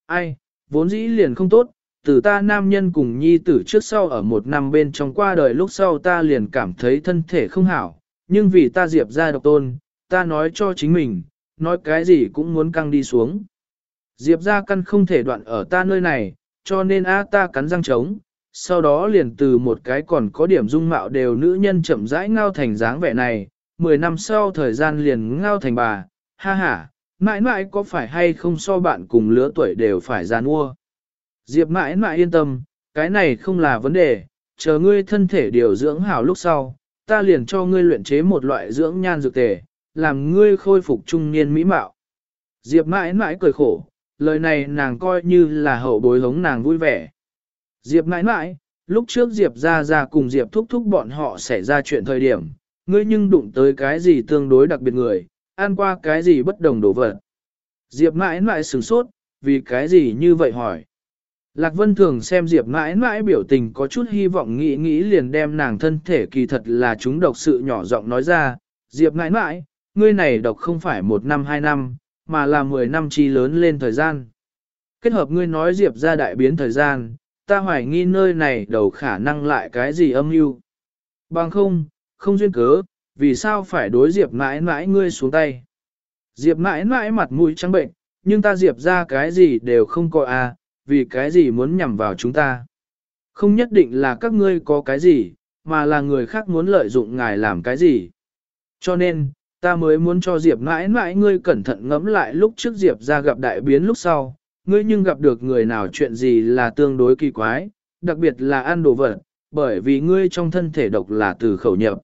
Ai, vốn dĩ liền không tốt, từ ta nam nhân cùng nhi tử trước sau ở một năm bên trong qua đời lúc sau ta liền cảm thấy thân thể không hảo, nhưng vì ta diệp ra độc tôn, ta nói cho chính mình, nói cái gì cũng muốn căng đi xuống. Diệp ra căn không thể đoạn ở ta nơi này, cho nên a ta cắn răng trống, sau đó liền từ một cái còn có điểm dung mạo đều nữ nhân chậm rãi ngao thành dáng vẻ này, 10 năm sau thời gian liền ngao thành bà, ha ha, mãi mãi có phải hay không so bạn cùng lứa tuổi đều phải gian mua. Diệp mãi mãi yên tâm, cái này không là vấn đề, chờ ngươi thân thể điều dưỡng hảo lúc sau, ta liền cho ngươi luyện chế một loại dưỡng nhan dược tề, làm ngươi khôi phục trung niên mỹ mạo. Diệp mãi mãi cười khổ, lời này nàng coi như là hậu bối hống nàng vui vẻ. Diệp mãi mãi, lúc trước Diệp ra ra cùng Diệp thúc thúc bọn họ xảy ra chuyện thời điểm, ngươi nhưng đụng tới cái gì tương đối đặc biệt người, ăn qua cái gì bất đồng đồ vật. Diệp mãi mãi sửng sốt, vì cái gì như vậy hỏi. Lạc Vân thường xem Diệp mãi mãi biểu tình có chút hy vọng nghĩ nghĩ liền đem nàng thân thể kỳ thật là chúng độc sự nhỏ giọng nói ra. Diệp mãi mãi, ngươi này độc không phải một năm hai năm, mà là mười năm chi lớn lên thời gian. Kết hợp ngươi nói Diệp ra đại biến thời gian, ta hoài nghi nơi này đầu khả năng lại cái gì âm mưu. Bằng không, không duyên cớ, vì sao phải đối Diệp mãi mãi ngươi xuống tay. Diệp mãi mãi mặt mũi trắng bệnh, nhưng ta Diệp ra cái gì đều không có à, vì cái gì muốn nhằm vào chúng ta. Không nhất định là các ngươi có cái gì, mà là người khác muốn lợi dụng ngài làm cái gì. Cho nên, ta mới muốn cho Diệp mãi mãi ngươi cẩn thận ngẫm lại lúc trước Diệp ra gặp đại biến lúc sau, ngươi nhưng gặp được người nào chuyện gì là tương đối kỳ quái, đặc biệt là ăn đồ vật, bởi vì ngươi trong thân thể độc là từ khẩu nhập.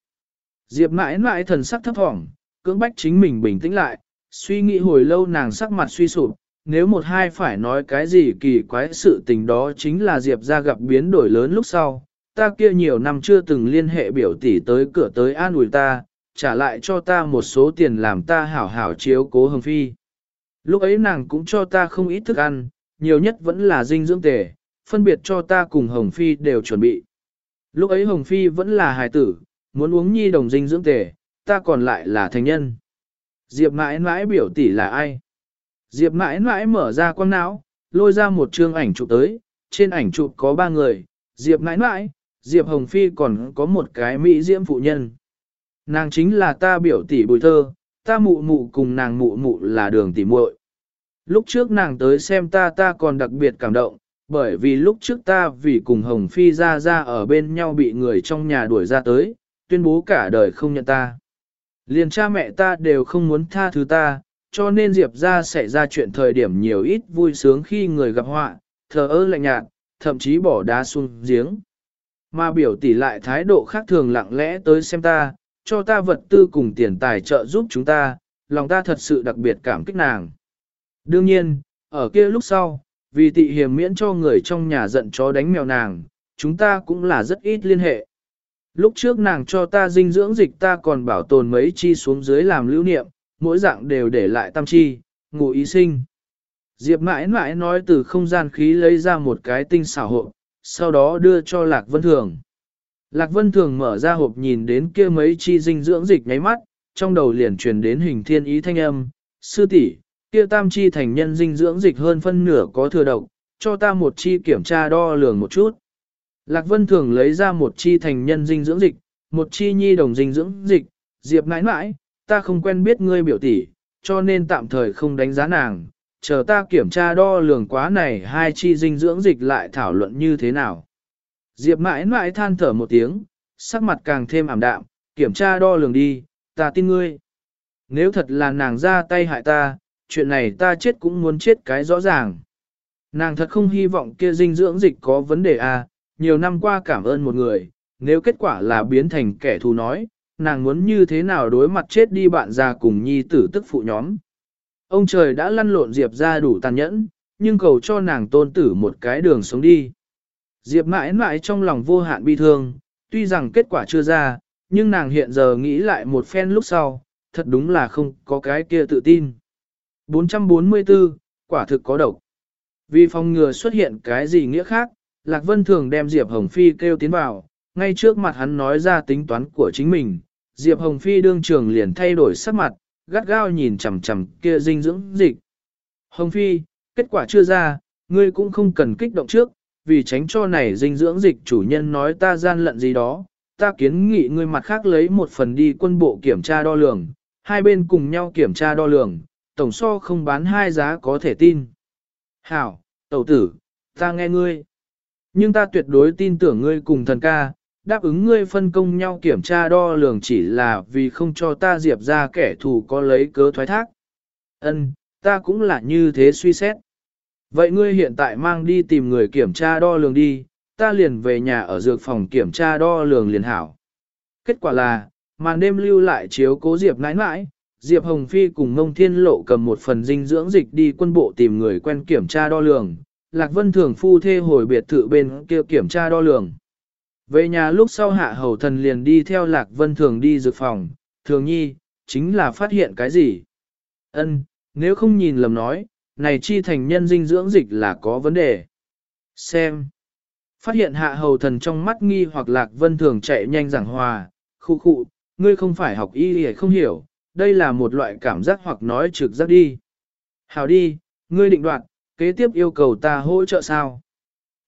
Diệp mãi mãi thần sắc thấp thỏm, cưỡng bách chính mình bình tĩnh lại, suy nghĩ hồi lâu nàng sắc mặt suy sụp, nếu một hai phải nói cái gì kỳ quái sự tình đó chính là Diệp ra gặp biến đổi lớn lúc sau, ta kia nhiều năm chưa từng liên hệ biểu tỷ tới cửa tới an ủi ta, trả lại cho ta một số tiền làm ta hảo hảo chiếu cố hồng phi. Lúc ấy nàng cũng cho ta không ít thức ăn, nhiều nhất vẫn là dinh dưỡng tề, phân biệt cho ta cùng hồng phi đều chuẩn bị. Lúc ấy hồng phi vẫn là hài tử, muốn uống nhi đồng dinh dưỡng tề, ta còn lại là thành nhân. Diệp mãi mãi biểu tỷ là ai? Diệp mãi mãi mở ra quang não, lôi ra một chương ảnh chụp tới, trên ảnh chụp có ba người, Diệp mãi mãi, Diệp Hồng Phi còn có một cái mỹ diễm phụ nhân. Nàng chính là ta biểu tỷ bùi thơ, ta mụ mụ cùng nàng mụ mụ là đường tỷ muội. Lúc trước nàng tới xem ta ta còn đặc biệt cảm động, bởi vì lúc trước ta vì cùng Hồng Phi ra ra ở bên nhau bị người trong nhà đuổi ra tới, tuyên bố cả đời không nhận ta. Liền cha mẹ ta đều không muốn tha thứ ta, cho nên Diệp ra xảy ra chuyện thời điểm nhiều ít vui sướng khi người gặp họa, thờ ơ lạnh nhạt, thậm chí bỏ đá xuống giếng. Mà biểu tỷ lại thái độ khác thường lặng lẽ tới xem ta, cho ta vật tư cùng tiền tài trợ giúp chúng ta, lòng ta thật sự đặc biệt cảm kích nàng. Đương nhiên, ở kia lúc sau, vì tị hiểm miễn cho người trong nhà giận chó đánh mèo nàng, chúng ta cũng là rất ít liên hệ. Lúc trước nàng cho ta dinh dưỡng dịch ta còn bảo tồn mấy chi xuống dưới làm lưu niệm, mỗi dạng đều để lại tam chi, ngủ ý sinh. Diệp mãi mãi nói từ không gian khí lấy ra một cái tinh xảo hộp, sau đó đưa cho Lạc Vân Thường. Lạc Vân Thường mở ra hộp nhìn đến kia mấy chi dinh dưỡng dịch nháy mắt, trong đầu liền truyền đến hình thiên ý thanh âm, sư tỷ, kia tam chi thành nhân dinh dưỡng dịch hơn phân nửa có thừa độc, cho ta một chi kiểm tra đo lường một chút. Lạc Vân thường lấy ra một chi thành nhân dinh dưỡng dịch, một chi nhi đồng dinh dưỡng dịch, Diệp nãi nãi, ta không quen biết ngươi biểu tỷ, cho nên tạm thời không đánh giá nàng, chờ ta kiểm tra đo lường quá này hai chi dinh dưỡng dịch lại thảo luận như thế nào. Diệp mãi mãi than thở một tiếng, sắc mặt càng thêm ảm đạm, kiểm tra đo lường đi, ta tin ngươi. Nếu thật là nàng ra tay hại ta, chuyện này ta chết cũng muốn chết cái rõ ràng. Nàng thật không hy vọng kia dinh dưỡng dịch có vấn đề à, nhiều năm qua cảm ơn một người, nếu kết quả là biến thành kẻ thù nói, nàng muốn như thế nào đối mặt chết đi bạn già cùng nhi tử tức phụ nhóm. Ông trời đã lăn lộn Diệp ra đủ tàn nhẫn, nhưng cầu cho nàng tôn tử một cái đường sống đi. Diệp mãi mãi trong lòng vô hạn bi thương, tuy rằng kết quả chưa ra, nhưng nàng hiện giờ nghĩ lại một phen lúc sau, thật đúng là không có cái kia tự tin. 444, quả thực có độc. Vì phòng ngừa xuất hiện cái gì nghĩa khác, Lạc Vân thường đem Diệp Hồng Phi kêu tiến vào, ngay trước mặt hắn nói ra tính toán của chính mình. Diệp Hồng Phi đương trường liền thay đổi sắc mặt, gắt gao nhìn chằm chằm kia dinh dưỡng dịch. Hồng Phi, kết quả chưa ra, ngươi cũng không cần kích động trước, vì tránh cho này dinh dưỡng dịch chủ nhân nói ta gian lận gì đó, ta kiến nghị ngươi mặt khác lấy một phần đi quân bộ kiểm tra đo lường, hai bên cùng nhau kiểm tra đo lường, tổng so không bán hai giá có thể tin. Hảo, tẩu tử, ta nghe ngươi. Nhưng ta tuyệt đối tin tưởng ngươi cùng thần ca, đáp ứng ngươi phân công nhau kiểm tra đo lường chỉ là vì không cho ta diệp ra kẻ thù có lấy cớ thoái thác. Ân, ta cũng là như thế suy xét. Vậy ngươi hiện tại mang đi tìm người kiểm tra đo lường đi, ta liền về nhà ở dược phòng kiểm tra đo lường liền hảo. Kết quả là, màn đêm lưu lại chiếu cố Diệp nãi nãi, Diệp Hồng Phi cùng Ngông Thiên Lộ cầm một phần dinh dưỡng dịch đi quân bộ tìm người quen kiểm tra đo lường, Lạc Vân Thường phu thê hồi biệt thự bên kia kiểm tra đo lường. Về nhà lúc sau hạ hầu thần liền đi theo Lạc Vân Thường đi dược phòng, thường nhi, chính là phát hiện cái gì? Ân, nếu không nhìn lầm nói, này chi thành nhân dinh dưỡng dịch là có vấn đề. Xem. Phát hiện hạ hầu thần trong mắt nghi hoặc Lạc Vân Thường chạy nhanh giảng hòa, khu khu, ngươi không phải học y thì không hiểu, đây là một loại cảm giác hoặc nói trực giác đi. Hảo đi, ngươi định đoạt, kế tiếp yêu cầu ta hỗ trợ sao?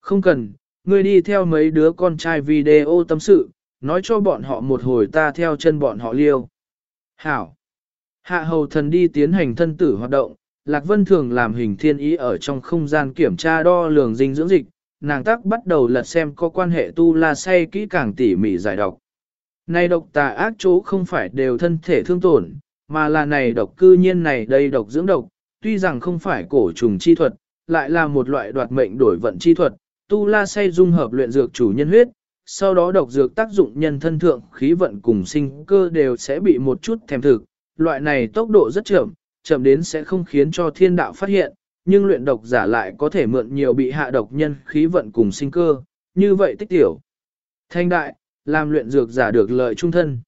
Không cần, ngươi đi theo mấy đứa con trai video tâm sự, nói cho bọn họ một hồi ta theo chân bọn họ liêu. Hảo. Hạ hầu thần đi tiến hành thân tử hoạt động, Lạc Vân thường làm hình thiên ý ở trong không gian kiểm tra đo lường dinh dưỡng dịch, nàng tắc bắt đầu lật xem có quan hệ tu la say kỹ càng tỉ mỉ giải độc. Này độc tà ác chỗ không phải đều thân thể thương tổn, mà là này độc cư nhiên này đây độc dưỡng độc, tuy rằng không phải cổ trùng chi thuật, lại là một loại đoạt mệnh đổi vận chi thuật, tu la say dung hợp luyện dược chủ nhân huyết, sau đó độc dược tác dụng nhân thân thượng khí vận cùng sinh cơ đều sẽ bị một chút thèm thực, loại này tốc độ rất chậm, chậm đến sẽ không khiến cho thiên đạo phát hiện, nhưng luyện độc giả lại có thể mượn nhiều bị hạ độc nhân khí vận cùng sinh cơ, như vậy tích tiểu. Thanh đại, làm luyện dược giả được lợi trung thân.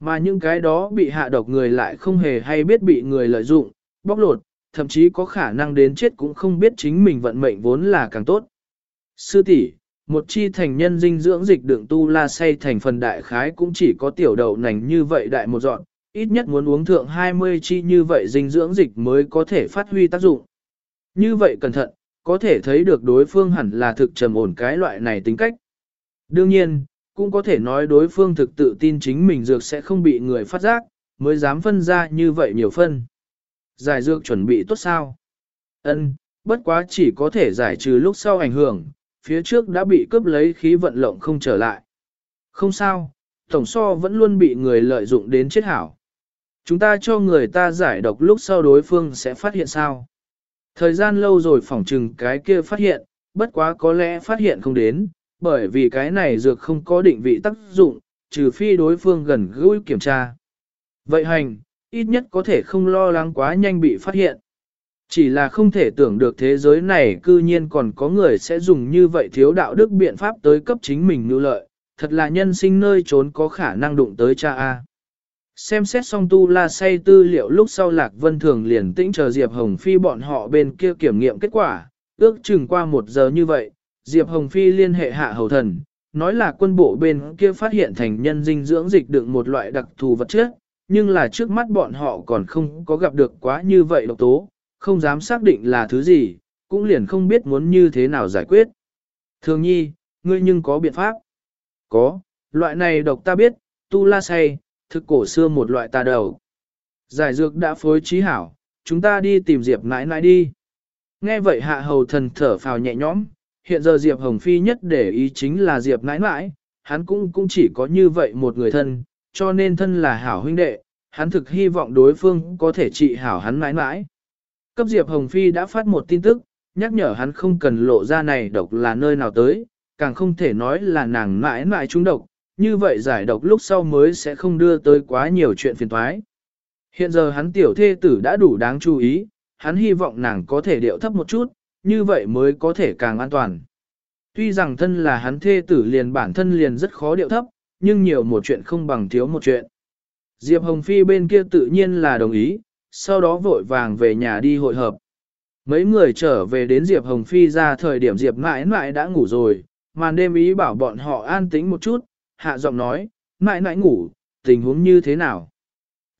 Mà những cái đó bị hạ độc người lại không hề hay biết bị người lợi dụng, bóc lột, thậm chí có khả năng đến chết cũng không biết chính mình vận mệnh vốn là càng tốt. Sư tỷ, một chi thành nhân dinh dưỡng dịch đường tu la say thành phần đại khái cũng chỉ có tiểu đậu nành như vậy đại một dọn, ít nhất muốn uống thượng 20 chi như vậy dinh dưỡng dịch mới có thể phát huy tác dụng. Như vậy cẩn thận, có thể thấy được đối phương hẳn là thực trầm ổn cái loại này tính cách. Đương nhiên, cũng có thể nói đối phương thực tự tin chính mình dược sẽ không bị người phát giác, mới dám phân ra như vậy nhiều phân. Giải dược chuẩn bị tốt sao? Ân, bất quá chỉ có thể giải trừ lúc sau ảnh hưởng, phía trước đã bị cướp lấy khí vận lộng không trở lại. Không sao, tổng so vẫn luôn bị người lợi dụng đến chết hảo. Chúng ta cho người ta giải độc lúc sau đối phương sẽ phát hiện sao? Thời gian lâu rồi phỏng trừng cái kia phát hiện, bất quá có lẽ phát hiện không đến, bởi vì cái này dược không có định vị tác dụng, trừ phi đối phương gần gũi kiểm tra. Vậy hành, ít nhất có thể không lo lắng quá nhanh bị phát hiện. Chỉ là không thể tưởng được thế giới này cư nhiên còn có người sẽ dùng như vậy thiếu đạo đức biện pháp tới cấp chính mình nưu lợi, thật là nhân sinh nơi trốn có khả năng đụng tới cha A. Xem xét xong tu la say tư liệu lúc sau Lạc Vân Thường liền tĩnh chờ Diệp Hồng Phi bọn họ bên kia kiểm nghiệm kết quả, ước chừng qua một giờ như vậy, Diệp Hồng Phi liên hệ hạ hầu thần, nói là quân bộ bên kia phát hiện thành nhân dinh dưỡng dịch đựng một loại đặc thù vật chất, nhưng là trước mắt bọn họ còn không có gặp được quá như vậy độc tố, không dám xác định là thứ gì, cũng liền không biết muốn như thế nào giải quyết. Thường nhi, ngươi nhưng có biện pháp? Có, loại này độc ta biết, tu la say, thực cổ xưa một loại tà đầu. Giải dược đã phối trí hảo, chúng ta đi tìm Diệp nãi nãi đi. Nghe vậy hạ hầu thần thở phào nhẹ nhõm, hiện giờ Diệp Hồng Phi nhất để ý chính là Diệp nãi nãi, hắn cũng cũng chỉ có như vậy một người thân, cho nên thân là hảo huynh đệ, hắn thực hy vọng đối phương có thể trị hảo hắn nãi nãi. Cấp Diệp Hồng Phi đã phát một tin tức, nhắc nhở hắn không cần lộ ra này độc là nơi nào tới, càng không thể nói là nàng mãi mãi trúng độc, như vậy giải độc lúc sau mới sẽ không đưa tới quá nhiều chuyện phiền toái. Hiện giờ hắn tiểu thê tử đã đủ đáng chú ý, hắn hy vọng nàng có thể điệu thấp một chút, như vậy mới có thể càng an toàn. Tuy rằng thân là hắn thê tử liền bản thân liền rất khó điệu thấp, nhưng nhiều một chuyện không bằng thiếu một chuyện. Diệp Hồng Phi bên kia tự nhiên là đồng ý, sau đó vội vàng về nhà đi hội hợp. Mấy người trở về đến Diệp Hồng Phi ra thời điểm Diệp mãi mãi đã ngủ rồi, màn đêm ý bảo bọn họ an tĩnh một chút, hạ giọng nói, mãi mãi ngủ, tình huống như thế nào?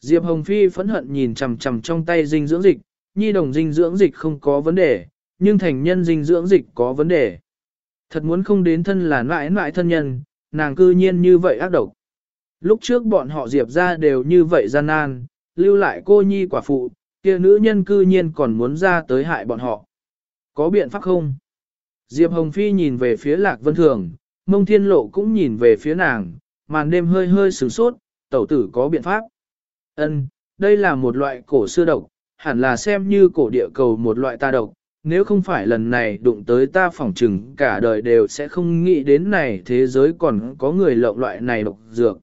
Diệp Hồng Phi phẫn hận nhìn chằm chằm trong tay dinh dưỡng dịch, nhi đồng dinh dưỡng dịch không có vấn đề, nhưng thành nhân dinh dưỡng dịch có vấn đề. Thật muốn không đến thân là mãi mãi thân nhân, nàng cư nhiên như vậy ác độc. Lúc trước bọn họ Diệp ra đều như vậy gian nan, lưu lại cô nhi quả phụ, kia nữ nhân cư nhiên còn muốn ra tới hại bọn họ. Có biện pháp không? Diệp Hồng Phi nhìn về phía Lạc Vân Thường, mông thiên lộ cũng nhìn về phía nàng, màn đêm hơi hơi sửng sốt, tẩu tử có biện pháp. Ân, đây là một loại cổ xưa độc, hẳn là xem như cổ địa cầu một loại ta độc, nếu không phải lần này đụng tới ta phỏng chừng cả đời đều sẽ không nghĩ đến này thế giới còn có người lộng loại này độc dược.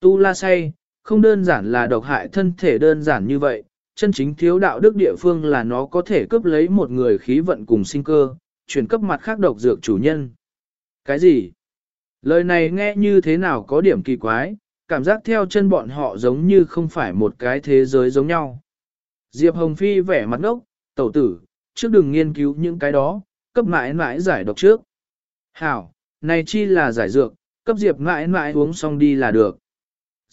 Tu la say, không đơn giản là độc hại thân thể đơn giản như vậy, chân chính thiếu đạo đức địa phương là nó có thể cướp lấy một người khí vận cùng sinh cơ, chuyển cấp mặt khác độc dược chủ nhân. Cái gì? Lời này nghe như thế nào có điểm kỳ quái, cảm giác theo chân bọn họ giống như không phải một cái thế giới giống nhau. Diệp Hồng Phi vẻ mặt ngốc, tẩu tử, trước đừng nghiên cứu những cái đó, cấp mãi mãi giải độc trước. Hảo, này chi là giải dược, cấp Diệp mãi mãi uống xong đi là được.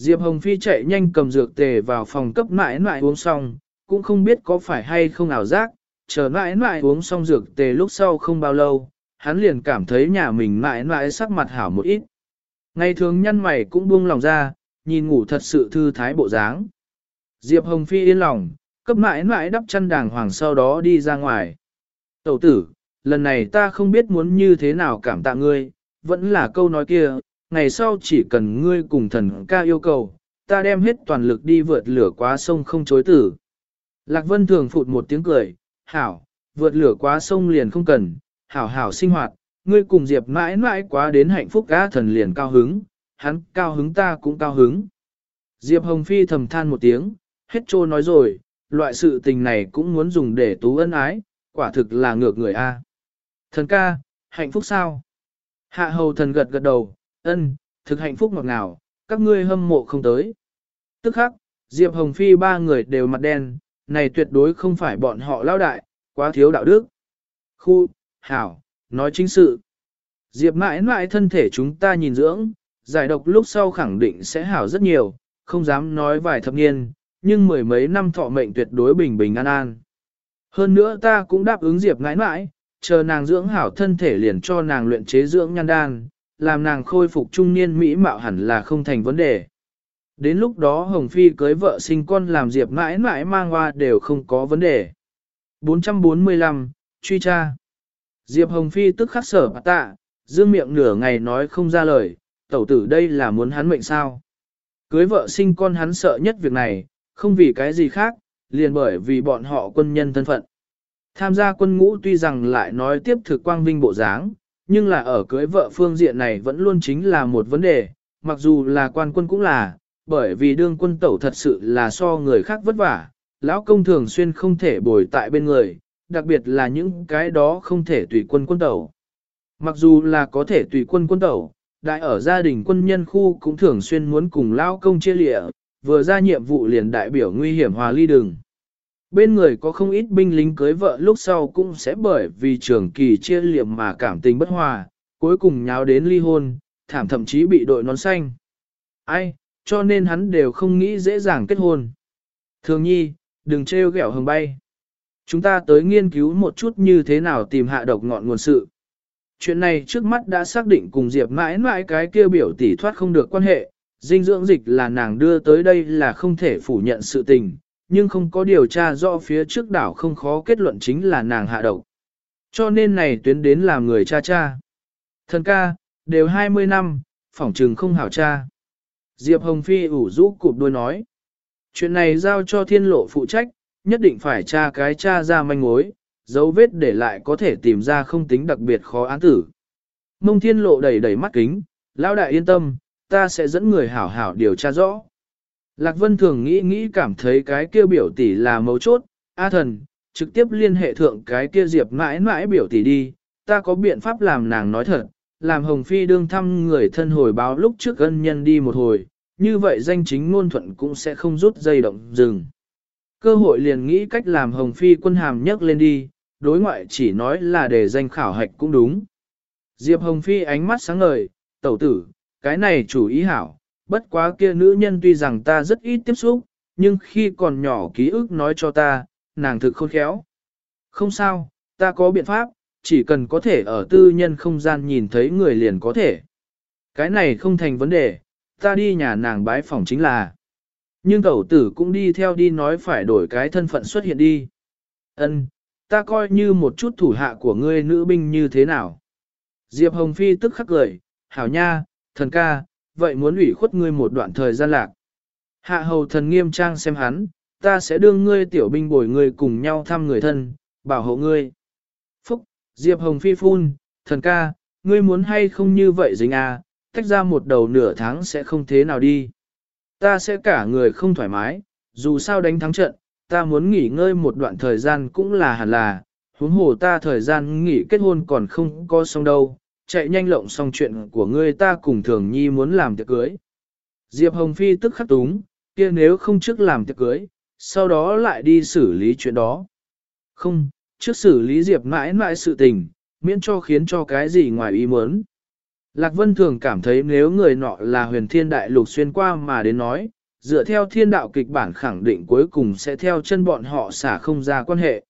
Diệp Hồng Phi chạy nhanh cầm dược tề vào phòng cấp mãi mãi uống xong, cũng không biết có phải hay không ảo giác, chờ mãi mãi uống xong dược tề lúc sau không bao lâu, hắn liền cảm thấy nhà mình mãi mãi sắc mặt hảo một ít. Ngày thường nhăn mày cũng buông lòng ra, nhìn ngủ thật sự thư thái bộ dáng. Diệp Hồng Phi yên lòng, cấp mãi mãi đắp chăn đàng hoàng sau đó đi ra ngoài. Tẩu tử, lần này ta không biết muốn như thế nào cảm tạ ngươi, vẫn là câu nói kia, ngày sau chỉ cần ngươi cùng thần ca yêu cầu, ta đem hết toàn lực đi vượt lửa quá sông không chối tử. Lạc Vân thường phụt một tiếng cười, hảo, vượt lửa quá sông liền không cần, hảo hảo sinh hoạt, ngươi cùng Diệp mãi mãi quá đến hạnh phúc cá thần liền cao hứng, hắn cao hứng ta cũng cao hứng. Diệp Hồng Phi thầm than một tiếng, hết trô nói rồi, loại sự tình này cũng muốn dùng để tú ân ái, quả thực là ngược người A. Thần ca, hạnh phúc sao? Hạ hầu thần gật gật đầu, ân, thực hạnh phúc ngọt ngào, các ngươi hâm mộ không tới. Tức khắc, Diệp Hồng Phi ba người đều mặt đen, này tuyệt đối không phải bọn họ lao đại, quá thiếu đạo đức. Khu, hảo, nói chính sự. Diệp mãi mãi thân thể chúng ta nhìn dưỡng, giải độc lúc sau khẳng định sẽ hảo rất nhiều, không dám nói vài thập niên, nhưng mười mấy năm thọ mệnh tuyệt đối bình bình an an. Hơn nữa ta cũng đáp ứng Diệp mãi mãi, chờ nàng dưỡng hảo thân thể liền cho nàng luyện chế dưỡng nhan đan, làm nàng khôi phục trung niên mỹ mạo hẳn là không thành vấn đề. Đến lúc đó Hồng Phi cưới vợ sinh con làm Diệp mãi mãi mang hoa đều không có vấn đề. 445, truy tra. Diệp Hồng Phi tức khắc sở bà tạ, dương miệng nửa ngày nói không ra lời, tẩu tử đây là muốn hắn mệnh sao. Cưới vợ sinh con hắn sợ nhất việc này, không vì cái gì khác, liền bởi vì bọn họ quân nhân thân phận. Tham gia quân ngũ tuy rằng lại nói tiếp thực quang vinh bộ dáng, nhưng là ở cưới vợ phương diện này vẫn luôn chính là một vấn đề, mặc dù là quan quân cũng là, bởi vì đương quân tẩu thật sự là so người khác vất vả, lão công thường xuyên không thể bồi tại bên người, đặc biệt là những cái đó không thể tùy quân quân tẩu. Mặc dù là có thể tùy quân quân tẩu, đại ở gia đình quân nhân khu cũng thường xuyên muốn cùng lão công chia lịa, vừa ra nhiệm vụ liền đại biểu nguy hiểm hòa ly đường. Bên người có không ít binh lính cưới vợ lúc sau cũng sẽ bởi vì trường kỳ chia liệm mà cảm tình bất hòa, cuối cùng nháo đến ly hôn, thảm thậm chí bị đội nón xanh. Ai, cho nên hắn đều không nghĩ dễ dàng kết hôn. Thường nhi, đừng trêu ghẹo hồng bay. Chúng ta tới nghiên cứu một chút như thế nào tìm hạ độc ngọn nguồn sự. Chuyện này trước mắt đã xác định cùng Diệp mãi mãi cái kia biểu tỷ thoát không được quan hệ, dinh dưỡng dịch là nàng đưa tới đây là không thể phủ nhận sự tình, nhưng không có điều tra rõ phía trước đảo không khó kết luận chính là nàng hạ độc. Cho nên này tuyến đến làm người cha cha. Thần ca, đều 20 năm, phỏng trừng không hảo cha. Diệp Hồng Phi ủ rũ cụp đôi nói. Chuyện này giao cho thiên lộ phụ trách, nhất định phải tra cái cha ra manh mối, dấu vết để lại có thể tìm ra không tính đặc biệt khó án tử. Mông thiên lộ đầy đầy mắt kính, lão đại yên tâm, ta sẽ dẫn người hảo hảo điều tra rõ. Lạc Vân thường nghĩ nghĩ cảm thấy cái kia biểu tỷ là mấu chốt, A thần, trực tiếp liên hệ thượng cái kia diệp mãi mãi biểu tỷ đi, ta có biện pháp làm nàng nói thật, làm Hồng Phi đương thăm người thân hồi báo lúc trước ân nhân đi một hồi, như vậy danh chính ngôn thuận cũng sẽ không rút dây động dừng. Cơ hội liền nghĩ cách làm Hồng Phi quân hàm nhấc lên đi, đối ngoại chỉ nói là để danh khảo hạch cũng đúng. Diệp Hồng Phi ánh mắt sáng ngời, tẩu tử, cái này chủ ý hảo, bất quá kia nữ nhân tuy rằng ta rất ít tiếp xúc, nhưng khi còn nhỏ ký ức nói cho ta, nàng thực khôn khéo. Không sao, ta có biện pháp, chỉ cần có thể ở tư nhân không gian nhìn thấy người liền có thể. Cái này không thành vấn đề, ta đi nhà nàng bái phòng chính là. Nhưng cậu tử cũng đi theo đi nói phải đổi cái thân phận xuất hiện đi. Ân, ta coi như một chút thủ hạ của ngươi nữ binh như thế nào. Diệp Hồng Phi tức khắc cười, hảo nha, thần ca, vậy muốn ủy khuất ngươi một đoạn thời gian lạc. Hạ hầu thần nghiêm trang xem hắn, ta sẽ đưa ngươi tiểu binh bồi ngươi cùng nhau thăm người thân, bảo hộ ngươi. Phúc, Diệp Hồng Phi phun, thần ca, ngươi muốn hay không như vậy dính à, tách ra một đầu nửa tháng sẽ không thế nào đi. Ta sẽ cả người không thoải mái, dù sao đánh thắng trận, ta muốn nghỉ ngơi một đoạn thời gian cũng là hẳn là, huống hồ ta thời gian nghỉ kết hôn còn không có xong đâu, chạy nhanh lộng xong chuyện của ngươi ta cùng thường nhi muốn làm tiệc cưới. Diệp Hồng Phi tức khắc túng, kia nếu không trước làm tiệc cưới, sau đó lại đi xử lý chuyện đó. Không, trước xử lý Diệp mãi mãi sự tình, miễn cho khiến cho cái gì ngoài ý muốn. Lạc Vân thường cảm thấy nếu người nọ là huyền thiên đại lục xuyên qua mà đến nói, dựa theo thiên đạo kịch bản khẳng định cuối cùng sẽ theo chân bọn họ xả không ra quan hệ.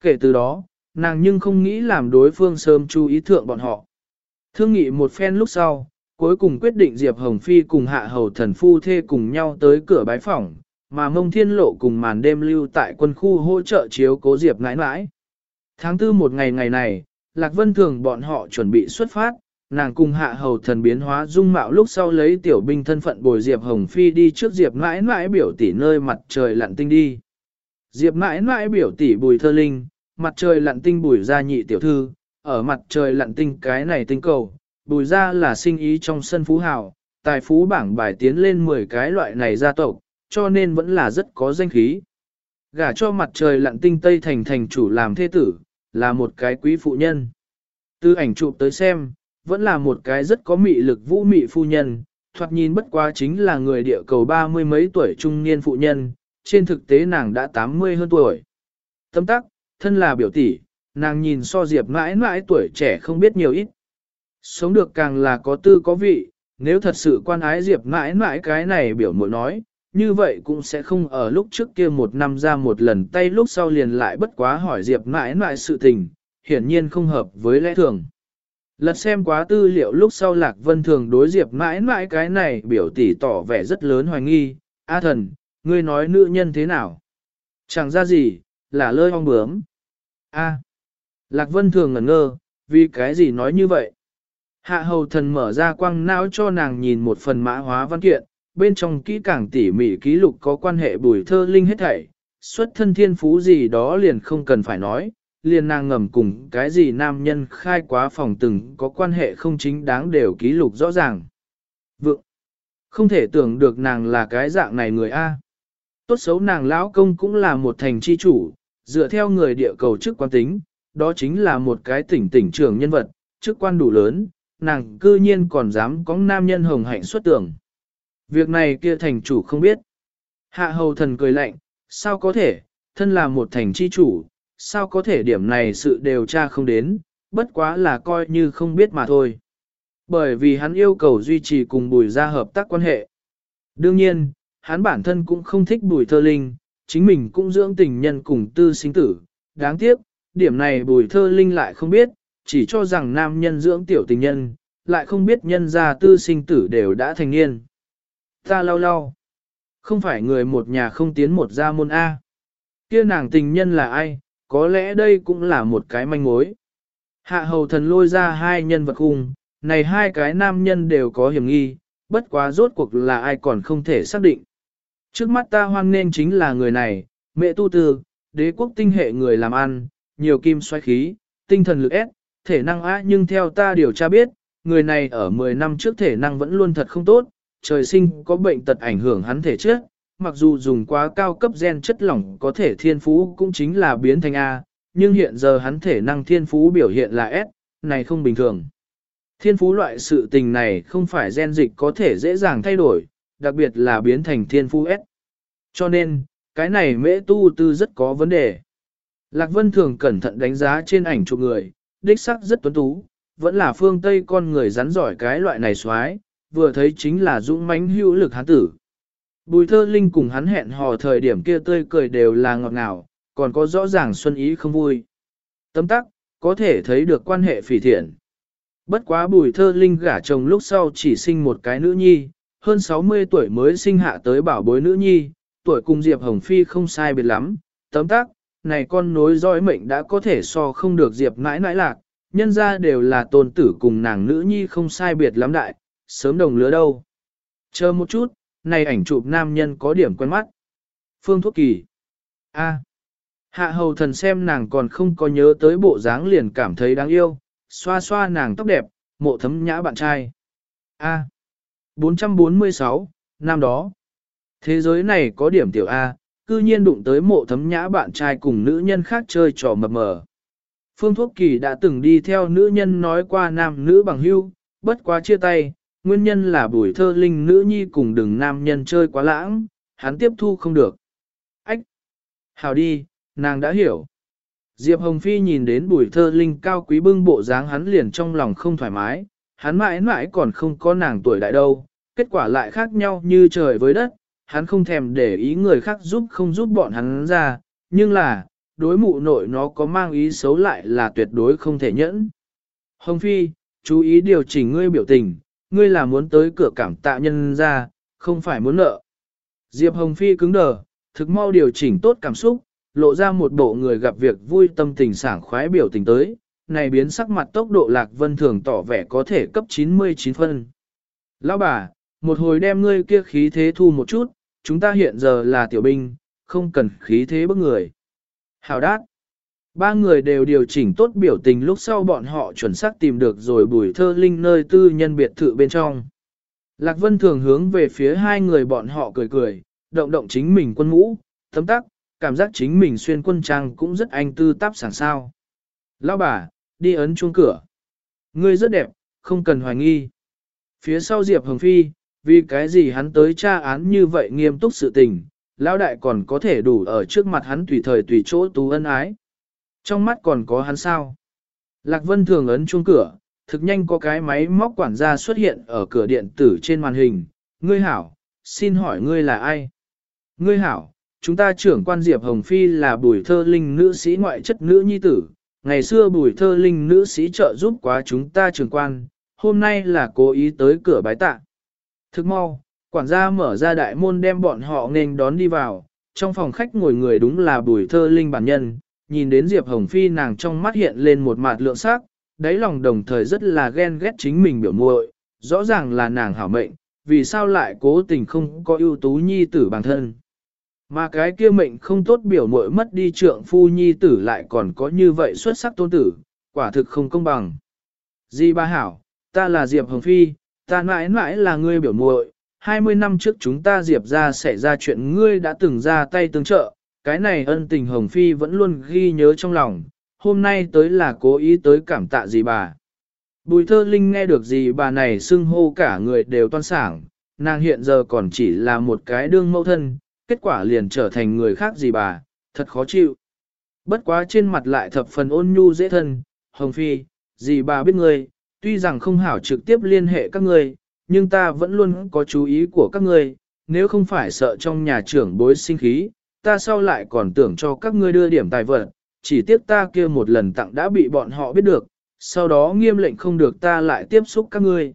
Kể từ đó, nàng nhưng không nghĩ làm đối phương sớm chú ý thượng bọn họ. Thương nghị một phen lúc sau, cuối cùng quyết định Diệp Hồng Phi cùng hạ hầu thần phu thê cùng nhau tới cửa bái phỏng, mà mông thiên lộ cùng màn đêm lưu tại quân khu hỗ trợ chiếu cố Diệp ngãi ngãi. Tháng tư một ngày ngày này, Lạc Vân Thường bọn họ chuẩn bị xuất phát, nàng cùng hạ hầu thần biến hóa dung mạo lúc sau lấy tiểu binh thân phận bồi Diệp Hồng Phi đi trước Diệp Ngãi mãi biểu tỷ nơi mặt trời lặn tinh đi. Diệp Ngãi mãi biểu tỷ bùi thơ linh, mặt trời lặn tinh bùi gia nhị tiểu thư, ở mặt trời lặn tinh cái này tinh cầu, bùi ra là sinh ý trong sân phú hào, tài phú bảng bài tiến lên 10 cái loại này gia tộc, cho nên vẫn là rất có danh khí. Gả cho mặt trời lặn tinh Tây Thành thành chủ làm thế tử, là một cái quý phụ nhân. Từ ảnh chụp tới xem, vẫn là một cái rất có mị lực vũ mị phu nhân, thoạt nhìn bất quá chính là người địa cầu ba mươi mấy tuổi trung niên phụ nhân, trên thực tế nàng đã 80 hơn tuổi. Tâm tắc, thân là biểu tỷ, nàng nhìn so Diệp mãi mãi tuổi trẻ không biết nhiều ít. Sống được càng là có tư có vị, nếu thật sự quan ái Diệp mãi mãi cái này biểu muội nói, như vậy cũng sẽ không ở lúc trước kia một năm ra một lần tay lúc sau liền lại bất quá hỏi Diệp mãi mãi sự tình, hiển nhiên không hợp với lẽ thường. Lật xem quá tư liệu lúc sau Lạc Vân Thường đối Diệp mãi mãi cái này biểu tỷ tỏ vẻ rất lớn hoài nghi, A thần, ngươi nói nữ nhân thế nào? Chẳng ra gì, là lơi ong bướm. A. Lạc Vân Thường ngẩn ngơ, vì cái gì nói như vậy? Hạ hầu thần mở ra quang não cho nàng nhìn một phần mã hóa văn kiện, bên trong kỹ càng tỉ mỉ ký lục có quan hệ bùi thơ linh hết thảy, xuất thân thiên phú gì đó liền không cần phải nói, liền nàng ngầm cùng cái gì nam nhân khai quá phòng từng có quan hệ không chính đáng đều ký lục rõ ràng. Vượng, không thể tưởng được nàng là cái dạng này người A. Tốt xấu nàng lão công cũng là một thành chi chủ, dựa theo người địa cầu chức quan tính, đó chính là một cái tỉnh tỉnh trưởng nhân vật, chức quan đủ lớn, nàng cư nhiên còn dám có nam nhân hồng hạnh xuất tưởng. Việc này kia thành chủ không biết. Hạ hầu thần cười lạnh, sao có thể, thân là một thành chi chủ, sao có thể điểm này sự điều tra không đến, bất quá là coi như không biết mà thôi. Bởi vì hắn yêu cầu duy trì cùng bùi ra hợp tác quan hệ. Đương nhiên, hắn bản thân cũng không thích bùi thơ linh, chính mình cũng dưỡng tình nhân cùng tư sinh tử. Đáng tiếc, điểm này bùi thơ linh lại không biết, chỉ cho rằng nam nhân dưỡng tiểu tình nhân, lại không biết nhân gia tư sinh tử đều đã thành niên. Ta lau lau. Không phải người một nhà không tiến một gia môn A. Kia nàng tình nhân là ai, có lẽ đây cũng là một cái manh mối. Hạ hầu thần lôi ra hai nhân vật khung, này hai cái nam nhân đều có hiểm nghi, bất quá rốt cuộc là ai còn không thể xác định. Trước mắt ta hoan nên chính là người này, mẹ tu tư, đế quốc tinh hệ người làm ăn, nhiều kim xoay khí, tinh thần lực ép, thể năng á nhưng theo ta điều tra biết, người này ở 10 năm trước thể năng vẫn luôn thật không tốt, trời sinh có bệnh tật ảnh hưởng hắn thể chất, mặc dù dùng quá cao cấp gen chất lỏng có thể thiên phú cũng chính là biến thành A, nhưng hiện giờ hắn thể năng thiên phú biểu hiện là S, này không bình thường. Thiên phú loại sự tình này không phải gen dịch có thể dễ dàng thay đổi, đặc biệt là biến thành thiên phú S. Cho nên, cái này mễ tu tư rất có vấn đề. Lạc Vân thường cẩn thận đánh giá trên ảnh chụp người, đích sắc rất tuấn tú, vẫn là phương Tây con người rắn giỏi cái loại này xoái, vừa thấy chính là dũng mãnh hữu lực hán tử. Bùi thơ linh cùng hắn hẹn hò thời điểm kia tươi cười đều là ngọt ngào, còn có rõ ràng xuân ý không vui. Tấm tắc, có thể thấy được quan hệ phỉ thiện. Bất quá bùi thơ linh gả chồng lúc sau chỉ sinh một cái nữ nhi, hơn 60 tuổi mới sinh hạ tới bảo bối nữ nhi, tuổi cùng Diệp Hồng Phi không sai biệt lắm. Tấm tắc, này con nối dõi mệnh đã có thể so không được Diệp mãi mãi lạc, nhân ra đều là tôn tử cùng nàng nữ nhi không sai biệt lắm đại, sớm đồng lứa đâu. Chờ một chút, này ảnh chụp nam nhân có điểm quen mắt. Phương Thuốc Kỳ. A. Hạ hầu thần xem nàng còn không có nhớ tới bộ dáng liền cảm thấy đáng yêu, xoa xoa nàng tóc đẹp, mộ thấm nhã bạn trai. A. 446, năm đó. Thế giới này có điểm tiểu A, cư nhiên đụng tới mộ thấm nhã bạn trai cùng nữ nhân khác chơi trò mập mờ. Phương Thuốc Kỳ đã từng đi theo nữ nhân nói qua nam nữ bằng hưu, bất quá chia tay, nguyên nhân là bùi thơ linh nữ nhi cùng đừng nam nhân chơi quá lãng, hắn tiếp thu không được. Ách! Hào đi, nàng đã hiểu. Diệp Hồng Phi nhìn đến bùi thơ linh cao quý bưng bộ dáng hắn liền trong lòng không thoải mái, hắn mãi mãi còn không có nàng tuổi đại đâu, kết quả lại khác nhau như trời với đất, hắn không thèm để ý người khác giúp không giúp bọn hắn ra, nhưng là, đối mụ nội nó có mang ý xấu lại là tuyệt đối không thể nhẫn. Hồng Phi, chú ý điều chỉnh ngươi biểu tình, ngươi là muốn tới cửa cảm tạ nhân ra, không phải muốn nợ. Diệp Hồng Phi cứng đờ, thực mau điều chỉnh tốt cảm xúc, lộ ra một bộ người gặp việc vui tâm tình sảng khoái biểu tình tới, này biến sắc mặt tốc độ lạc vân thường tỏ vẻ có thể cấp 99 phân. Lão bà, một hồi đem ngươi kia khí thế thu một chút, chúng ta hiện giờ là tiểu binh, không cần khí thế bức người. Hào đát. Ba người đều điều chỉnh tốt biểu tình lúc sau bọn họ chuẩn xác tìm được rồi bùi thơ linh nơi tư nhân biệt thự bên trong. Lạc Vân thường hướng về phía hai người bọn họ cười cười, động động chính mình quân mũ, tấm tắc, cảm giác chính mình xuyên quân trang cũng rất anh tư táp sảng sao. Lão bà, đi ấn chuông cửa. Ngươi rất đẹp, không cần hoài nghi. Phía sau Diệp Hồng Phi, vì cái gì hắn tới tra án như vậy nghiêm túc sự tình, lão đại còn có thể đủ ở trước mặt hắn tùy thời tùy chỗ tú ân ái. Trong mắt còn có hắn sao? Lạc Vân thường ấn chuông cửa, thực nhanh có cái máy móc quản gia xuất hiện ở cửa điện tử trên màn hình. Ngươi hảo, xin hỏi ngươi là ai? Ngươi hảo, chúng ta trưởng quan Diệp Hồng Phi là bùi thơ linh nữ sĩ ngoại chất nữ nhi tử. Ngày xưa bùi thơ linh nữ sĩ trợ giúp quá chúng ta trưởng quan, hôm nay là cố ý tới cửa bái tạ. Thức mau, quản gia mở ra đại môn đem bọn họ nên đón đi vào, trong phòng khách ngồi người đúng là bùi thơ linh bản nhân, nhìn đến Diệp Hồng Phi nàng trong mắt hiện lên một mặt lượng sắc, đáy lòng đồng thời rất là ghen ghét chính mình biểu muội, rõ ràng là nàng hảo mệnh, vì sao lại cố tình không có ưu tú nhi tử bản thân. Mà cái kia mệnh không tốt biểu muội mất đi trượng phu nhi tử lại còn có như vậy xuất sắc tôn tử, quả thực không công bằng. Di ba hảo, ta là Diệp Hồng Phi, ta mãi mãi là ngươi biểu muội. 20 năm trước chúng ta Diệp ra xảy ra chuyện ngươi đã từng ra tay tương trợ, cái này ân tình Hồng Phi vẫn luôn ghi nhớ trong lòng, hôm nay tới là cố ý tới cảm tạ gì bà. Bùi thơ linh nghe được gì bà này xưng hô cả người đều toan sảng, nàng hiện giờ còn chỉ là một cái đương mẫu thân, kết quả liền trở thành người khác gì bà, thật khó chịu. Bất quá trên mặt lại thập phần ôn nhu dễ thân, Hồng Phi, gì bà biết ngươi, tuy rằng không hảo trực tiếp liên hệ các ngươi, nhưng ta vẫn luôn có chú ý của các ngươi, nếu không phải sợ trong nhà trưởng bối sinh khí, ta sau lại còn tưởng cho các ngươi đưa điểm tài vật, chỉ tiếc ta kia một lần tặng đã bị bọn họ biết được, sau đó nghiêm lệnh không được ta lại tiếp xúc các ngươi.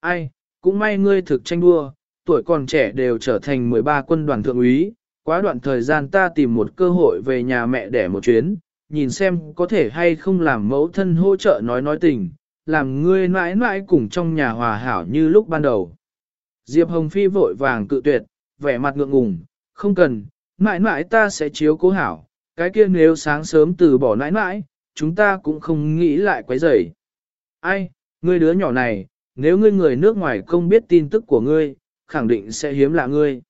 Ai, cũng may ngươi thực tranh đua, tuổi còn trẻ đều trở thành 13 quân đoàn thượng úy, quá đoạn thời gian ta tìm một cơ hội về nhà mẹ để một chuyến, nhìn xem có thể hay không làm mẫu thân hỗ trợ nói nói tình, làm ngươi mãi mãi cùng trong nhà hòa hảo như lúc ban đầu. Diệp Hồng Phi vội vàng cự tuyệt, vẻ mặt ngượng ngùng, không cần, mãi mãi ta sẽ chiếu cố hảo, cái kia nếu sáng sớm từ bỏ mãi mãi, chúng ta cũng không nghĩ lại quấy rầy. Ai, ngươi đứa nhỏ này, nếu ngươi người nước ngoài không biết tin tức của ngươi, khẳng định sẽ hiếm lạ ngươi.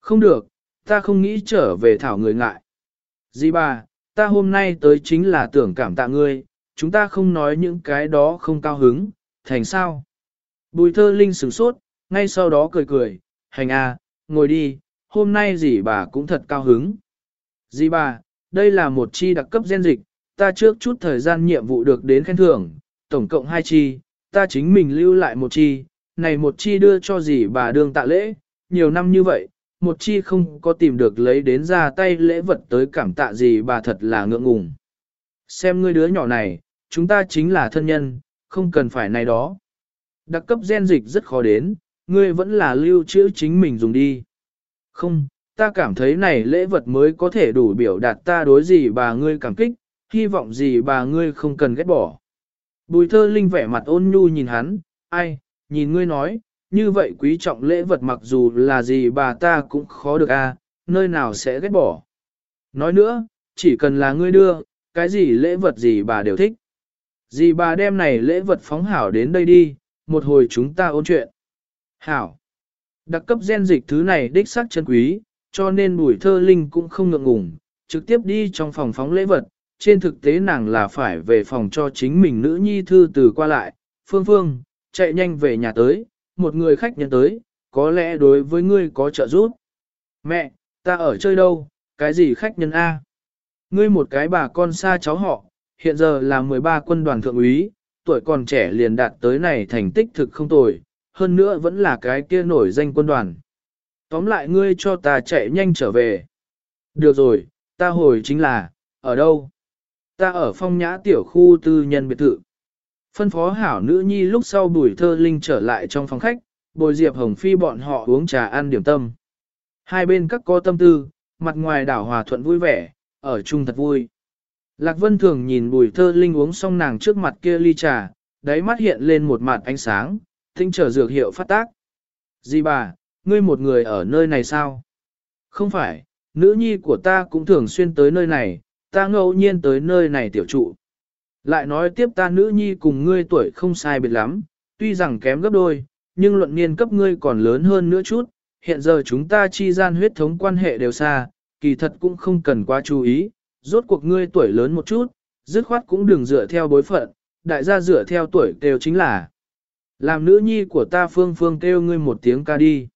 Không được, ta không nghĩ trở về thảo người ngại. Dì bà, ta hôm nay tới chính là tưởng cảm tạ ngươi, chúng ta không nói những cái đó không cao hứng, thành sao? Bùi thơ linh sửng sốt, ngay sau đó cười cười, hành à, ngồi đi, hôm nay dì bà cũng thật cao hứng. Dì bà, đây là một chi đặc cấp gen dịch, ta trước chút thời gian nhiệm vụ được đến khen thưởng, tổng cộng hai chi, ta chính mình lưu lại một chi, này một chi đưa cho dì bà đương tạ lễ, nhiều năm như vậy, một chi không có tìm được lấy đến ra tay lễ vật tới cảm tạ gì bà thật là ngượng ngùng. Xem ngươi đứa nhỏ này, chúng ta chính là thân nhân, không cần phải này đó. Đặc cấp gen dịch rất khó đến, ngươi vẫn là lưu trữ chính mình dùng đi. Không, ta cảm thấy này lễ vật mới có thể đủ biểu đạt ta đối gì bà ngươi cảm kích, hy vọng gì bà ngươi không cần ghét bỏ. Bùi thơ linh vẻ mặt ôn nhu nhìn hắn, ai, nhìn ngươi nói, như vậy quý trọng lễ vật mặc dù là gì bà ta cũng khó được a, nơi nào sẽ ghét bỏ. Nói nữa, chỉ cần là ngươi đưa, cái gì lễ vật gì bà đều thích. Dì bà đem này lễ vật phóng hảo đến đây đi, một hồi chúng ta ôn chuyện. Hảo. Đặc cấp gen dịch thứ này đích xác chân quý, cho nên bùi thơ linh cũng không ngượng ngùng, trực tiếp đi trong phòng phóng lễ vật. Trên thực tế nàng là phải về phòng cho chính mình nữ nhi thư từ qua lại, phương phương, chạy nhanh về nhà tới, một người khách nhân tới, có lẽ đối với ngươi có trợ giúp. Mẹ, ta ở chơi đâu, cái gì khách nhân A? Ngươi một cái bà con xa cháu họ, hiện giờ là 13 quân đoàn thượng úy, tuổi còn trẻ liền đạt tới này thành tích thực không tồi, hơn nữa vẫn là cái kia nổi danh quân đoàn. Tóm lại ngươi cho ta chạy nhanh trở về. Được rồi, ta hồi chính là, ở đâu? Ta ở phong nhã tiểu khu tư nhân biệt thự. Phân phó hảo nữ nhi lúc sau bùi thơ linh trở lại trong phòng khách, bồi diệp hồng phi bọn họ uống trà ăn điểm tâm. Hai bên các có tâm tư, mặt ngoài đảo hòa thuận vui vẻ, ở chung thật vui. Lạc Vân thường nhìn bùi thơ linh uống xong nàng trước mặt kia ly trà, đáy mắt hiện lên một mặt ánh sáng, tinh trở dược hiệu phát tác. Di bà, ngươi một người ở nơi này sao? Không phải, nữ nhi của ta cũng thường xuyên tới nơi này, ta ngẫu nhiên tới nơi này tiểu trụ. Lại nói tiếp ta nữ nhi cùng ngươi tuổi không sai biệt lắm, tuy rằng kém gấp đôi, nhưng luận niên cấp ngươi còn lớn hơn nữa chút, hiện giờ chúng ta chi gian huyết thống quan hệ đều xa, kỳ thật cũng không cần quá chú ý, rốt cuộc ngươi tuổi lớn một chút, dứt khoát cũng đừng dựa theo bối phận, đại gia dựa theo tuổi đều chính là. Làm nữ nhi của ta phương phương kêu ngươi một tiếng ca đi.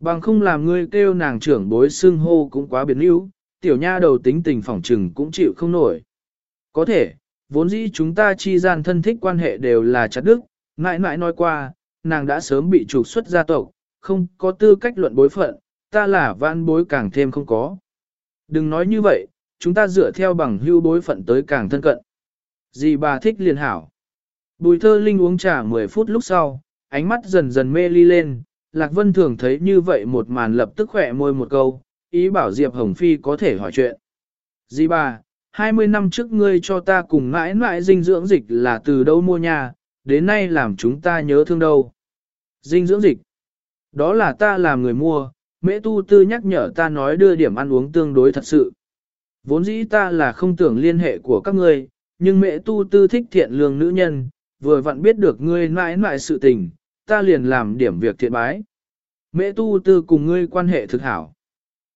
Bằng không làm ngươi kêu nàng trưởng bối xưng hô cũng quá biến yếu, tiểu nha đầu tính tình phỏng trừng cũng chịu không nổi. Có thể, vốn dĩ chúng ta chi gian thân thích quan hệ đều là chặt đức, mãi mãi nói qua, nàng đã sớm bị trục xuất gia tộc, không có tư cách luận bối phận, ta là vãn bối càng thêm không có. Đừng nói như vậy, chúng ta dựa theo bằng hưu bối phận tới càng thân cận. dì bà thích liền hảo. Bùi thơ linh uống trà 10 phút lúc sau, ánh mắt dần dần mê ly lên, Lạc Vân thường thấy như vậy một màn lập tức khỏe môi một câu, ý bảo Diệp Hồng Phi có thể hỏi chuyện. Dì bà, 20 năm trước ngươi cho ta cùng mãi mãi dinh dưỡng dịch là từ đâu mua nhà, đến nay làm chúng ta nhớ thương đâu. Dinh dưỡng dịch. Đó là ta làm người mua, mẹ tu tư nhắc nhở ta nói đưa điểm ăn uống tương đối thật sự. Vốn dĩ ta là không tưởng liên hệ của các ngươi, nhưng mẹ tu tư thích thiện lương nữ nhân, vừa vặn biết được ngươi mãi mãi sự tình, ta liền làm điểm việc thiện bái. Mẹ tu tư cùng ngươi quan hệ thực hảo.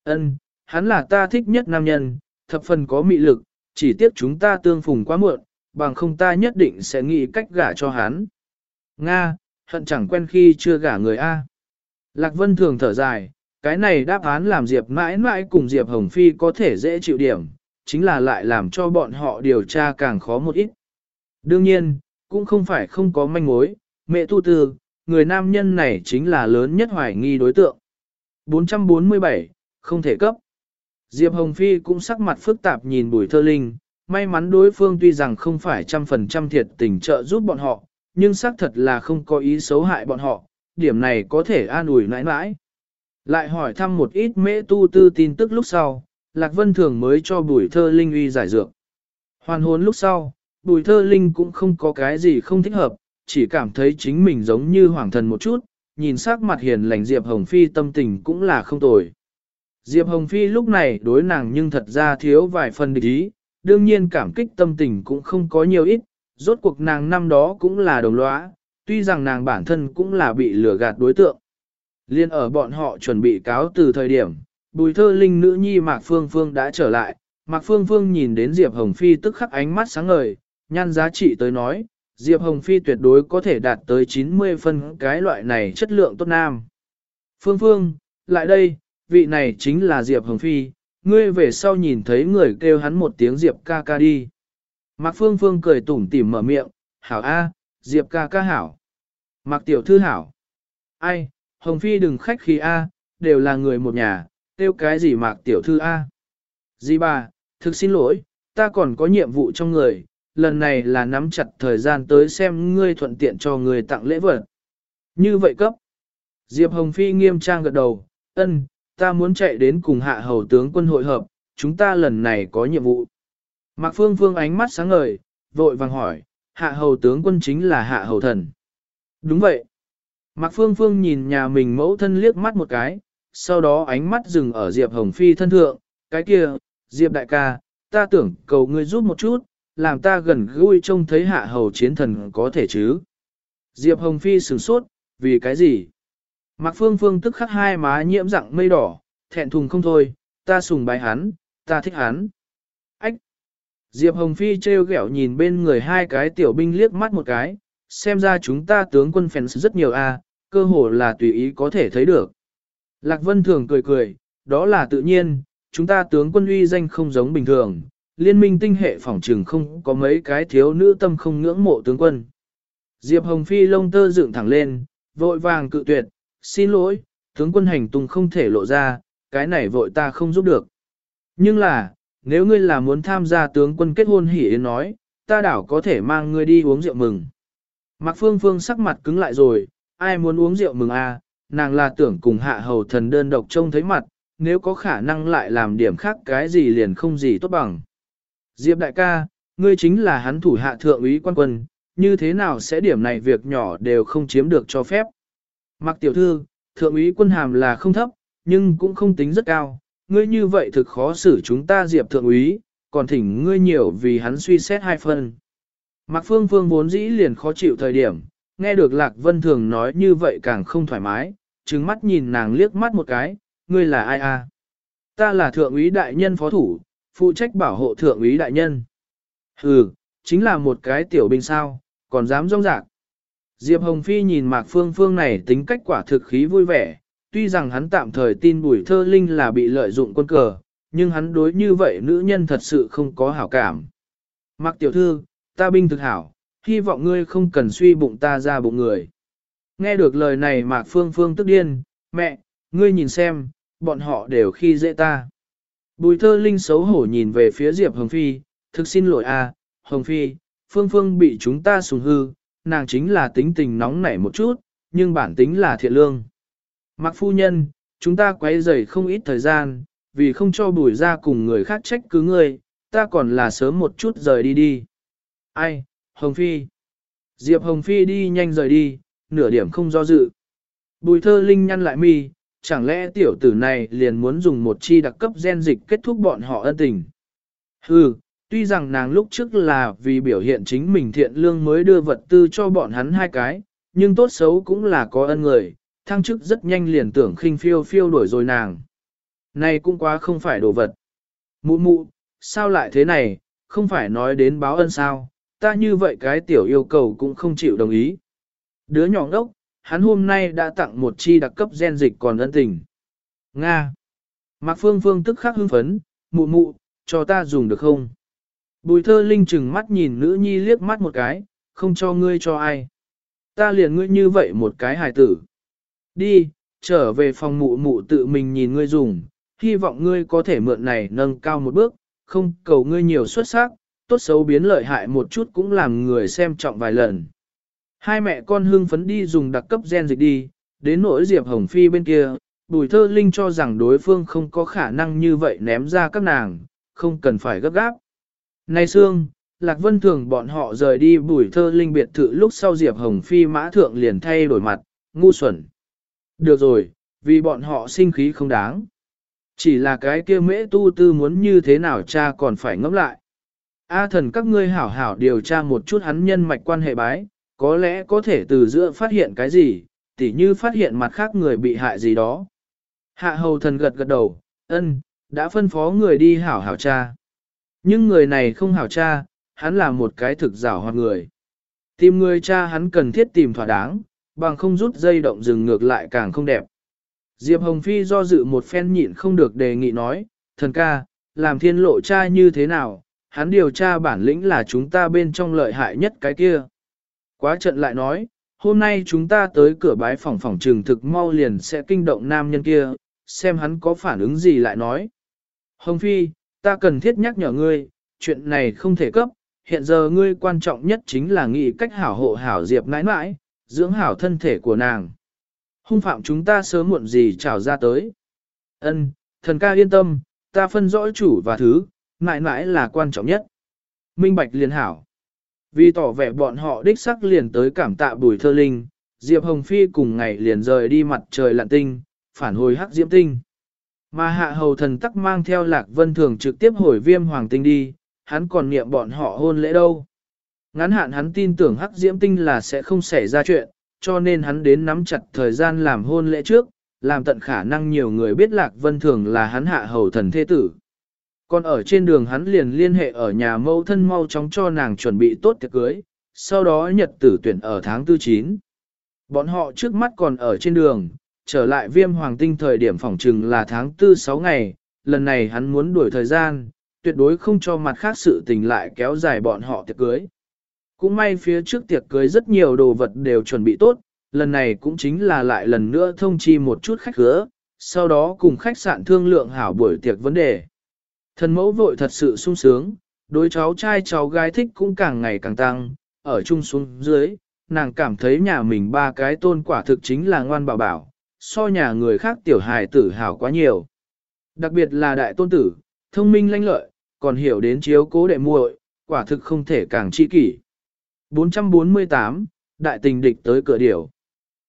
Ân, hắn là ta thích nhất nam nhân, thập phần có mị lực, chỉ tiếc chúng ta tương phùng quá muộn, bằng không ta nhất định sẽ nghĩ cách gả cho hắn. Nga, hận chẳng quen khi chưa gả người A. Lạc Vân thường thở dài, cái này đáp án làm Diệp mãi mãi cùng Diệp Hồng Phi có thể dễ chịu điểm, chính là lại làm cho bọn họ điều tra càng khó một ít. Đương nhiên, cũng không phải không có manh mối, mẹ tu tư, người nam nhân này chính là lớn nhất hoài nghi đối tượng. 447, không thể cấp. Diệp Hồng Phi cũng sắc mặt phức tạp nhìn Bùi Thơ Linh, may mắn đối phương tuy rằng không phải trăm phần trăm thiệt tình trợ giúp bọn họ, nhưng xác thật là không có ý xấu hại bọn họ, điểm này có thể an ủi nãi nãi. Lại hỏi thăm một ít mễ tu tư tin tức lúc sau, Lạc Vân Thường mới cho Bùi Thơ Linh uy giải dược. Hoàn hồn lúc sau, Bùi Thơ Linh cũng không có cái gì không thích hợp, chỉ cảm thấy chính mình giống như hoàng thần một chút, nhìn sắc mặt hiền lành Diệp Hồng Phi tâm tình cũng là không tồi. Diệp Hồng Phi lúc này đối nàng nhưng thật ra thiếu vài phần địch ý, đương nhiên cảm kích tâm tình cũng không có nhiều ít, rốt cuộc nàng năm đó cũng là đồng lõa, tuy rằng nàng bản thân cũng là bị lừa gạt đối tượng. Liên ở bọn họ chuẩn bị cáo từ thời điểm, bùi thơ linh nữ nhi Mạc Phương Phương đã trở lại, Mạc Phương Phương nhìn đến Diệp Hồng Phi tức khắc ánh mắt sáng ngời, nhan giá trị tới nói, Diệp Hồng Phi tuyệt đối có thể đạt tới 90 phân cái loại này chất lượng tốt nam. Phương Phương, lại đây, vị này chính là Diệp Hồng Phi, ngươi về sau nhìn thấy người kêu hắn một tiếng Diệp ca ca đi. Mạc Phương Phương cười tủm tỉm mở miệng, hảo A, Diệp ca ca hảo. Mạc Tiểu Thư hảo. Ai, Hồng Phi đừng khách khí A, đều là người một nhà, tiêu cái gì Mạc Tiểu Thư A. Dì bà, thực xin lỗi, ta còn có nhiệm vụ trong người, lần này là nắm chặt thời gian tới xem ngươi thuận tiện cho người tặng lễ vật. Như vậy cấp. Diệp Hồng Phi nghiêm trang gật đầu, ân, ta muốn chạy đến cùng hạ hầu tướng quân hội hợp, chúng ta lần này có nhiệm vụ. Mạc Phương Phương ánh mắt sáng ngời, vội vàng hỏi, hạ hầu tướng quân chính là hạ hầu thần. Đúng vậy. Mạc Phương Phương nhìn nhà mình mẫu thân liếc mắt một cái, sau đó ánh mắt dừng ở Diệp Hồng Phi thân thượng, cái kia, Diệp đại ca, ta tưởng cầu ngươi giúp một chút, làm ta gần gũi trông thấy hạ hầu chiến thần có thể chứ. Diệp Hồng Phi sửng sốt, vì cái gì? Mạc Phương Phương tức khắc hai má nhiễm dạng mây đỏ, thẹn thùng không thôi, ta sùng bái hắn, ta thích hắn. Ách! Diệp Hồng Phi treo ghẹo nhìn bên người hai cái tiểu binh liếc mắt một cái, xem ra chúng ta tướng quân phèn rất nhiều a, cơ hồ là tùy ý có thể thấy được. Lạc Vân thường cười cười, đó là tự nhiên, chúng ta tướng quân uy danh không giống bình thường, liên minh tinh hệ phỏng trừng không có mấy cái thiếu nữ tâm không ngưỡng mộ tướng quân. Diệp Hồng Phi lông tơ dựng thẳng lên, vội vàng cự tuyệt, xin lỗi, tướng quân hành tung không thể lộ ra, cái này vội ta không giúp được. Nhưng là, nếu ngươi là muốn tham gia tướng quân kết hôn hỉ yến nói, ta đảo có thể mang ngươi đi uống rượu mừng. Mạc Phương Phương sắc mặt cứng lại rồi, ai muốn uống rượu mừng à, nàng là tưởng cùng hạ hầu thần đơn độc trông thấy mặt, nếu có khả năng lại làm điểm khác cái gì liền không gì tốt bằng. Diệp đại ca, ngươi chính là hắn thủ hạ thượng úy quan quân, như thế nào sẽ điểm này việc nhỏ đều không chiếm được cho phép. Mặc tiểu thư, thượng úy quân hàm là không thấp, nhưng cũng không tính rất cao, ngươi như vậy thực khó xử chúng ta diệp thượng úy, còn thỉnh ngươi nhiều vì hắn suy xét hai phần. Mạc Phương Phương vốn dĩ liền khó chịu thời điểm, nghe được Lạc Vân Thường nói như vậy càng không thoải mái, trừng mắt nhìn nàng liếc mắt một cái, ngươi là ai à? Ta là thượng úy đại nhân phó thủ, phụ trách bảo hộ thượng úy đại nhân. Hừ, chính là một cái tiểu binh sao, còn dám rong rạc. Diệp Hồng Phi nhìn Mạc Phương Phương này tính cách quả thực khí vui vẻ, tuy rằng hắn tạm thời tin Bùi Thơ Linh là bị lợi dụng quân cờ, nhưng hắn đối như vậy nữ nhân thật sự không có hảo cảm. Mạc Tiểu Thư, ta binh thực hảo, hy vọng ngươi không cần suy bụng ta ra bụng người. Nghe được lời này Mạc Phương Phương tức điên, mẹ, ngươi nhìn xem, bọn họ đều khi dễ ta. Bùi thơ linh xấu hổ nhìn về phía Diệp Hồng Phi, thực xin lỗi a, à, Hồng Phi, Phương Phương bị chúng ta sùng hư, nàng chính là tính tình nóng nảy một chút, nhưng bản tính là thiện lương. Mặc phu nhân, chúng ta quấy rầy không ít thời gian, vì không cho bùi ra cùng người khác trách cứ ngươi, ta còn là sớm một chút rời đi đi. Ai, Hồng Phi. Diệp Hồng Phi đi nhanh rời đi, nửa điểm không do dự. Bùi thơ linh nhăn lại mi, chẳng lẽ tiểu tử này liền muốn dùng một chi đặc cấp gen dịch kết thúc bọn họ ân tình. Hừ, tuy rằng nàng lúc trước là vì biểu hiện chính mình thiện lương mới đưa vật tư cho bọn hắn hai cái, nhưng tốt xấu cũng là có ân người, thăng chức rất nhanh liền tưởng khinh phiêu phiêu đuổi rồi nàng. Này cũng quá không phải đồ vật. Mụ mụ, sao lại thế này, không phải nói đến báo ân sao, ta như vậy cái tiểu yêu cầu cũng không chịu đồng ý. Đứa nhỏ ngốc, hắn hôm nay đã tặng một chi đặc cấp gen dịch còn ân tình. Nga. Mạc Phương Phương tức khắc hưng phấn, mụ mụ, cho ta dùng được không? Bùi thơ linh chừng mắt nhìn nữ nhi liếc mắt một cái, không cho ngươi cho ai. Ta liền ngươi như vậy một cái hài tử. Đi, trở về phòng mụ mụ tự mình nhìn ngươi dùng, hy vọng ngươi có thể mượn này nâng cao một bước, không cầu ngươi nhiều xuất sắc, tốt xấu biến lợi hại một chút cũng làm người xem trọng vài lần. Hai mẹ con hưng phấn đi dùng đặc cấp gen dịch đi, đến nỗi Diệp Hồng Phi bên kia, Bùi Thơ Linh cho rằng đối phương không có khả năng như vậy ném ra các nàng, không cần phải gấp gáp. Này Sương, Lạc Vân Thường bọn họ rời đi Bùi Thơ Linh biệt thự lúc sau Diệp Hồng Phi mã thượng liền thay đổi mặt, ngu xuẩn. Được rồi, vì bọn họ sinh khí không đáng. Chỉ là cái kia mễ tu tư muốn như thế nào cha còn phải ngẫm lại. A thần các ngươi hảo hảo điều tra một chút hắn nhân mạch quan hệ bái, có lẽ có thể từ giữa phát hiện cái gì, tỉ như phát hiện mặt khác người bị hại gì đó. Hạ hầu thần gật gật đầu, ân, đã phân phó người đi hảo hảo cha. Nhưng người này không hảo cha, hắn là một cái thực rảo hoặc người. Tìm người cha hắn cần thiết tìm thỏa đáng, bằng không rút dây động rừng ngược lại càng không đẹp. Diệp Hồng Phi do dự một phen nhịn không được đề nghị nói, thần ca, làm thiên lộ cha như thế nào, hắn điều tra bản lĩnh là chúng ta bên trong lợi hại nhất cái kia. Quá trận lại nói, hôm nay chúng ta tới cửa bái phòng phòng trừng thực mau liền sẽ kinh động nam nhân kia, xem hắn có phản ứng gì lại nói. Hồng Phi, ta cần thiết nhắc nhở ngươi, chuyện này không thể cấp, hiện giờ ngươi quan trọng nhất chính là nghĩ cách hảo hộ hảo Diệp nãi nãi, dưỡng hảo thân thể của nàng. Hung phạm chúng ta sớm muộn gì trào ra tới. Ân, thần ca yên tâm, ta phân rõ chủ và thứ, mãi mãi là quan trọng nhất. Minh Bạch liền hảo. Vì tỏ vẻ bọn họ đích sắc liền tới cảm tạ bùi thơ linh, Diệp Hồng Phi cùng ngày liền rời đi mặt trời lặn tinh, phản hồi hắc diễm tinh. Mà hạ hầu thần tắc mang theo lạc vân thường trực tiếp hồi viêm hoàng tinh đi, hắn còn niệm bọn họ hôn lễ đâu. Ngắn hạn hắn tin tưởng hắc diễm tinh là sẽ không xảy ra chuyện, cho nên hắn đến nắm chặt thời gian làm hôn lễ trước, làm tận khả năng nhiều người biết lạc vân thường là hắn hạ hầu thần thế tử. Còn ở trên đường hắn liền liên hệ ở nhà mẫu thân mau chóng cho nàng chuẩn bị tốt tiệc cưới, sau đó nhật tử tuyển ở tháng tư chín. Bọn họ trước mắt còn ở trên đường, trở lại viêm hoàng tinh thời điểm phỏng trừng là tháng tư sáu ngày, lần này hắn muốn đuổi thời gian, tuyệt đối không cho mặt khác sự tình lại kéo dài bọn họ tiệc cưới. Cũng may phía trước tiệc cưới rất nhiều đồ vật đều chuẩn bị tốt, lần này cũng chính là lại lần nữa thông chi một chút khách khứa, sau đó cùng khách sạn thương lượng hảo buổi tiệc vấn đề. Thần mẫu vội thật sự sung sướng, đối cháu trai cháu gái thích cũng càng ngày càng tăng, ở chung xuống dưới, nàng cảm thấy nhà mình ba cái tôn quả thực chính là ngoan bảo bảo, so nhà người khác tiểu hài tử hào quá nhiều. Đặc biệt là đại tôn tử, thông minh lanh lợi, còn hiểu đến chiếu cố đệ muội, quả thực không thể càng chi kỷ. 448, Đại tình địch tới cửa điểu.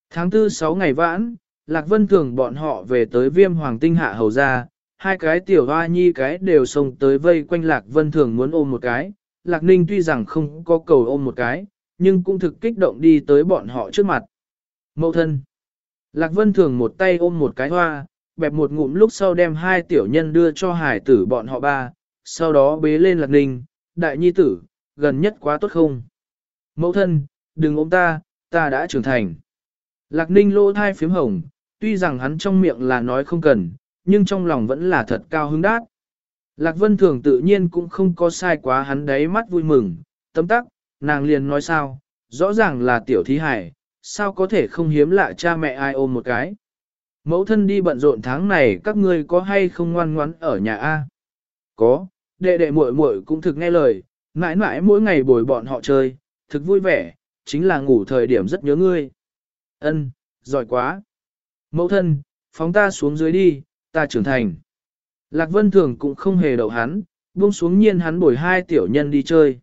Tháng 4 6 ngày vãn, Lạc Vân Thường bọn họ về tới viêm hoàng tinh hạ hầu ra, hai cái tiểu hoa nhi cái đều xông tới vây quanh Lạc Vân Thường muốn ôm một cái. Lạc Ninh tuy rằng không có cầu ôm một cái, nhưng cũng thực kích động đi tới bọn họ trước mặt. Mậu thân. Lạc Vân Thường một tay ôm một cái hoa, bẹp một ngụm lúc sau đem hai tiểu nhân đưa cho hải tử bọn họ ba, sau đó bế lên Lạc Ninh, đại nhi tử, gần nhất quá tốt không? Mẫu thân, đừng ôm ta, ta đã trưởng thành. Lạc Ninh lỗ thai phím hồng, tuy rằng hắn trong miệng là nói không cần, nhưng trong lòng vẫn là thật cao hứng đát. Lạc Vân Thường tự nhiên cũng không có sai quá hắn đáy mắt vui mừng, tấm tắc, nàng liền nói sao, rõ ràng là tiểu thí hải, sao có thể không hiếm lạ cha mẹ ai ôm một cái. Mẫu thân đi bận rộn tháng này các ngươi có hay không ngoan ngoãn ở nhà A? Có, đệ đệ muội muội cũng thực nghe lời, mãi mãi mỗi ngày bồi bọn họ chơi, thực vui vẻ, chính là ngủ thời điểm rất nhớ ngươi. Ân, giỏi quá. Mẫu thân, phóng ta xuống dưới đi, ta trưởng thành. Lạc Vân Thường cũng không hề đậu hắn, buông xuống nhiên hắn bồi hai tiểu nhân đi chơi.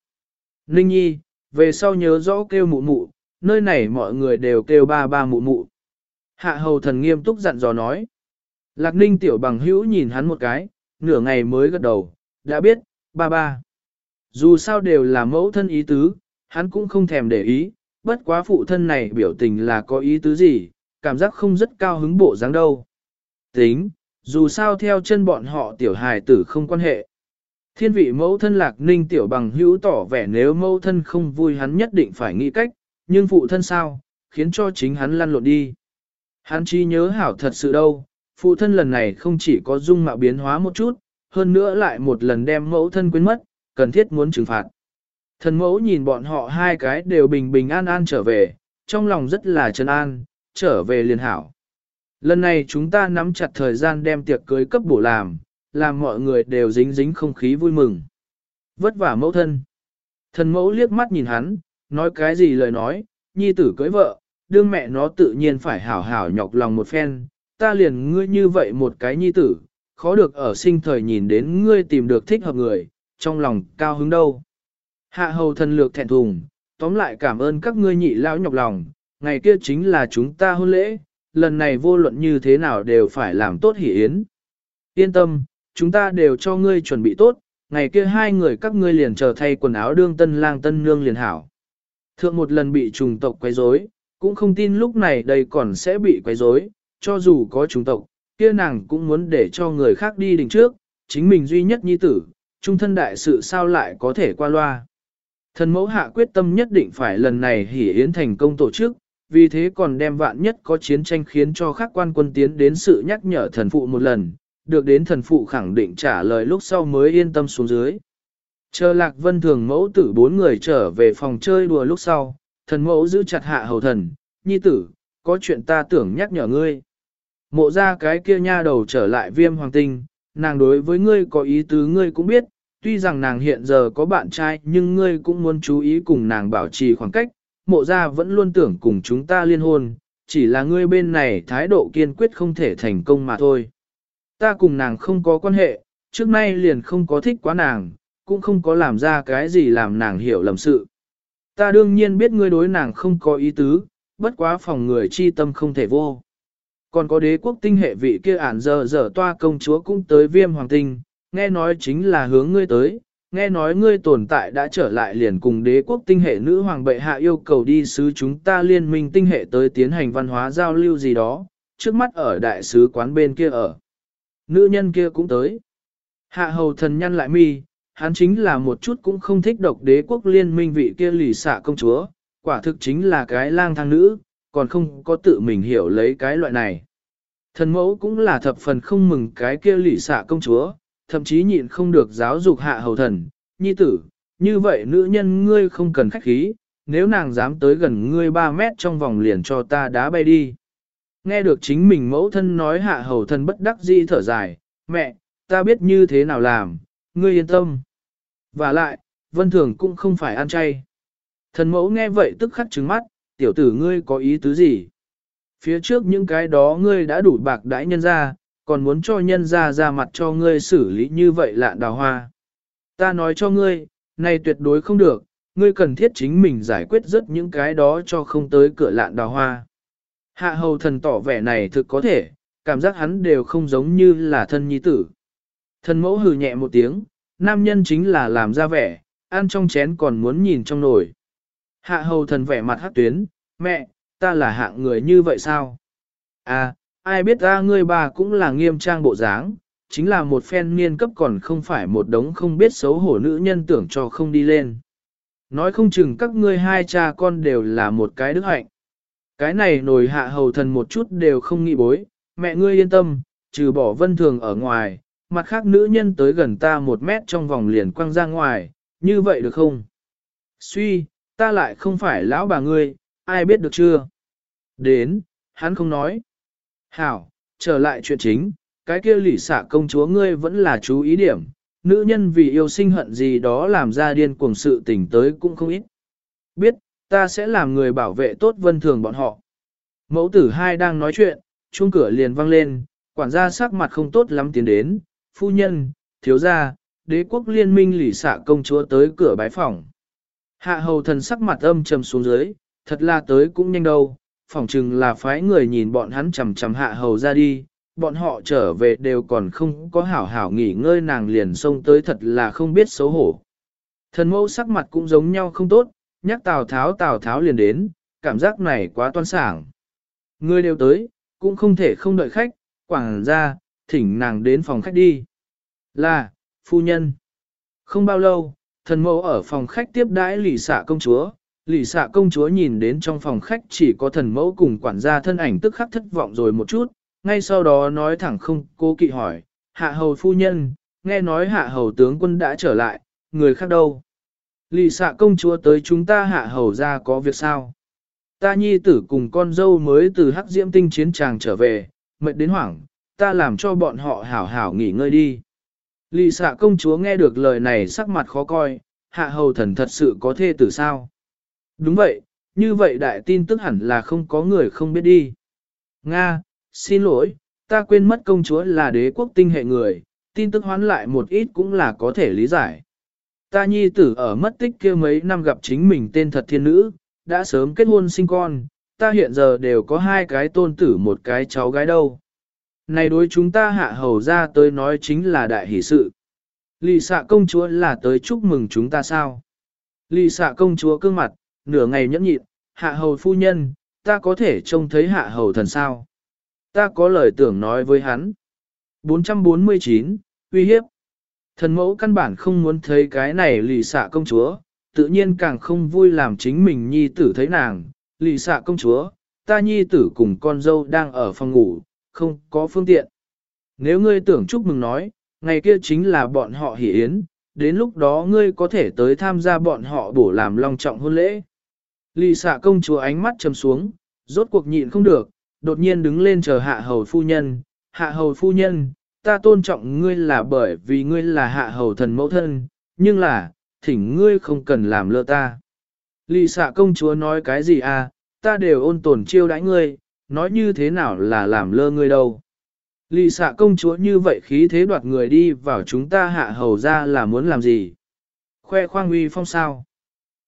Ninh Nhi, về sau nhớ rõ kêu mụ mụ, nơi này mọi người đều kêu ba ba mụ mụ. Hạ hầu thần nghiêm túc dặn dò nói. Lạc Ninh tiểu bằng hữu nhìn hắn một cái, nửa ngày mới gật đầu, đã biết, ba ba. Dù sao đều là mẫu thân ý tứ, hắn cũng không thèm để ý, bất quá phụ thân này biểu tình là có ý tứ gì, cảm giác không rất cao hứng bộ dáng đâu. Tính, dù sao theo chân bọn họ tiểu hài tử không quan hệ. Thiên vị mẫu thân lạc ninh tiểu bằng hữu tỏ vẻ nếu mẫu thân không vui hắn nhất định phải nghĩ cách, nhưng phụ thân sao, khiến cho chính hắn lăn lộn đi. Hắn chi nhớ hảo thật sự đâu, phụ thân lần này không chỉ có dung mạo biến hóa một chút, hơn nữa lại một lần đem mẫu thân quên mất, cần thiết muốn trừng phạt. Thần mẫu nhìn bọn họ hai cái đều bình bình an an trở về, trong lòng rất là trấn an, trở về liền hảo. Lần này chúng ta nắm chặt thời gian đem tiệc cưới cấp bổ làm, làm mọi người đều dính dính không khí vui mừng. Vất vả mẫu thân. Thần mẫu liếc mắt nhìn hắn, nói cái gì lời nói, nhi tử cưới vợ, đương mẹ nó tự nhiên phải hảo hảo nhọc lòng một phen, ta liền ngươi như vậy một cái nhi tử, khó được ở sinh thời nhìn đến ngươi tìm được thích hợp người, trong lòng cao hứng đâu. Hạ hầu thần lược thẹn thùng, tóm lại cảm ơn các ngươi nhị lão nhọc lòng, ngày kia chính là chúng ta hôn lễ, lần này vô luận như thế nào đều phải làm tốt hỷ yến. Yên tâm, chúng ta đều cho ngươi chuẩn bị tốt, ngày kia hai người các ngươi liền trở thay quần áo đương tân lang tân nương liền hảo. Thượng một lần bị trùng tộc quấy rối, cũng không tin lúc này đây còn sẽ bị quấy rối, cho dù có trùng tộc, kia nàng cũng muốn để cho người khác đi đỉnh trước, chính mình duy nhất nhi tử, trung thân đại sự sao lại có thể qua loa. Thần mẫu hạ quyết tâm nhất định phải lần này hỉ yến thành công tổ chức, vì thế còn đem vạn nhất có chiến tranh khiến cho các quan quân tiến đến sự nhắc nhở thần phụ một lần, được đến thần phụ khẳng định trả lời lúc sau mới yên tâm xuống dưới. Chờ lạc vân thường mẫu tử bốn người trở về phòng chơi đùa lúc sau, thần mẫu giữ chặt hạ hầu thần, nhi tử, có chuyện ta tưởng nhắc nhở ngươi. Mộ ra cái kia nha đầu trở lại viêm hoàng tinh, nàng đối với ngươi có ý tứ ngươi cũng biết, tuy rằng nàng hiện giờ có bạn trai nhưng ngươi cũng muốn chú ý cùng nàng bảo trì khoảng cách, mộ Gia vẫn luôn tưởng cùng chúng ta liên hôn, chỉ là ngươi bên này thái độ kiên quyết không thể thành công mà thôi. Ta cùng nàng không có quan hệ, trước nay liền không có thích quá nàng, cũng không có làm ra cái gì làm nàng hiểu lầm sự. Ta đương nhiên biết ngươi đối nàng không có ý tứ, bất quá phòng người chi tâm không thể vô. Còn có đế quốc tinh hệ vị kia ản giờ giờ toa công chúa cũng tới viêm hoàng tinh, nghe nói chính là hướng ngươi tới, nghe nói ngươi tồn tại đã trở lại liền cùng đế quốc tinh hệ nữ hoàng bệ hạ yêu cầu đi sứ chúng ta liên minh tinh hệ tới tiến hành văn hóa giao lưu gì đó, trước mắt ở đại sứ quán bên kia ở. Nữ nhân kia cũng tới. Hạ hầu thần nhân lại mi, hắn chính là một chút cũng không thích độc đế quốc liên minh vị kia lì xạ công chúa, quả thực chính là cái lang thang nữ, còn không có tự mình hiểu lấy cái loại này. Thần mẫu cũng là thập phần không mừng cái kia lì xạ công chúa, thậm chí nhịn không được giáo dục hạ hầu thần, nhi tử, như vậy nữ nhân ngươi không cần khách khí, nếu nàng dám tới gần ngươi 3 mét trong vòng liền cho ta đá bay đi. Nghe được chính mình mẫu thân nói hạ hầu thần bất đắc dĩ thở dài, mẹ, ta biết như thế nào làm, ngươi yên tâm. Và lại, vân thường cũng không phải ăn chay. Thần mẫu nghe vậy tức khắc trứng mắt, tiểu tử ngươi có ý tứ gì? Phía trước những cái đó ngươi đã đủ bạc đãi nhân ra, còn muốn cho nhân ra ra mặt cho ngươi xử lý như vậy lạ đào hoa. Ta nói cho ngươi, này tuyệt đối không được, ngươi cần thiết chính mình giải quyết rất những cái đó cho không tới cửa lạn đào hoa. Hạ hầu thần tỏ vẻ này thực có thể, cảm giác hắn đều không giống như là thân nhi tử. Thần mẫu hừ nhẹ một tiếng, nam nhân chính là làm ra vẻ, ăn trong chén còn muốn nhìn trong nồi. Hạ hầu thần vẻ mặt hát tuyến, mẹ, ta là hạng người như vậy sao? À, ai biết ra ngươi bà cũng là nghiêm trang bộ dáng, chính là một phen niên cấp còn không phải một đống không biết xấu hổ nữ nhân tưởng cho không đi lên. Nói không chừng các ngươi hai cha con đều là một cái đức hạnh. Cái này nổi hạ hầu thần một chút đều không nghĩ bối, mẹ ngươi yên tâm, trừ bỏ vân thường ở ngoài, mặt khác nữ nhân tới gần ta một mét trong vòng liền quăng ra ngoài, như vậy được không? Suy, ta lại không phải lão bà ngươi, ai biết được chưa? Đến, hắn không nói. Hảo, trở lại chuyện chính, cái kia lỷ xả công chúa ngươi vẫn là chú ý điểm, nữ nhân vì yêu sinh hận gì đó làm ra điên cuồng sự tình tới cũng không ít. Biết, ta sẽ làm người bảo vệ tốt vân thường bọn họ. Mẫu tử hai đang nói chuyện, chuông cửa liền vang lên, quản gia sắc mặt không tốt lắm tiến đến, phu nhân, thiếu gia, đế quốc liên minh lỷ xả công chúa tới cửa bái phòng. Hạ hầu thần sắc mặt âm trầm xuống dưới, thật là tới cũng nhanh đâu, phỏng chừng là phái người nhìn bọn hắn chầm chầm hạ hầu ra đi, bọn họ trở về đều còn không có hảo hảo nghỉ ngơi nàng liền xông tới thật là không biết xấu hổ. Thần mẫu sắc mặt cũng giống nhau không tốt, nhắc Tào Tháo Tào Tháo liền đến, cảm giác này quá toan sảng. Người đều tới, cũng không thể không đợi khách, quảng ra, thỉnh nàng đến phòng khách đi. Là, phu nhân. Không bao lâu, thần mẫu ở phòng khách tiếp đãi lì xạ công chúa, lì xạ công chúa nhìn đến trong phòng khách chỉ có thần mẫu cùng quản gia thân ảnh tức khắc thất vọng rồi một chút, ngay sau đó nói thẳng không cố kỵ hỏi, hạ hầu phu nhân, nghe nói hạ hầu tướng quân đã trở lại, người khác đâu? Lì xạ công chúa tới chúng ta hạ hầu ra có việc sao? Ta nhi tử cùng con dâu mới từ hắc diễm tinh chiến tràng trở về, mệt đến hoảng, ta làm cho bọn họ hảo hảo nghỉ ngơi đi. Lì xạ công chúa nghe được lời này sắc mặt khó coi, hạ hầu thần thật sự có thê tử sao? Đúng vậy, như vậy đại tin tức hẳn là không có người không biết đi. Nga, xin lỗi, ta quên mất công chúa là đế quốc tinh hệ người, tin tức hoán lại một ít cũng là có thể lý giải. Ta nhi tử ở mất tích kia mấy năm gặp chính mình tên thật thiên nữ, đã sớm kết hôn sinh con, ta hiện giờ đều có hai cái tôn tử một cái cháu gái đâu. Này đối chúng ta hạ hầu ra tới nói chính là đại hỷ sự. Lì xạ công chúa là tới chúc mừng chúng ta sao? Lì xạ công chúa cương mặt, nửa ngày nhẫn nhịn, hạ hầu phu nhân, ta có thể trông thấy hạ hầu thần sao? Ta có lời tưởng nói với hắn. 449, uy hiếp. Thần mẫu căn bản không muốn thấy cái này lì xạ công chúa, tự nhiên càng không vui làm chính mình nhi tử thấy nàng. Lì xạ công chúa, ta nhi tử cùng con dâu đang ở phòng ngủ, không có phương tiện. Nếu ngươi tưởng chúc mừng nói, ngày kia chính là bọn họ hỷ yến, đến lúc đó ngươi có thể tới tham gia bọn họ bổ làm long trọng hôn lễ. Lì xạ công chúa ánh mắt trầm xuống, rốt cuộc nhịn không được, đột nhiên đứng lên chờ hạ hầu phu nhân, hạ hầu phu nhân, ta tôn trọng ngươi là bởi vì ngươi là hạ hầu thần mẫu thân, nhưng là, thỉnh ngươi không cần làm lơ ta. Lì xạ công chúa nói cái gì à, ta đều ôn tồn chiêu đãi ngươi, nói như thế nào là làm lơ ngươi đâu. Lì xạ công chúa như vậy khí thế đoạt người đi vào chúng ta hạ hầu ra là muốn làm gì? Khoe khoang uy phong sao?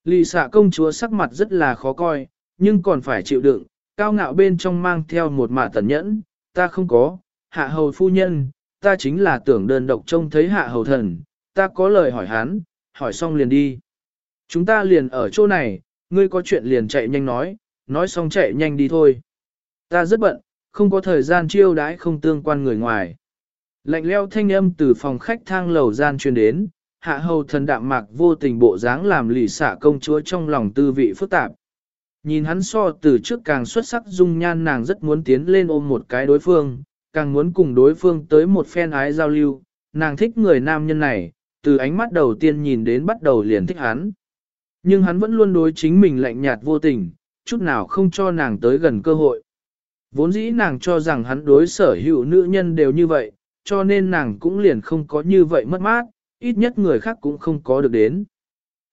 Lì xạ công chúa sắc mặt rất là khó coi, nhưng còn phải chịu đựng, cao ngạo bên trong mang theo một mạ tẩn nhẫn, ta không có, hạ hầu phu nhân, ta chính là tưởng đơn độc trông thấy hạ hầu thần, ta có lời hỏi hắn, hỏi xong liền đi. Chúng ta liền ở chỗ này, ngươi có chuyện liền chạy nhanh nói, nói xong chạy nhanh đi thôi. Ta rất bận, không có thời gian chiêu đãi không tương quan người ngoài. Lạnh leo thanh âm từ phòng khách thang lầu gian truyền đến, hạ hầu thần đạm mạc vô tình bộ dáng làm lì xả công chúa trong lòng tư vị phức tạp. Nhìn hắn so từ trước càng xuất sắc dung nhan nàng rất muốn tiến lên ôm một cái đối phương, càng muốn cùng đối phương tới một phen ái giao lưu, nàng thích người nam nhân này, từ ánh mắt đầu tiên nhìn đến bắt đầu liền thích hắn. Nhưng hắn vẫn luôn đối chính mình lạnh nhạt vô tình, chút nào không cho nàng tới gần cơ hội. Vốn dĩ nàng cho rằng hắn đối sở hữu nữ nhân đều như vậy, cho nên nàng cũng liền không có như vậy mất mát, ít nhất người khác cũng không có được đến.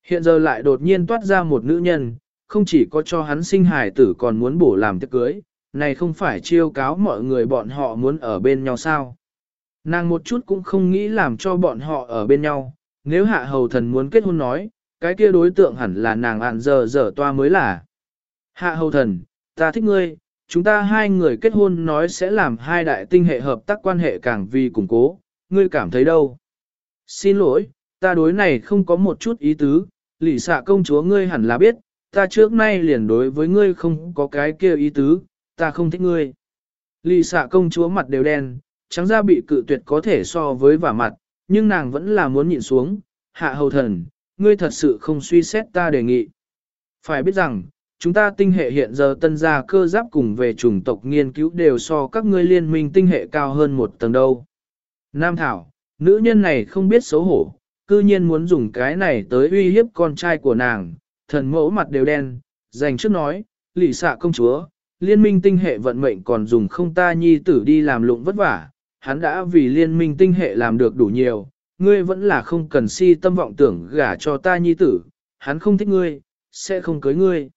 Hiện giờ lại đột nhiên toát ra một nữ nhân, không chỉ có cho hắn sinh hài tử còn muốn bổ làm tiệc cưới, này không phải chiêu cáo mọi người bọn họ muốn ở bên nhau sao. Nàng một chút cũng không nghĩ làm cho bọn họ ở bên nhau, nếu hạ hầu thần muốn kết hôn nói, cái kia đối tượng hẳn là nàng ạn giờ giờ toa mới là. Hạ hầu thần, ta thích ngươi, chúng ta hai người kết hôn nói sẽ làm hai đại tinh hệ hợp tác quan hệ càng vì củng cố, ngươi cảm thấy đâu? Xin lỗi, ta đối này không có một chút ý tứ, lỷ xạ công chúa ngươi hẳn là biết, ta trước nay liền đối với ngươi không có cái kia ý tứ, ta không thích ngươi. Lỷ xạ công chúa mặt đều đen, trắng da bị cự tuyệt có thể so với vả mặt, nhưng nàng vẫn là muốn nhịn xuống, hạ hầu thần, ngươi thật sự không suy xét ta đề nghị. Phải biết rằng, chúng ta tinh hệ hiện giờ tân gia cơ giáp cùng về chủng tộc nghiên cứu đều so các ngươi liên minh tinh hệ cao hơn một tầng đâu. Nam Thảo, nữ nhân này không biết xấu hổ, cư nhiên muốn dùng cái này tới uy hiếp con trai của nàng, thần mẫu mặt đều đen, dành trước nói, lỷ xạ công chúa, liên minh tinh hệ vận mệnh còn dùng không ta nhi tử đi làm lụng vất vả, hắn đã vì liên minh tinh hệ làm được đủ nhiều, ngươi vẫn là không cần si tâm vọng tưởng gả cho ta nhi tử, hắn không thích ngươi, sẽ không cưới ngươi.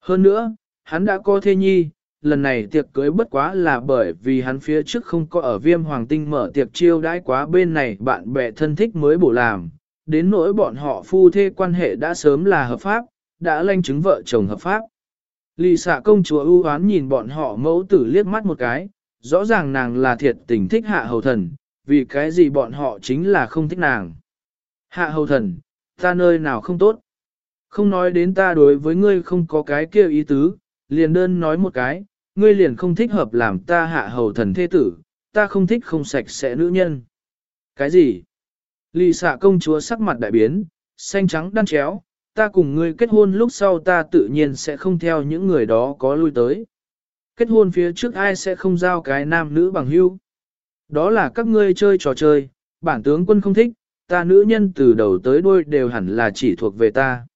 Hơn nữa, hắn đã có thê nhi, lần này tiệc cưới bất quá là bởi vì hắn phía trước không có ở viêm hoàng tinh mở tiệc chiêu đãi quá bên này bạn bè thân thích mới bổ làm, đến nỗi bọn họ phu thê quan hệ đã sớm là hợp pháp, đã lanh chứng vợ chồng hợp pháp. Lì xạ công chúa ưu hoán nhìn bọn họ mẫu tử liếc mắt một cái, rõ ràng nàng là thiệt tình thích hạ hầu thần, vì cái gì bọn họ chính là không thích nàng. Hạ hầu thần, ta nơi nào không tốt. Không nói đến ta đối với ngươi không có cái kia ý tứ, liền đơn nói một cái, ngươi liền không thích hợp làm ta hạ hầu thần thế tử, ta không thích không sạch sẽ nữ nhân. Cái gì? Lì xạ công chúa sắc mặt đại biến, xanh trắng đan chéo, ta cùng ngươi kết hôn lúc sau ta tự nhiên sẽ không theo những người đó có lui tới. Kết hôn phía trước ai sẽ không giao cái nam nữ bằng hữu. Đó là các ngươi chơi trò chơi, bản tướng quân không thích, ta nữ nhân từ đầu tới đuôi đều hẳn là chỉ thuộc về ta.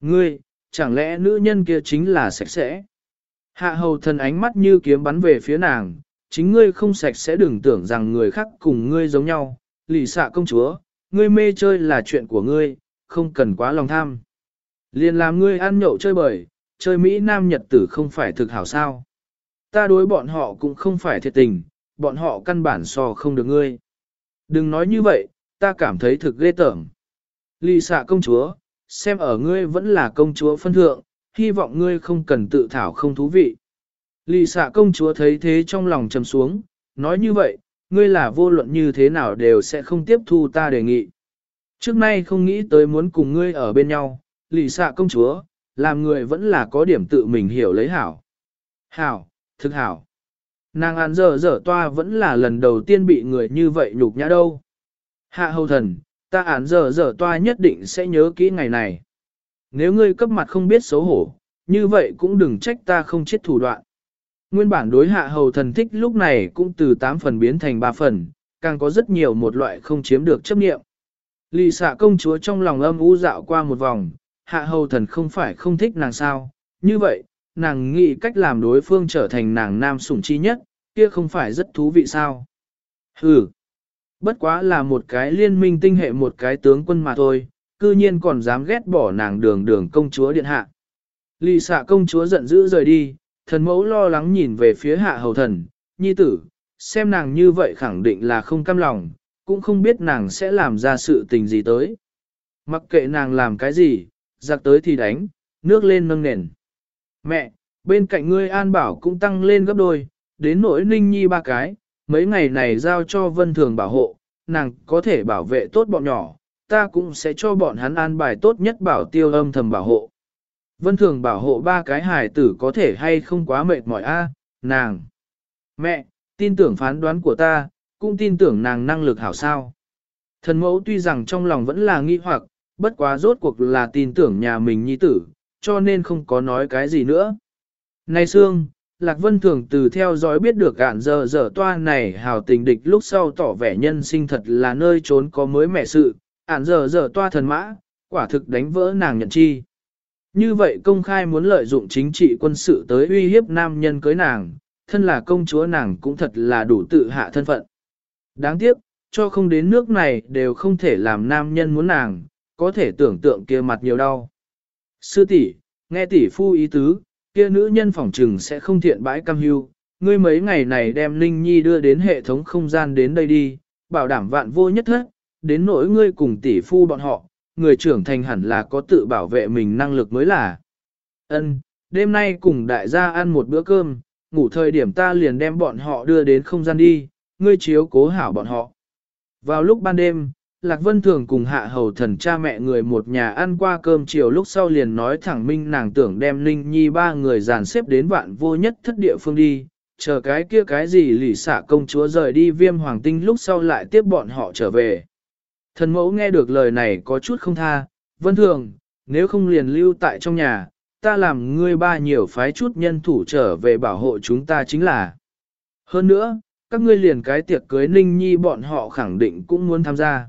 Ngươi, chẳng lẽ nữ nhân kia chính là sạch sẽ? Hạ hầu thần ánh mắt như kiếm bắn về phía nàng, chính ngươi không sạch sẽ đừng tưởng rằng người khác cùng ngươi giống nhau, lì xạ công chúa, ngươi mê chơi là chuyện của ngươi, không cần quá lòng tham. Liền làm ngươi ăn nhậu chơi bời, chơi Mỹ Nam Nhật tử không phải thực hảo sao. Ta đối bọn họ cũng không phải thiệt tình, bọn họ căn bản so không được ngươi. Đừng nói như vậy, ta cảm thấy thực ghê tởm. Lì xạ công chúa, xem ở ngươi vẫn là công chúa phân thượng, hy vọng ngươi không cần tự thảo không thú vị. Lì xạ công chúa thấy thế trong lòng trầm xuống, nói như vậy, ngươi là vô luận như thế nào đều sẽ không tiếp thu ta đề nghị. Trước nay không nghĩ tới muốn cùng ngươi ở bên nhau, lì xạ công chúa, làm người vẫn là có điểm tự mình hiểu lấy hảo. Hảo, thực hảo. Nàng án dở dở toa vẫn là lần đầu tiên bị người như vậy nhục nhã đâu. Hạ hầu thần, ta án giờ giờ toa nhất định sẽ nhớ kỹ ngày này. Nếu ngươi cấp mặt không biết xấu hổ, như vậy cũng đừng trách ta không chết thủ đoạn. Nguyên bản đối hạ hầu thần thích lúc này cũng từ 8 phần biến thành 3 phần, càng có rất nhiều một loại không chiếm được chấp nghiệm. Lì xạ công chúa trong lòng âm u dạo qua một vòng, hạ hầu thần không phải không thích nàng sao, như vậy, nàng nghĩ cách làm đối phương trở thành nàng nam sủng chi nhất, kia không phải rất thú vị sao. Hừ, bất quá là một cái liên minh tinh hệ một cái tướng quân mà thôi, cư nhiên còn dám ghét bỏ nàng đường đường công chúa điện hạ. Lì xạ công chúa giận dữ rời đi, thần mẫu lo lắng nhìn về phía hạ hầu thần, nhi tử, xem nàng như vậy khẳng định là không cam lòng, cũng không biết nàng sẽ làm ra sự tình gì tới. Mặc kệ nàng làm cái gì, giặc tới thì đánh, nước lên nâng nền. Mẹ, bên cạnh ngươi an bảo cũng tăng lên gấp đôi, đến nỗi ninh nhi ba cái, mấy ngày này giao cho vân thường bảo hộ, nàng có thể bảo vệ tốt bọn nhỏ, ta cũng sẽ cho bọn hắn an bài tốt nhất bảo tiêu âm thầm bảo hộ. Vân thường bảo hộ ba cái hài tử có thể hay không quá mệt mỏi a nàng. Mẹ, tin tưởng phán đoán của ta, cũng tin tưởng nàng năng lực hảo sao. Thần mẫu tuy rằng trong lòng vẫn là nghi hoặc, bất quá rốt cuộc là tin tưởng nhà mình nhi tử, cho nên không có nói cái gì nữa. Này Sương, Lạc Vân Thường từ theo dõi biết được gạn giờ giờ toa này hào tình địch lúc sau tỏ vẻ nhân sinh thật là nơi trốn có mới mẻ sự, ản giờ giờ toa thần mã, quả thực đánh vỡ nàng nhận chi. Như vậy công khai muốn lợi dụng chính trị quân sự tới uy hiếp nam nhân cưới nàng, thân là công chúa nàng cũng thật là đủ tự hạ thân phận. Đáng tiếc, cho không đến nước này đều không thể làm nam nhân muốn nàng, có thể tưởng tượng kia mặt nhiều đau. Sư tỷ, nghe tỷ phu ý tứ, kia nữ nhân phỏng trừng sẽ không thiện bãi cam hưu, ngươi mấy ngày này đem Linh Nhi đưa đến hệ thống không gian đến đây đi, bảo đảm vạn vô nhất thất, đến nỗi ngươi cùng tỷ phu bọn họ, người trưởng thành hẳn là có tự bảo vệ mình năng lực mới là. Ân, đêm nay cùng đại gia ăn một bữa cơm, ngủ thời điểm ta liền đem bọn họ đưa đến không gian đi, ngươi chiếu cố hảo bọn họ. Vào lúc ban đêm, Lạc Vân Thường cùng hạ hầu thần cha mẹ người một nhà ăn qua cơm chiều lúc sau liền nói thẳng minh nàng tưởng đem Ninh Nhi ba người dàn xếp đến vạn vô nhất thất địa phương đi, chờ cái kia cái gì lỉ xả công chúa rời đi viêm hoàng tinh lúc sau lại tiếp bọn họ trở về. Thần mẫu nghe được lời này có chút không tha, Vân Thường, nếu không liền lưu tại trong nhà, ta làm ngươi ba nhiều phái chút nhân thủ trở về bảo hộ chúng ta chính là. Hơn nữa, các ngươi liền cái tiệc cưới Ninh Nhi bọn họ khẳng định cũng muốn tham gia.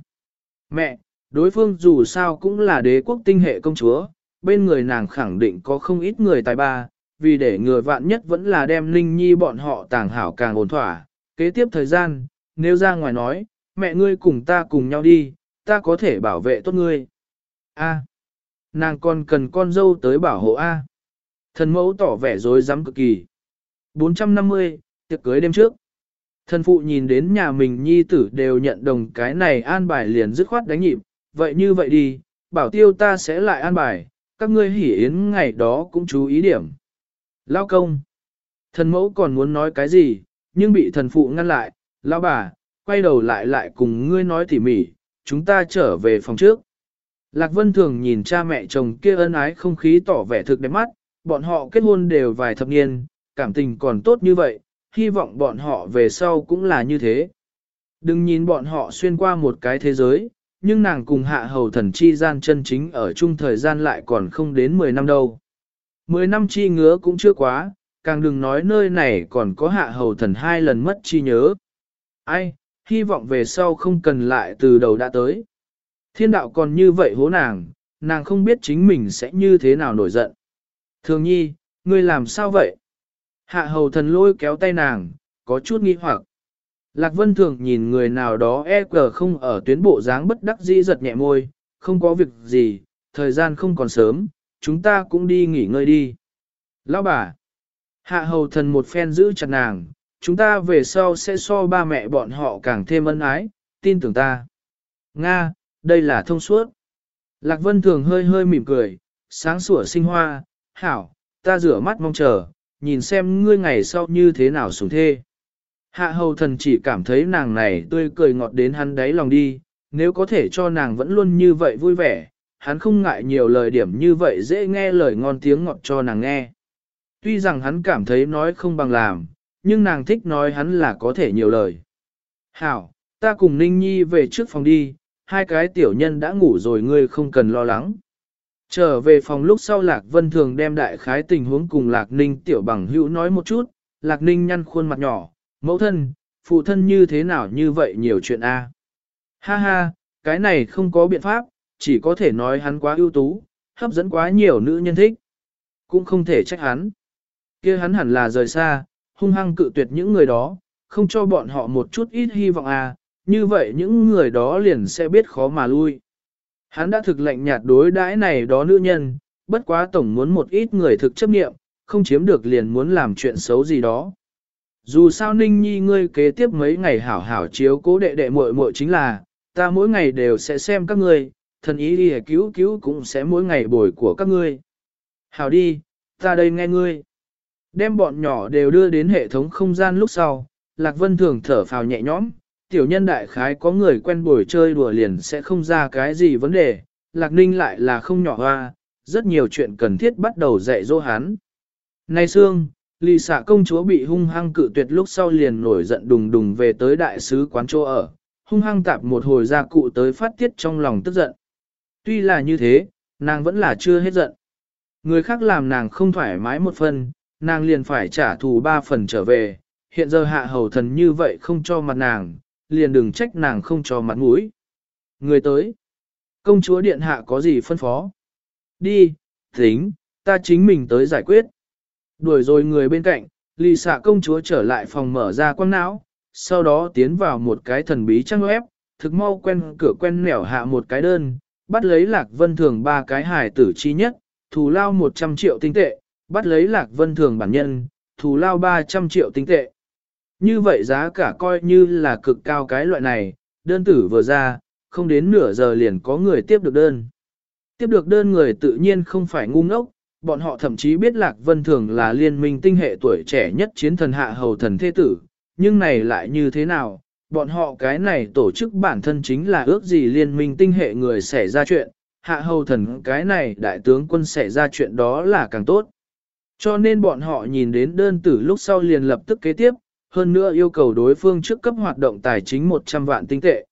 Mẹ, đối phương dù sao cũng là đế quốc tinh hệ công chúa, bên người nàng khẳng định có không ít người tài ba, vì để người vạn nhất vẫn là đem linh Nhi bọn họ tàng hảo càng ổn thỏa. Kế tiếp thời gian, nếu ra ngoài nói, mẹ ngươi cùng ta cùng nhau đi, ta có thể bảo vệ tốt ngươi. A, nàng còn cần con dâu tới bảo hộ A. Thần mẫu tỏ vẻ dối rắm cực kỳ. 450, tiệc cưới đêm trước. Thần phụ nhìn đến nhà mình nhi tử đều nhận đồng cái này an bài liền dứt khoát đánh nhịp, vậy như vậy đi, bảo tiêu ta sẽ lại an bài, các ngươi hỉ yến ngày đó cũng chú ý điểm. Lao công. Thần mẫu còn muốn nói cái gì, nhưng bị thần phụ ngăn lại, lao bà, quay đầu lại lại cùng ngươi nói tỉ mỉ, chúng ta trở về phòng trước. Lạc Vân thường nhìn cha mẹ chồng kia ân ái không khí tỏ vẻ thực đẹp mắt, bọn họ kết hôn đều vài thập niên, cảm tình còn tốt như vậy, hy vọng bọn họ về sau cũng là như thế. Đừng nhìn bọn họ xuyên qua một cái thế giới, nhưng nàng cùng hạ hầu thần chi gian chân chính ở chung thời gian lại còn không đến 10 năm đâu. 10 năm chi ngứa cũng chưa quá, càng đừng nói nơi này còn có hạ hầu thần hai lần mất chi nhớ. Ai, hy vọng về sau không cần lại từ đầu đã tới. Thiên đạo còn như vậy hố nàng, nàng không biết chính mình sẽ như thế nào nổi giận. Thường nhi, ngươi làm sao vậy? Hạ hầu thần lôi kéo tay nàng, có chút nghi hoặc. Lạc Vân thường nhìn người nào đó e cờ không ở tuyến bộ dáng bất đắc dĩ giật nhẹ môi, không có việc gì, thời gian không còn sớm, chúng ta cũng đi nghỉ ngơi đi. Lão bà, hạ hầu thần một phen giữ chặt nàng, chúng ta về sau sẽ so ba mẹ bọn họ càng thêm ân ái, tin tưởng ta. Nga, đây là thông suốt. Lạc Vân thường hơi hơi mỉm cười, sáng sủa sinh hoa, hảo, ta rửa mắt mong chờ, nhìn xem ngươi ngày sau như thế nào sủng thê. Hạ hầu thần chỉ cảm thấy nàng này tươi cười ngọt đến hắn đáy lòng đi, nếu có thể cho nàng vẫn luôn như vậy vui vẻ, hắn không ngại nhiều lời điểm như vậy dễ nghe lời ngon tiếng ngọt cho nàng nghe. Tuy rằng hắn cảm thấy nói không bằng làm, nhưng nàng thích nói hắn là có thể nhiều lời. Hảo, ta cùng Ninh Nhi về trước phòng đi, hai cái tiểu nhân đã ngủ rồi ngươi không cần lo lắng. Trở về phòng lúc sau Lạc Vân Thường đem đại khái tình huống cùng Lạc Ninh tiểu bằng hữu nói một chút, Lạc Ninh nhăn khuôn mặt nhỏ, mẫu thân, phụ thân như thế nào như vậy nhiều chuyện a. Ha ha, cái này không có biện pháp, chỉ có thể nói hắn quá ưu tú, hấp dẫn quá nhiều nữ nhân thích. Cũng không thể trách hắn. kia hắn hẳn là rời xa, hung hăng cự tuyệt những người đó, không cho bọn họ một chút ít hy vọng à, như vậy những người đó liền sẽ biết khó mà lui. Hắn đã thực lệnh nhạt đối đãi này đó nữ nhân, bất quá tổng muốn một ít người thực chấp nghiệm, không chiếm được liền muốn làm chuyện xấu gì đó. Dù sao Ninh Nhi ngươi kế tiếp mấy ngày hảo hảo chiếu cố đệ đệ muội muội chính là, ta mỗi ngày đều sẽ xem các ngươi, thần ý đi cứu cứu cũng sẽ mỗi ngày bồi của các ngươi. Hảo đi, ta đây nghe ngươi. Đem bọn nhỏ đều đưa đến hệ thống không gian lúc sau, Lạc Vân thường thở phào nhẹ nhõm, tiểu nhân đại khái có người quen buổi chơi đùa liền sẽ không ra cái gì vấn đề, Lạc Ninh lại là không nhỏ hoa, rất nhiều chuyện cần thiết bắt đầu dạy dỗ hắn. Nay Sương, lì xạ công chúa bị hung hăng cự tuyệt lúc sau liền nổi giận đùng đùng về tới đại sứ quán chỗ ở, hung hăng tạp một hồi ra cụ tới phát tiết trong lòng tức giận. Tuy là như thế, nàng vẫn là chưa hết giận. Người khác làm nàng không thoải mái một phần, nàng liền phải trả thù ba phần trở về, hiện giờ hạ hầu thần như vậy không cho mặt nàng, liền đừng trách nàng không cho mặt mũi. Người tới, công chúa điện hạ có gì phân phó? Đi, tính, ta chính mình tới giải quyết. Đuổi rồi người bên cạnh, lì xạ công chúa trở lại phòng mở ra quăng não, sau đó tiến vào một cái thần bí trang web, thực mau quen cửa quen nẻo hạ một cái đơn, bắt lấy lạc vân thường ba cái hài tử chi nhất, thù lao 100 triệu tinh tệ, bắt lấy lạc vân thường bản nhân, thù lao 300 triệu tinh tệ. Như vậy giá cả coi như là cực cao cái loại này, đơn tử vừa ra, không đến nửa giờ liền có người tiếp được đơn. Tiếp được đơn người tự nhiên không phải ngu ngốc, bọn họ thậm chí biết Lạc Vân Thường là liên minh tinh hệ tuổi trẻ nhất chiến thần hạ hầu thần thế tử, nhưng này lại như thế nào, bọn họ cái này tổ chức bản thân chính là ước gì liên minh tinh hệ người xảy ra chuyện, hạ hầu thần cái này đại tướng quân xảy ra chuyện đó là càng tốt. Cho nên bọn họ nhìn đến đơn tử lúc sau liền lập tức kế tiếp, hơn nữa yêu cầu đối phương trước cấp hoạt động tài chính 100 vạn tinh tệ.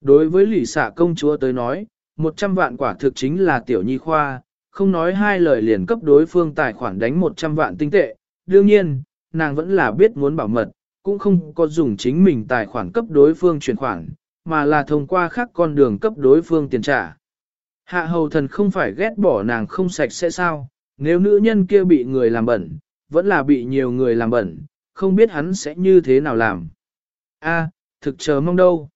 Đối với lỷ xạ công chúa tới nói, 100 vạn quả thực chính là tiểu nhi khoa, không nói hai lời liền cấp đối phương tài khoản đánh 100 vạn tinh tệ. Đương nhiên, nàng vẫn là biết muốn bảo mật, cũng không có dùng chính mình tài khoản cấp đối phương chuyển khoản, mà là thông qua khác con đường cấp đối phương tiền trả. Hạ hầu thần không phải ghét bỏ nàng không sạch sẽ sao, nếu nữ nhân kia bị người làm bẩn, vẫn là bị nhiều người làm bẩn, không biết hắn sẽ như thế nào làm. A, thực chờ mong đâu.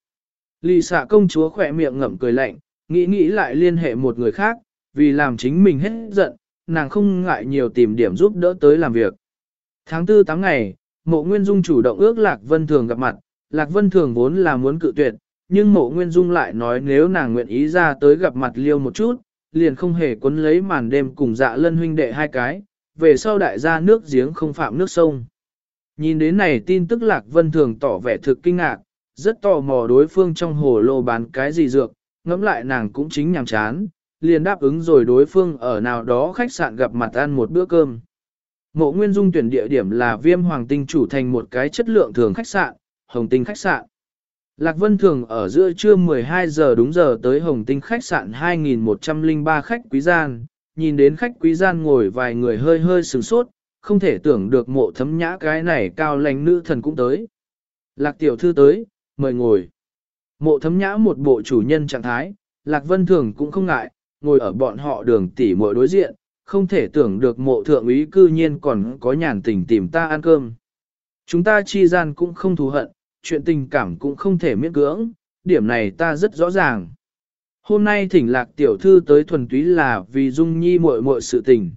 Lì xạ công chúa khỏe miệng ngậm cười lạnh, nghĩ nghĩ lại liên hệ một người khác, vì làm chính mình hết giận, nàng không ngại nhiều tìm điểm giúp đỡ tới làm việc. Tháng 4 tháng ngày, mộ Nguyên Dung chủ động ước Lạc Vân Thường gặp mặt, Lạc Vân Thường vốn là muốn cự tuyệt, nhưng mộ Nguyên Dung lại nói nếu nàng nguyện ý ra tới gặp mặt liêu một chút, liền không hề quấn lấy màn đêm cùng dạ lân huynh đệ hai cái, về sau đại gia nước giếng không phạm nước sông. Nhìn đến này tin tức Lạc Vân Thường tỏ vẻ thực kinh ngạc, rất tò mò đối phương trong hồ lô bán cái gì dược, ngẫm lại nàng cũng chính nhàm chán, liền đáp ứng rồi đối phương ở nào đó khách sạn gặp mặt ăn một bữa cơm. Mộ Nguyên Dung tuyển địa điểm là Viêm Hoàng Tinh chủ thành một cái chất lượng thường khách sạn, Hồng Tinh khách sạn. Lạc Vân Thường ở giữa trưa 12 giờ đúng giờ tới Hồng Tinh khách sạn 2103 khách quý gian, nhìn đến khách quý gian ngồi vài người hơi hơi sửng sốt, không thể tưởng được mộ thấm nhã cái này cao lãnh nữ thần cũng tới. Lạc tiểu thư tới, mời ngồi. Mộ thấm nhã một bộ chủ nhân trạng thái, Lạc Vân Thường cũng không ngại, ngồi ở bọn họ đường tỉ mội đối diện, không thể tưởng được mộ thượng úy cư nhiên còn có nhàn tình tìm ta ăn cơm. Chúng ta chi gian cũng không thù hận, chuyện tình cảm cũng không thể miễn cưỡng, điểm này ta rất rõ ràng. Hôm nay thỉnh lạc tiểu thư tới thuần túy là vì dung nhi muội muội sự tình.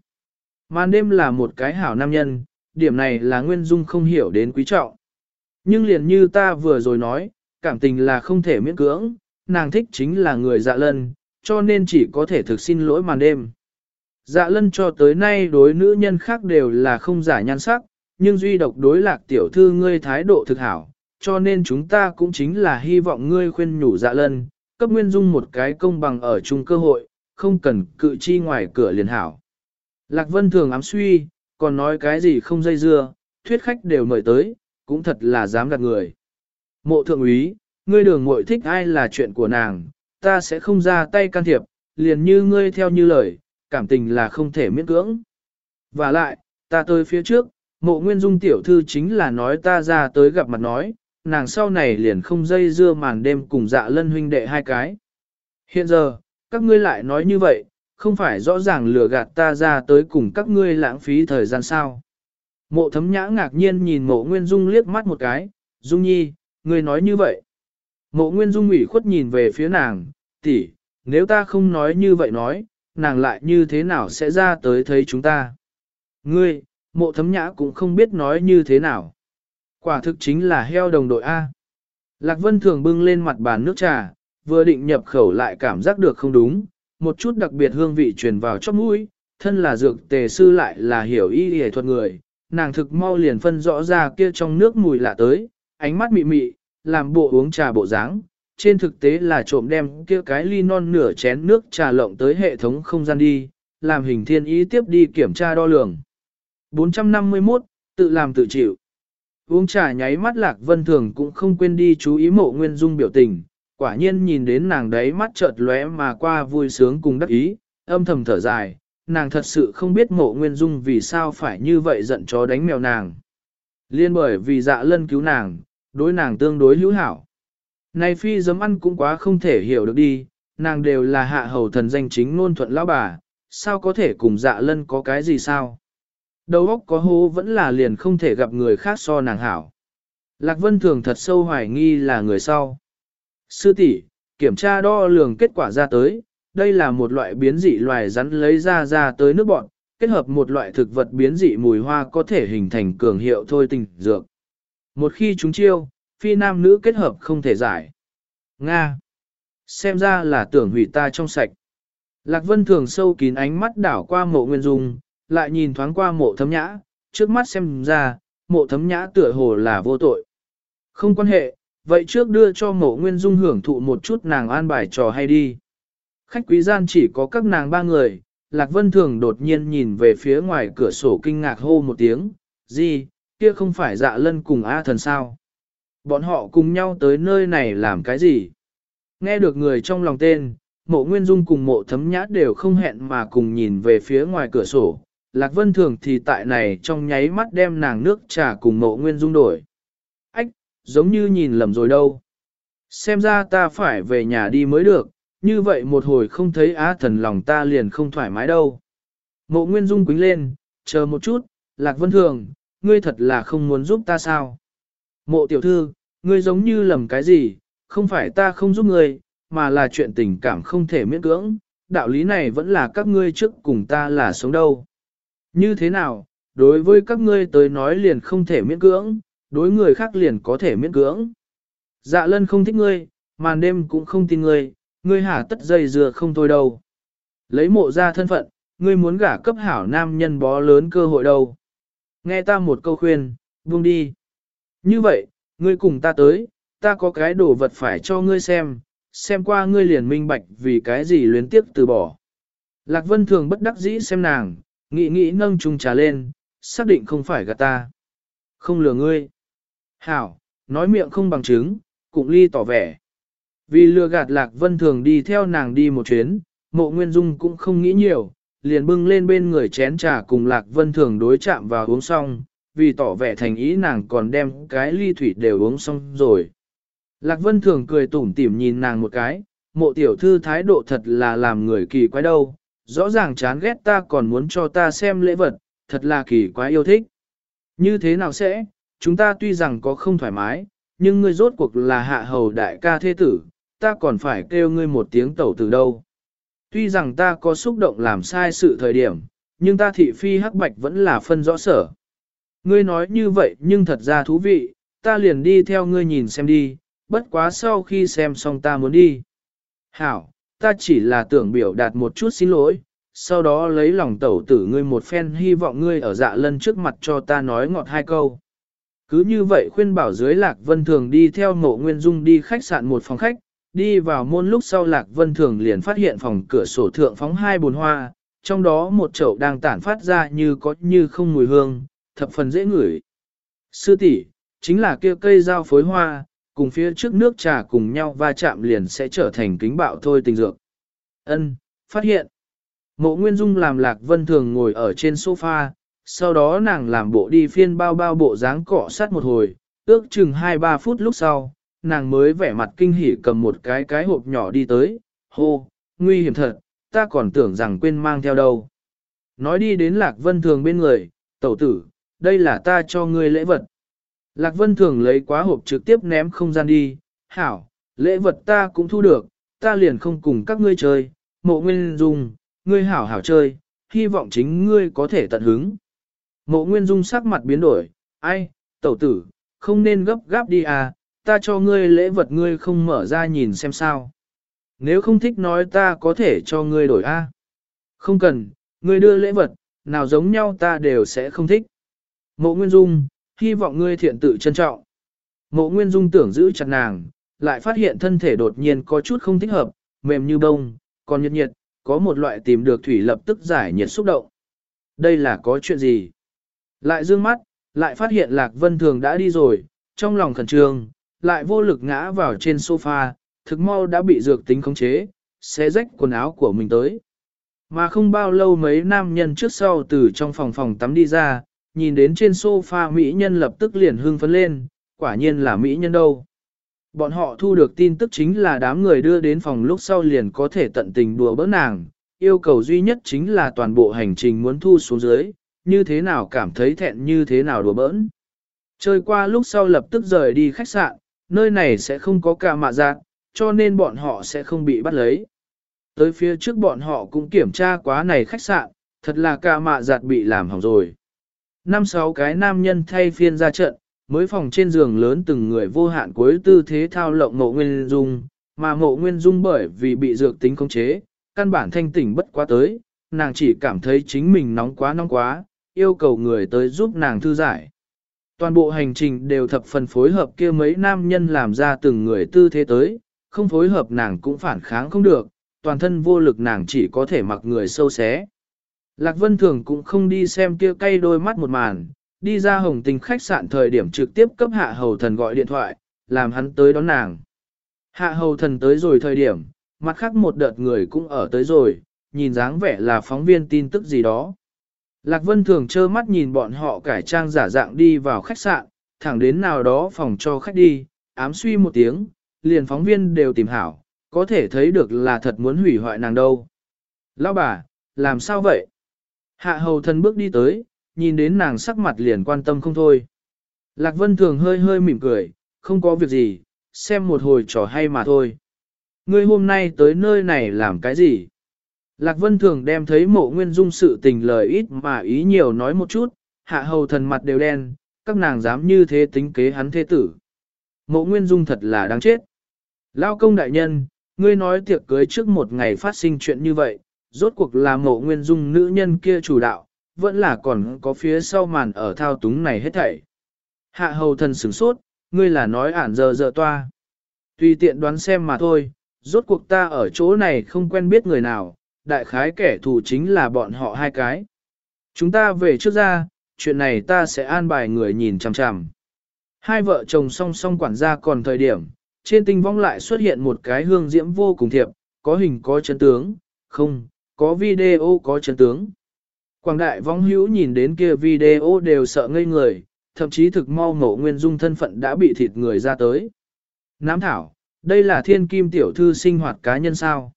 Màn đêm là một cái hảo nam nhân, điểm này là nguyên dung không hiểu đến quý trọng. Nhưng liền như ta vừa rồi nói, cảm tình là không thể miễn cưỡng, nàng thích chính là người dạ lân, cho nên chỉ có thể thực xin lỗi màn đêm. Dạ lân cho tới nay đối nữ nhân khác đều là không giả nhan sắc, nhưng duy độc đối lạc tiểu thư ngươi thái độ thực hảo, cho nên chúng ta cũng chính là hy vọng ngươi khuyên nhủ dạ lân, cấp nguyên dung một cái công bằng ở chung cơ hội, không cần cự chi ngoài cửa liền hảo. Lạc Vân thường ám suy, còn nói cái gì không dây dưa, thuyết khách đều mời tới, cũng thật là dám gạt người. Mộ thượng úy, ngươi đường muội thích ai là chuyện của nàng, ta sẽ không ra tay can thiệp, liền như ngươi theo như lời, cảm tình là không thể miễn cưỡng. Và lại, ta tới phía trước, mộ nguyên dung tiểu thư chính là nói ta ra tới gặp mặt nói, nàng sau này liền không dây dưa màn đêm cùng dạ lân huynh đệ hai cái. Hiện giờ, các ngươi lại nói như vậy, không phải rõ ràng lừa gạt ta ra tới cùng các ngươi lãng phí thời gian sao. Mộ thấm nhã ngạc nhiên nhìn mộ nguyên dung liếc mắt một cái, dung nhi, ngươi nói như vậy. Mộ nguyên dung ủy khuất nhìn về phía nàng, tỷ, nếu ta không nói như vậy nói, nàng lại như thế nào sẽ ra tới thấy chúng ta. Ngươi, mộ thấm nhã cũng không biết nói như thế nào. Quả thực chính là heo đồng đội A. Lạc Vân thường bưng lên mặt bàn nước trà, vừa định nhập khẩu lại cảm giác được không đúng, một chút đặc biệt hương vị truyền vào chóp mũi, thân là dược tề sư lại là hiểu y y thuật người, nàng thực mau liền phân rõ ra kia trong nước mùi lạ tới, ánh mắt mị mị, làm bộ uống trà bộ dáng, trên thực tế là trộm đem kia cái ly non nửa chén nước trà lộng tới hệ thống không gian đi, làm hình thiên ý tiếp đi kiểm tra đo lường. 451, tự làm tự chịu. Uống trà nháy mắt lạc vân thường cũng không quên đi chú ý mộ nguyên dung biểu tình, quả nhiên nhìn đến nàng đấy mắt chợt lóe mà qua vui sướng cùng đắc ý, âm thầm thở dài, nàng thật sự không biết mộ nguyên dung vì sao phải như vậy giận chó đánh mèo nàng. Liên bởi vì dạ lân cứu nàng, đối nàng tương đối hữu hảo. Này phi giấm ăn cũng quá không thể hiểu được đi, nàng đều là hạ hầu thần danh chính ngôn thuận lão bà, sao có thể cùng dạ lân có cái gì sao? Đầu óc có hố vẫn là liền không thể gặp người khác so nàng hảo. Lạc Vân Thường thật sâu hoài nghi là người sau. Sư tỷ, kiểm tra đo lường kết quả ra tới, đây là một loại biến dị loài rắn lấy ra ra tới nước bọn, kết hợp một loại thực vật biến dị mùi hoa có thể hình thành cường hiệu thôi tình dược. Một khi chúng chiêu, phi nam nữ kết hợp không thể giải. Nga. Xem ra là tưởng hủy ta trong sạch. Lạc Vân thường sâu kín ánh mắt đảo qua mộ nguyên dung, lại nhìn thoáng qua mộ thấm nhã, trước mắt xem ra, mộ thấm nhã tựa hồ là vô tội. Không quan hệ, vậy trước đưa cho mộ nguyên dung hưởng thụ một chút nàng an bài trò hay đi. Khách quý gian chỉ có các nàng ba người, Lạc Vân Thường đột nhiên nhìn về phía ngoài cửa sổ kinh ngạc hô một tiếng, gì, kia không phải dạ lân cùng A thần sao? Bọn họ cùng nhau tới nơi này làm cái gì? Nghe được người trong lòng tên, mộ nguyên dung cùng mộ thấm nhã đều không hẹn mà cùng nhìn về phía ngoài cửa sổ. Lạc Vân Thường thì tại này trong nháy mắt đem nàng nước trà cùng mộ nguyên dung đổi. Giống như nhìn lầm rồi đâu. Xem ra ta phải về nhà đi mới được, như vậy một hồi không thấy á thần lòng ta liền không thoải mái đâu. Mộ Nguyên Dung quính lên, chờ một chút, Lạc Vân Thường, ngươi thật là không muốn giúp ta sao? Mộ tiểu thư, ngươi giống như lầm cái gì, không phải ta không giúp ngươi, mà là chuyện tình cảm không thể miễn cưỡng, đạo lý này vẫn là các ngươi trước cùng ta là sống đâu. Như thế nào, đối với các ngươi tới nói liền không thể miễn cưỡng, đối người khác liền có thể miễn cưỡng. Dạ lân không thích ngươi, màn đêm cũng không tin ngươi, ngươi hả tất dây dừa không thôi đâu. Lấy mộ ra thân phận, ngươi muốn gả cấp hảo nam nhân bó lớn cơ hội đâu. Nghe ta một câu khuyên, buông đi. Như vậy, ngươi cùng ta tới, ta có cái đồ vật phải cho ngươi xem, xem qua ngươi liền minh bạch vì cái gì luyến tiếp từ bỏ. Lạc Vân thường bất đắc dĩ xem nàng, nghĩ nghĩ nâng chung trà lên, xác định không phải gạt ta. Không lừa ngươi. Hảo, nói miệng không bằng chứng, cũng ly tỏ vẻ. Vì lừa gạt Lạc Vân thường đi theo nàng đi một chuyến, mộ nguyên dung cũng không nghĩ nhiều, liền bưng lên bên người chén trà cùng Lạc Vân thường đối chạm vào uống xong, vì tỏ vẻ thành ý nàng còn đem cái ly thủy đều uống xong rồi. Lạc Vân thường cười tủm tỉm nhìn nàng một cái, mộ tiểu thư thái độ thật là làm người kỳ quái đâu, rõ ràng chán ghét ta còn muốn cho ta xem lễ vật, thật là kỳ quái yêu thích. Như thế nào sẽ, chúng ta tuy rằng có không thoải mái, nhưng ngươi rốt cuộc là hạ hầu đại ca thế tử, ta còn phải kêu ngươi một tiếng tẩu từ đâu. Tuy rằng ta có xúc động làm sai sự thời điểm, nhưng ta thị phi hắc bạch vẫn là phân rõ sở. Ngươi nói như vậy nhưng thật ra thú vị, ta liền đi theo ngươi nhìn xem đi, bất quá sau khi xem xong ta muốn đi. Hảo, ta chỉ là tưởng biểu đạt một chút xin lỗi, sau đó lấy lòng tẩu tử ngươi một phen hy vọng ngươi ở dạ lân trước mặt cho ta nói ngọt hai câu. Cứ như vậy khuyên bảo dưới Lạc Vân Thường đi theo mộ nguyên dung đi khách sạn một phòng khách, đi vào môn lúc sau Lạc Vân Thường liền phát hiện phòng cửa sổ thượng phóng hai bồn hoa, trong đó một chậu đang tản phát ra như có như không mùi hương, thập phần dễ ngửi. Sư tỷ chính là kia cây dao phối hoa, cùng phía trước nước trà cùng nhau va chạm liền sẽ trở thành kính bạo thôi tình dược. Ân, phát hiện. Mộ Nguyên Dung làm Lạc Vân Thường ngồi ở trên sofa, sau đó nàng làm bộ đi phiên bao bao bộ dáng cọ sát một hồi, ước chừng 2-3 phút lúc sau, nàng mới vẻ mặt kinh hỉ cầm một cái cái hộp nhỏ đi tới, hô, nguy hiểm thật, ta còn tưởng rằng quên mang theo đâu. Nói đi đến Lạc Vân Thường bên người, tẩu tử, đây là ta cho ngươi lễ vật. Lạc Vân Thường lấy quá hộp trực tiếp ném không gian đi, hảo, lễ vật ta cũng thu được, ta liền không cùng các ngươi chơi, mộ nguyên dung, ngươi hảo hảo chơi, hy vọng chính ngươi có thể tận hứng. Mộ nguyên dung sắc mặt biến đổi, ai, tẩu tử, không nên gấp gáp đi à, ta cho ngươi lễ vật ngươi không mở ra nhìn xem sao. Nếu không thích nói ta có thể cho ngươi đổi a. Không cần, ngươi đưa lễ vật, nào giống nhau ta đều sẽ không thích. Mộ Nguyên Dung, hy vọng ngươi thiện tự trân trọng. Mộ Nguyên Dung tưởng giữ chặt nàng, lại phát hiện thân thể đột nhiên có chút không thích hợp, mềm như bông, còn nhiệt nhiệt, có một loại tìm được thủy lập tức giải nhiệt xúc động. Đây là có chuyện gì? Lại dương mắt, lại phát hiện Lạc Vân Thường đã đi rồi, trong lòng khẩn trương, lại vô lực ngã vào trên sofa, thực mau đã bị dược tính khống chế, xé rách quần áo của mình tới. Mà không bao lâu mấy nam nhân trước sau từ trong phòng phòng tắm đi ra, nhìn đến trên sofa mỹ nhân lập tức liền hưng phấn lên, quả nhiên là mỹ nhân đâu. Bọn họ thu được tin tức chính là đám người đưa đến phòng lúc sau liền có thể tận tình đùa bỡn nàng, yêu cầu duy nhất chính là toàn bộ hành trình muốn thu xuống dưới, như thế nào cảm thấy thẹn như thế nào đùa bỡn. Chơi qua lúc sau lập tức rời đi khách sạn, nơi này sẽ không có cả mạ giác, cho nên bọn họ sẽ không bị bắt lấy. Tới phía trước bọn họ cũng kiểm tra quá này khách sạn, thật là cả mạ giặt bị làm hỏng rồi. Năm sáu cái nam nhân thay phiên ra trận, mới phòng trên giường lớn từng người vô hạn cuối tư thế thao lộng ngộ nguyên dung, mà ngộ nguyên dung bởi vì bị dược tính khống chế, căn bản thanh tỉnh bất quá tới, nàng chỉ cảm thấy chính mình nóng quá nóng quá, yêu cầu người tới giúp nàng thư giải. Toàn bộ hành trình đều thập phần phối hợp kia mấy nam nhân làm ra từng người tư thế tới, không phối hợp nàng cũng phản kháng không được, toàn thân vô lực nàng chỉ có thể mặc người sâu xé. Lạc Vân Thường cũng không đi xem kia cay đôi mắt một màn, đi ra hồng tình khách sạn thời điểm trực tiếp cấp hạ hầu thần gọi điện thoại, làm hắn tới đón nàng. Hạ hầu thần tới rồi thời điểm, mặt khác một đợt người cũng ở tới rồi, nhìn dáng vẻ là phóng viên tin tức gì đó. Lạc Vân thường trơ mắt nhìn bọn họ cải trang giả dạng đi vào khách sạn, thẳng đến nào đó phòng cho khách đi, ám suy một tiếng, liền phóng viên đều tìm hảo, có thể thấy được là thật muốn hủy hoại nàng đâu. Lão bà, làm sao vậy? Hạ hầu thân bước đi tới, nhìn đến nàng sắc mặt liền quan tâm không thôi. Lạc Vân thường hơi hơi mỉm cười, không có việc gì, xem một hồi trò hay mà thôi. Ngươi hôm nay tới nơi này làm cái gì? Lạc Vân thường đem thấy mộ nguyên dung sự tình lời ít mà ý nhiều nói một chút, hạ hầu thần mặt đều đen, các nàng dám như thế tính kế hắn thế tử. Mộ nguyên dung thật là đáng chết. Lao công đại nhân, ngươi nói tiệc cưới trước một ngày phát sinh chuyện như vậy, rốt cuộc là mộ nguyên dung nữ nhân kia chủ đạo, vẫn là còn có phía sau màn ở thao túng này hết thảy. Hạ hầu thần sửng sốt, ngươi là nói ản giờ giờ toa. Tùy tiện đoán xem mà thôi, rốt cuộc ta ở chỗ này không quen biết người nào, đại khái kẻ thù chính là bọn họ hai cái. Chúng ta về trước ra, chuyện này ta sẽ an bài người nhìn chằm chằm. Hai vợ chồng song song quản gia còn thời điểm, trên tinh vong lại xuất hiện một cái hương diễm vô cùng thiệp, có hình có chân tướng, không, có video có chân tướng. Quảng đại vong hữu nhìn đến kia video đều sợ ngây người, thậm chí thực mau ngộ nguyên dung thân phận đã bị thịt người ra tới. Nám thảo, đây là thiên kim tiểu thư sinh hoạt cá nhân sao.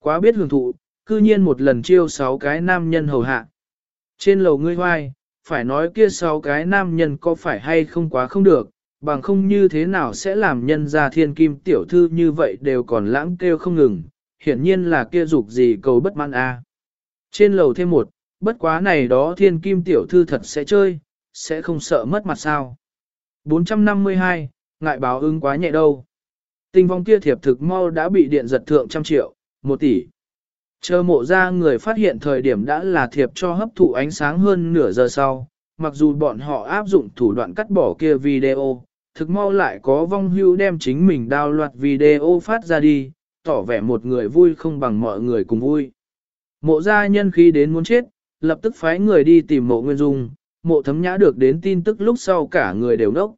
Quá biết hưởng thụ, cư nhiên một lần chiêu sáu cái nam nhân hầu hạ. Trên lầu ngươi hoai, phải nói kia sáu cái nam nhân có phải hay không quá không được, bằng không như thế nào sẽ làm nhân ra thiên kim tiểu thư như vậy đều còn lãng kêu không ngừng, hiển nhiên là kia dục gì cầu bất mãn a. Trên lầu thêm một, bất quá này đó thiên kim tiểu thư thật sẽ chơi, sẽ không sợ mất mặt sao. 452, ngại báo ứng quá nhẹ đâu. Tình vong kia thiệp thực mau đã bị điện giật thượng trăm triệu, một tỷ. Chờ mộ ra người phát hiện thời điểm đã là thiệp cho hấp thụ ánh sáng hơn nửa giờ sau, mặc dù bọn họ áp dụng thủ đoạn cắt bỏ kia video, thực mau lại có vong hưu đem chính mình đao loạt video phát ra đi, tỏ vẻ một người vui không bằng mọi người cùng vui. Mộ gia nhân khi đến muốn chết, lập tức phái người đi tìm mộ nguyên dung, mộ thấm nhã được đến tin tức lúc sau cả người đều nốc.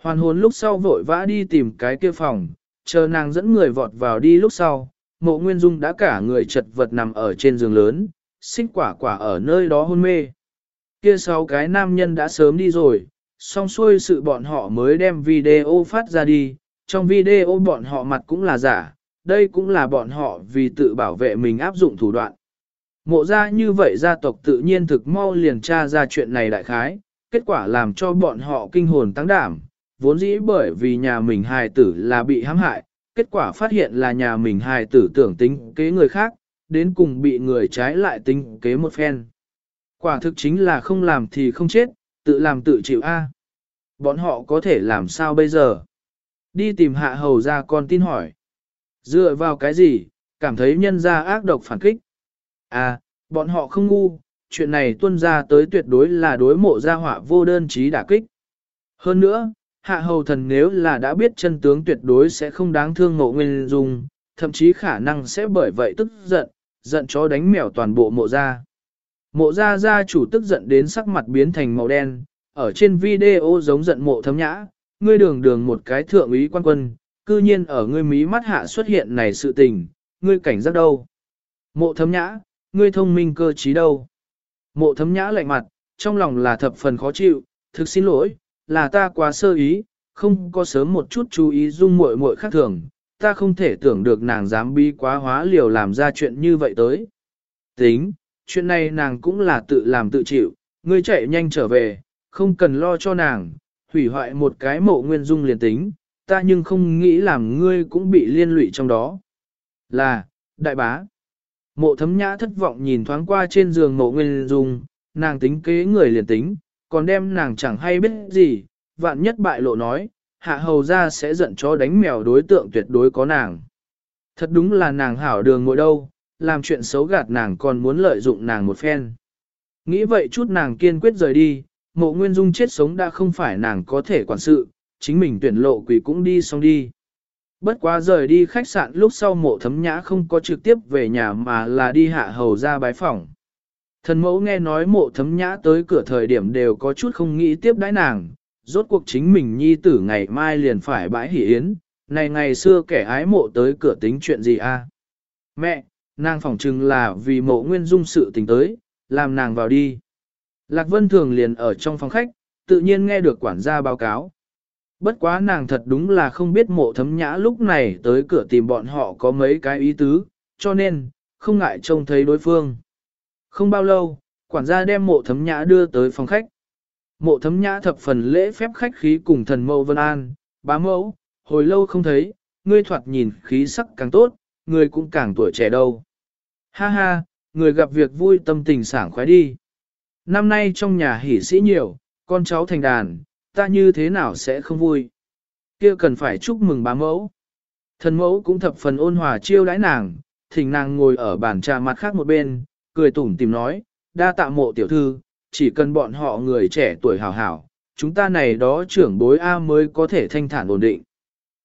Hoàn hồn lúc sau vội vã đi tìm cái kia phòng, chờ nàng dẫn người vọt vào đi lúc sau, mộ nguyên dung đã cả người chật vật nằm ở trên giường lớn, xích quả quả ở nơi đó hôn mê. Kia sau cái nam nhân đã sớm đi rồi, xong xuôi sự bọn họ mới đem video phát ra đi, trong video bọn họ mặt cũng là giả, đây cũng là bọn họ vì tự bảo vệ mình áp dụng thủ đoạn. Mộ ra như vậy gia tộc tự nhiên thực mau liền tra ra chuyện này đại khái, kết quả làm cho bọn họ kinh hồn tăng đảm, vốn dĩ bởi vì nhà mình hài tử là bị hãm hại, kết quả phát hiện là nhà mình hài tử tưởng tính kế người khác, đến cùng bị người trái lại tính kế một phen. Quả thực chính là không làm thì không chết, tự làm tự chịu A. Bọn họ có thể làm sao bây giờ? Đi tìm hạ hầu ra con tin hỏi. Dựa vào cái gì, cảm thấy nhân ra ác độc phản kích. À, bọn họ không ngu, chuyện này tuân ra tới tuyệt đối là đối mộ gia họa vô đơn trí đả kích. Hơn nữa, hạ hầu thần nếu là đã biết chân tướng tuyệt đối sẽ không đáng thương ngộ nguyên dung, thậm chí khả năng sẽ bởi vậy tức giận, giận chó đánh mèo toàn bộ mộ gia. Mộ gia gia chủ tức giận đến sắc mặt biến thành màu đen, ở trên video giống giận mộ thấm nhã, ngươi đường đường một cái thượng úy quan quân, cư nhiên ở ngươi mí mắt hạ xuất hiện này sự tình, ngươi cảnh giác đâu. Mộ thấm nhã, ngươi thông minh cơ trí đâu. Mộ thấm nhã lạnh mặt, trong lòng là thập phần khó chịu, thực xin lỗi, là ta quá sơ ý, không có sớm một chút chú ý dung muội muội khác thường, ta không thể tưởng được nàng dám bi quá hóa liều làm ra chuyện như vậy tới. Tính, chuyện này nàng cũng là tự làm tự chịu, ngươi chạy nhanh trở về, không cần lo cho nàng, hủy hoại một cái mộ nguyên dung liền tính, ta nhưng không nghĩ làm ngươi cũng bị liên lụy trong đó. Là, đại bá. Mộ thấm nhã thất vọng nhìn thoáng qua trên giường mộ nguyên dung, nàng tính kế người liền tính, còn đem nàng chẳng hay biết gì, vạn nhất bại lộ nói, hạ hầu ra sẽ giận cho đánh mèo đối tượng tuyệt đối có nàng. Thật đúng là nàng hảo đường ngồi đâu, làm chuyện xấu gạt nàng còn muốn lợi dụng nàng một phen. Nghĩ vậy chút nàng kiên quyết rời đi, mộ nguyên dung chết sống đã không phải nàng có thể quản sự, chính mình tuyển lộ quỷ cũng đi xong đi. Bất quá rời đi khách sạn lúc sau mộ thấm nhã không có trực tiếp về nhà mà là đi hạ hầu ra bái phòng. Thần mẫu nghe nói mộ thấm nhã tới cửa thời điểm đều có chút không nghĩ tiếp đãi nàng, rốt cuộc chính mình nhi tử ngày mai liền phải bãi hỷ yến, này ngày xưa kẻ ái mộ tới cửa tính chuyện gì a? Mẹ, nàng phỏng chừng là vì mộ nguyên dung sự tình tới, làm nàng vào đi. Lạc Vân Thường liền ở trong phòng khách, tự nhiên nghe được quản gia báo cáo. Bất quá nàng thật đúng là không biết mộ thấm nhã lúc này tới cửa tìm bọn họ có mấy cái ý tứ, cho nên, không ngại trông thấy đối phương. Không bao lâu, quản gia đem mộ thấm nhã đưa tới phòng khách. Mộ thấm nhã thập phần lễ phép khách khí cùng thần mẫu Vân An, bá mẫu, hồi lâu không thấy, ngươi thoạt nhìn khí sắc càng tốt, ngươi cũng càng tuổi trẻ đâu. Ha ha, người gặp việc vui tâm tình sảng khoái đi. Năm nay trong nhà hỷ sĩ nhiều, con cháu thành đàn, ta như thế nào sẽ không vui. kia cần phải chúc mừng bá mẫu. Thần mẫu cũng thập phần ôn hòa chiêu đãi nàng, thỉnh nàng ngồi ở bàn trà mặt khác một bên, cười tủm tìm nói, đa tạ mộ tiểu thư, chỉ cần bọn họ người trẻ tuổi hào hảo, chúng ta này đó trưởng bối A mới có thể thanh thản ổn định.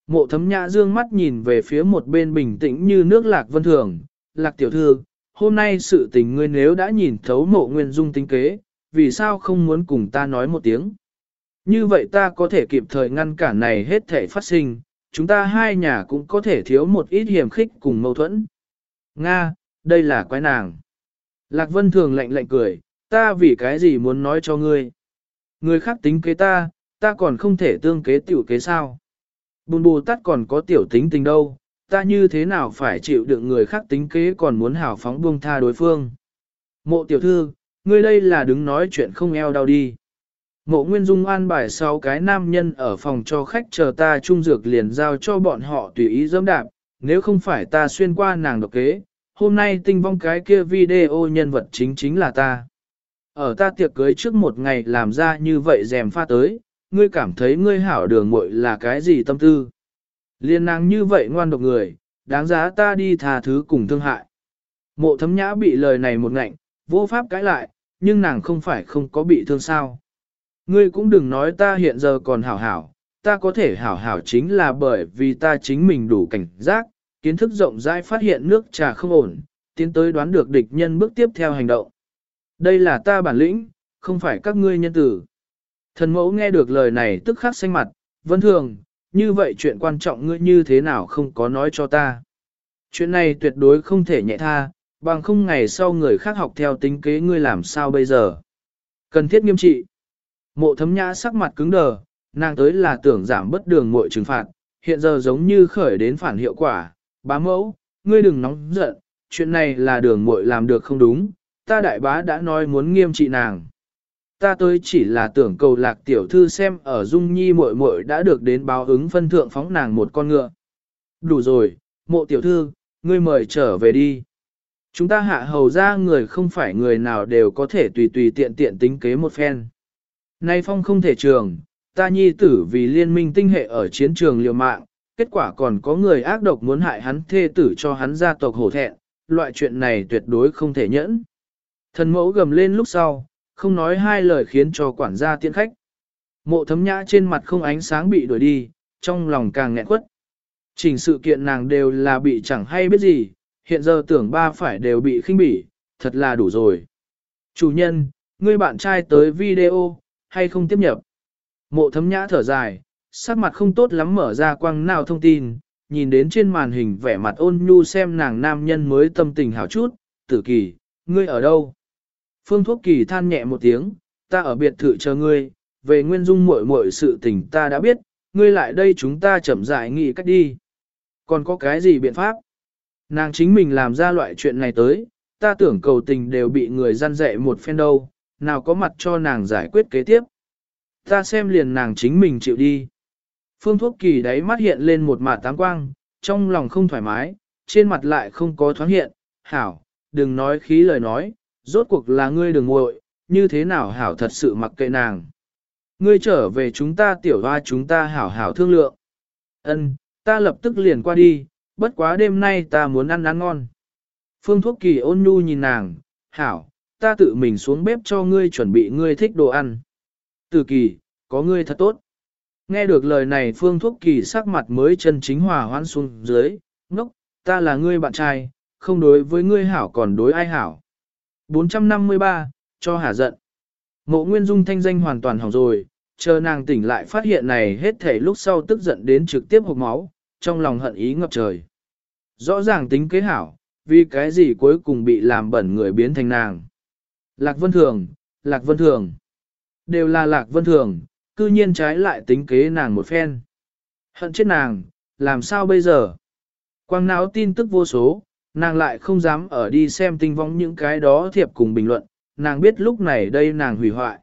Mộ thấm nhã dương mắt nhìn về phía một bên bình tĩnh như nước lạc vân thường, lạc tiểu thư, hôm nay sự tình ngươi nếu đã nhìn thấu mộ nguyên dung tính kế, vì sao không muốn cùng ta nói một tiếng. Như vậy ta có thể kịp thời ngăn cản này hết thể phát sinh, chúng ta hai nhà cũng có thể thiếu một ít hiểm khích cùng mâu thuẫn. Nga, đây là quái nàng. Lạc Vân thường lạnh lạnh cười, ta vì cái gì muốn nói cho ngươi. Người khác tính kế ta, ta còn không thể tương kế tiểu kế sao. Bùn bù tắt còn có tiểu tính tình đâu, ta như thế nào phải chịu đựng người khác tính kế còn muốn hảo phóng buông tha đối phương. Mộ tiểu thư, Ngươi đây là đứng nói chuyện không eo đau đi. Mộ Nguyên Dung an bài sau cái nam nhân ở phòng cho khách chờ ta trung dược liền giao cho bọn họ tùy ý dẫm đạp, nếu không phải ta xuyên qua nàng độc kế, hôm nay tinh vong cái kia video nhân vật chính chính là ta. Ở ta tiệc cưới trước một ngày làm ra như vậy dèm pha tới, ngươi cảm thấy ngươi hảo đường muội là cái gì tâm tư. Liên nàng như vậy ngoan độc người, đáng giá ta đi tha thứ cùng thương hại. Mộ thấm nhã bị lời này một ngạnh, vô pháp cãi lại, nhưng nàng không phải không có bị thương sao. Ngươi cũng đừng nói ta hiện giờ còn hảo hảo, ta có thể hảo hảo chính là bởi vì ta chính mình đủ cảnh giác, kiến thức rộng rãi phát hiện nước trà không ổn, tiến tới đoán được địch nhân bước tiếp theo hành động. Đây là ta bản lĩnh, không phải các ngươi nhân tử. Thần mẫu nghe được lời này tức khắc xanh mặt, vân thường, như vậy chuyện quan trọng ngươi như thế nào không có nói cho ta. Chuyện này tuyệt đối không thể nhẹ tha, bằng không ngày sau người khác học theo tính kế ngươi làm sao bây giờ. Cần thiết nghiêm trị. Mộ thấm nhã sắc mặt cứng đờ, nàng tới là tưởng giảm bất đường mọi trừng phạt, hiện giờ giống như khởi đến phản hiệu quả. Bá mẫu, ngươi đừng nóng giận, chuyện này là đường muội làm được không đúng, ta đại bá đã nói muốn nghiêm trị nàng. Ta tới chỉ là tưởng cầu lạc tiểu thư xem ở dung nhi muội muội đã được đến báo ứng phân thượng phóng nàng một con ngựa. Đủ rồi, mộ tiểu thư, ngươi mời trở về đi. Chúng ta hạ hầu ra người không phải người nào đều có thể tùy tùy tiện tiện tính kế một phen. Nay phong không thể trường, ta nhi tử vì liên minh tinh hệ ở chiến trường liều mạng, kết quả còn có người ác độc muốn hại hắn thê tử cho hắn gia tộc hổ thẹn, loại chuyện này tuyệt đối không thể nhẫn. Thần mẫu gầm lên lúc sau, không nói hai lời khiến cho quản gia tiễn khách. Mộ thấm nhã trên mặt không ánh sáng bị đuổi đi, trong lòng càng nghẹn quất. Trình sự kiện nàng đều là bị chẳng hay biết gì, hiện giờ tưởng ba phải đều bị khinh bỉ, thật là đủ rồi. Chủ nhân, ngươi bạn trai tới video, hay không tiếp nhập? Mộ thấm nhã thở dài, sắc mặt không tốt lắm mở ra quang nào thông tin, nhìn đến trên màn hình vẻ mặt ôn nhu xem nàng nam nhân mới tâm tình hảo chút, tử kỳ, ngươi ở đâu? Phương Thuốc Kỳ than nhẹ một tiếng, ta ở biệt thự chờ ngươi, về nguyên dung muội muội sự tình ta đã biết, ngươi lại đây chúng ta chậm rãi nghĩ cách đi. Còn có cái gì biện pháp? Nàng chính mình làm ra loại chuyện này tới, ta tưởng cầu tình đều bị người gian dạy một phen đâu, nào có mặt cho nàng giải quyết kế tiếp. Ta xem liền nàng chính mình chịu đi. Phương Thuốc Kỳ đáy mắt hiện lên một mạt táng quang, trong lòng không thoải mái, trên mặt lại không có thoáng hiện, hảo, đừng nói khí lời nói, rốt cuộc là ngươi đừng muội, như thế nào hảo thật sự mặc kệ nàng. Ngươi trở về chúng ta tiểu hoa chúng ta hảo hảo thương lượng. Ân, ta lập tức liền qua đi, bất quá đêm nay ta muốn ăn ăn ngon. Phương Thuốc Kỳ ôn nhu nhìn nàng, hảo, ta tự mình xuống bếp cho ngươi chuẩn bị ngươi thích đồ ăn. Từ kỳ, có ngươi thật tốt. Nghe được lời này Phương Thuốc Kỳ sắc mặt mới chân chính hòa hoãn xuống dưới, ngốc, ta là ngươi bạn trai, không đối với ngươi hảo còn đối ai hảo. 453, cho hả giận. Mộ Nguyên Dung thanh danh hoàn toàn hỏng rồi, chờ nàng tỉnh lại phát hiện này hết thể lúc sau tức giận đến trực tiếp hộp máu, trong lòng hận ý ngập trời. Rõ ràng tính kế hảo, vì cái gì cuối cùng bị làm bẩn người biến thành nàng. Lạc Vân Thường, Lạc Vân Thường. Đều là Lạc Vân Thường, cư nhiên trái lại tính kế nàng một phen. Hận chết nàng, làm sao bây giờ? Quang não tin tức vô số, nàng lại không dám ở đi xem tinh vong những cái đó thiệp cùng bình luận, nàng biết lúc này đây nàng hủy hoại.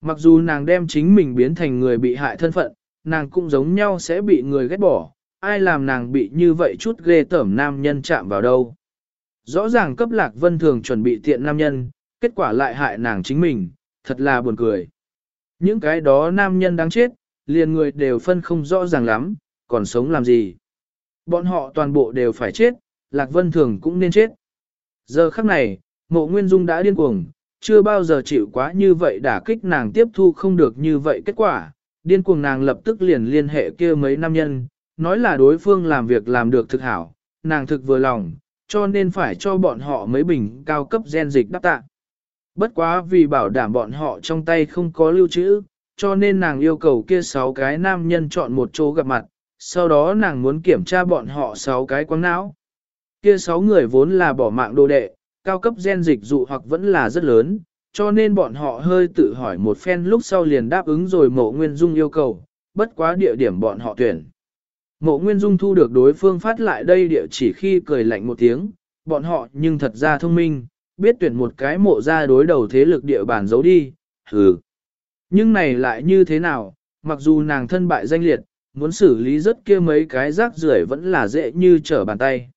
Mặc dù nàng đem chính mình biến thành người bị hại thân phận, nàng cũng giống nhau sẽ bị người ghét bỏ, ai làm nàng bị như vậy chút ghê tởm nam nhân chạm vào đâu. Rõ ràng cấp lạc vân thường chuẩn bị tiện nam nhân, kết quả lại hại nàng chính mình, thật là buồn cười. Những cái đó nam nhân đáng chết, liền người đều phân không rõ ràng lắm, còn sống làm gì. Bọn họ toàn bộ đều phải chết, Lạc Vân Thường cũng nên chết. Giờ khắc này, mộ nguyên dung đã điên cuồng, chưa bao giờ chịu quá như vậy đả kích nàng tiếp thu không được như vậy kết quả. Điên cuồng nàng lập tức liền liên hệ kia mấy nam nhân, nói là đối phương làm việc làm được thực hảo, nàng thực vừa lòng, cho nên phải cho bọn họ mấy bình cao cấp gen dịch đáp tạ. Bất quá vì bảo đảm bọn họ trong tay không có lưu trữ, cho nên nàng yêu cầu kia sáu cái nam nhân chọn một chỗ gặp mặt, sau đó nàng muốn kiểm tra bọn họ sáu cái quáng não. Kia sáu người vốn là bỏ mạng đồ đệ, cao cấp gen dịch dụ hoặc vẫn là rất lớn, cho nên bọn họ hơi tự hỏi một phen lúc sau liền đáp ứng rồi mộ nguyên dung yêu cầu, bất quá địa điểm bọn họ tuyển. Mộ nguyên dung thu được đối phương phát lại đây địa chỉ khi cười lạnh một tiếng, bọn họ nhưng thật ra thông minh, biết tuyển một cái mộ ra đối đầu thế lực địa bàn giấu đi, hừ. Nhưng này lại như thế nào, mặc dù nàng thân bại danh liệt, muốn xử lý rất kia mấy cái rác rưởi vẫn là dễ như trở bàn tay.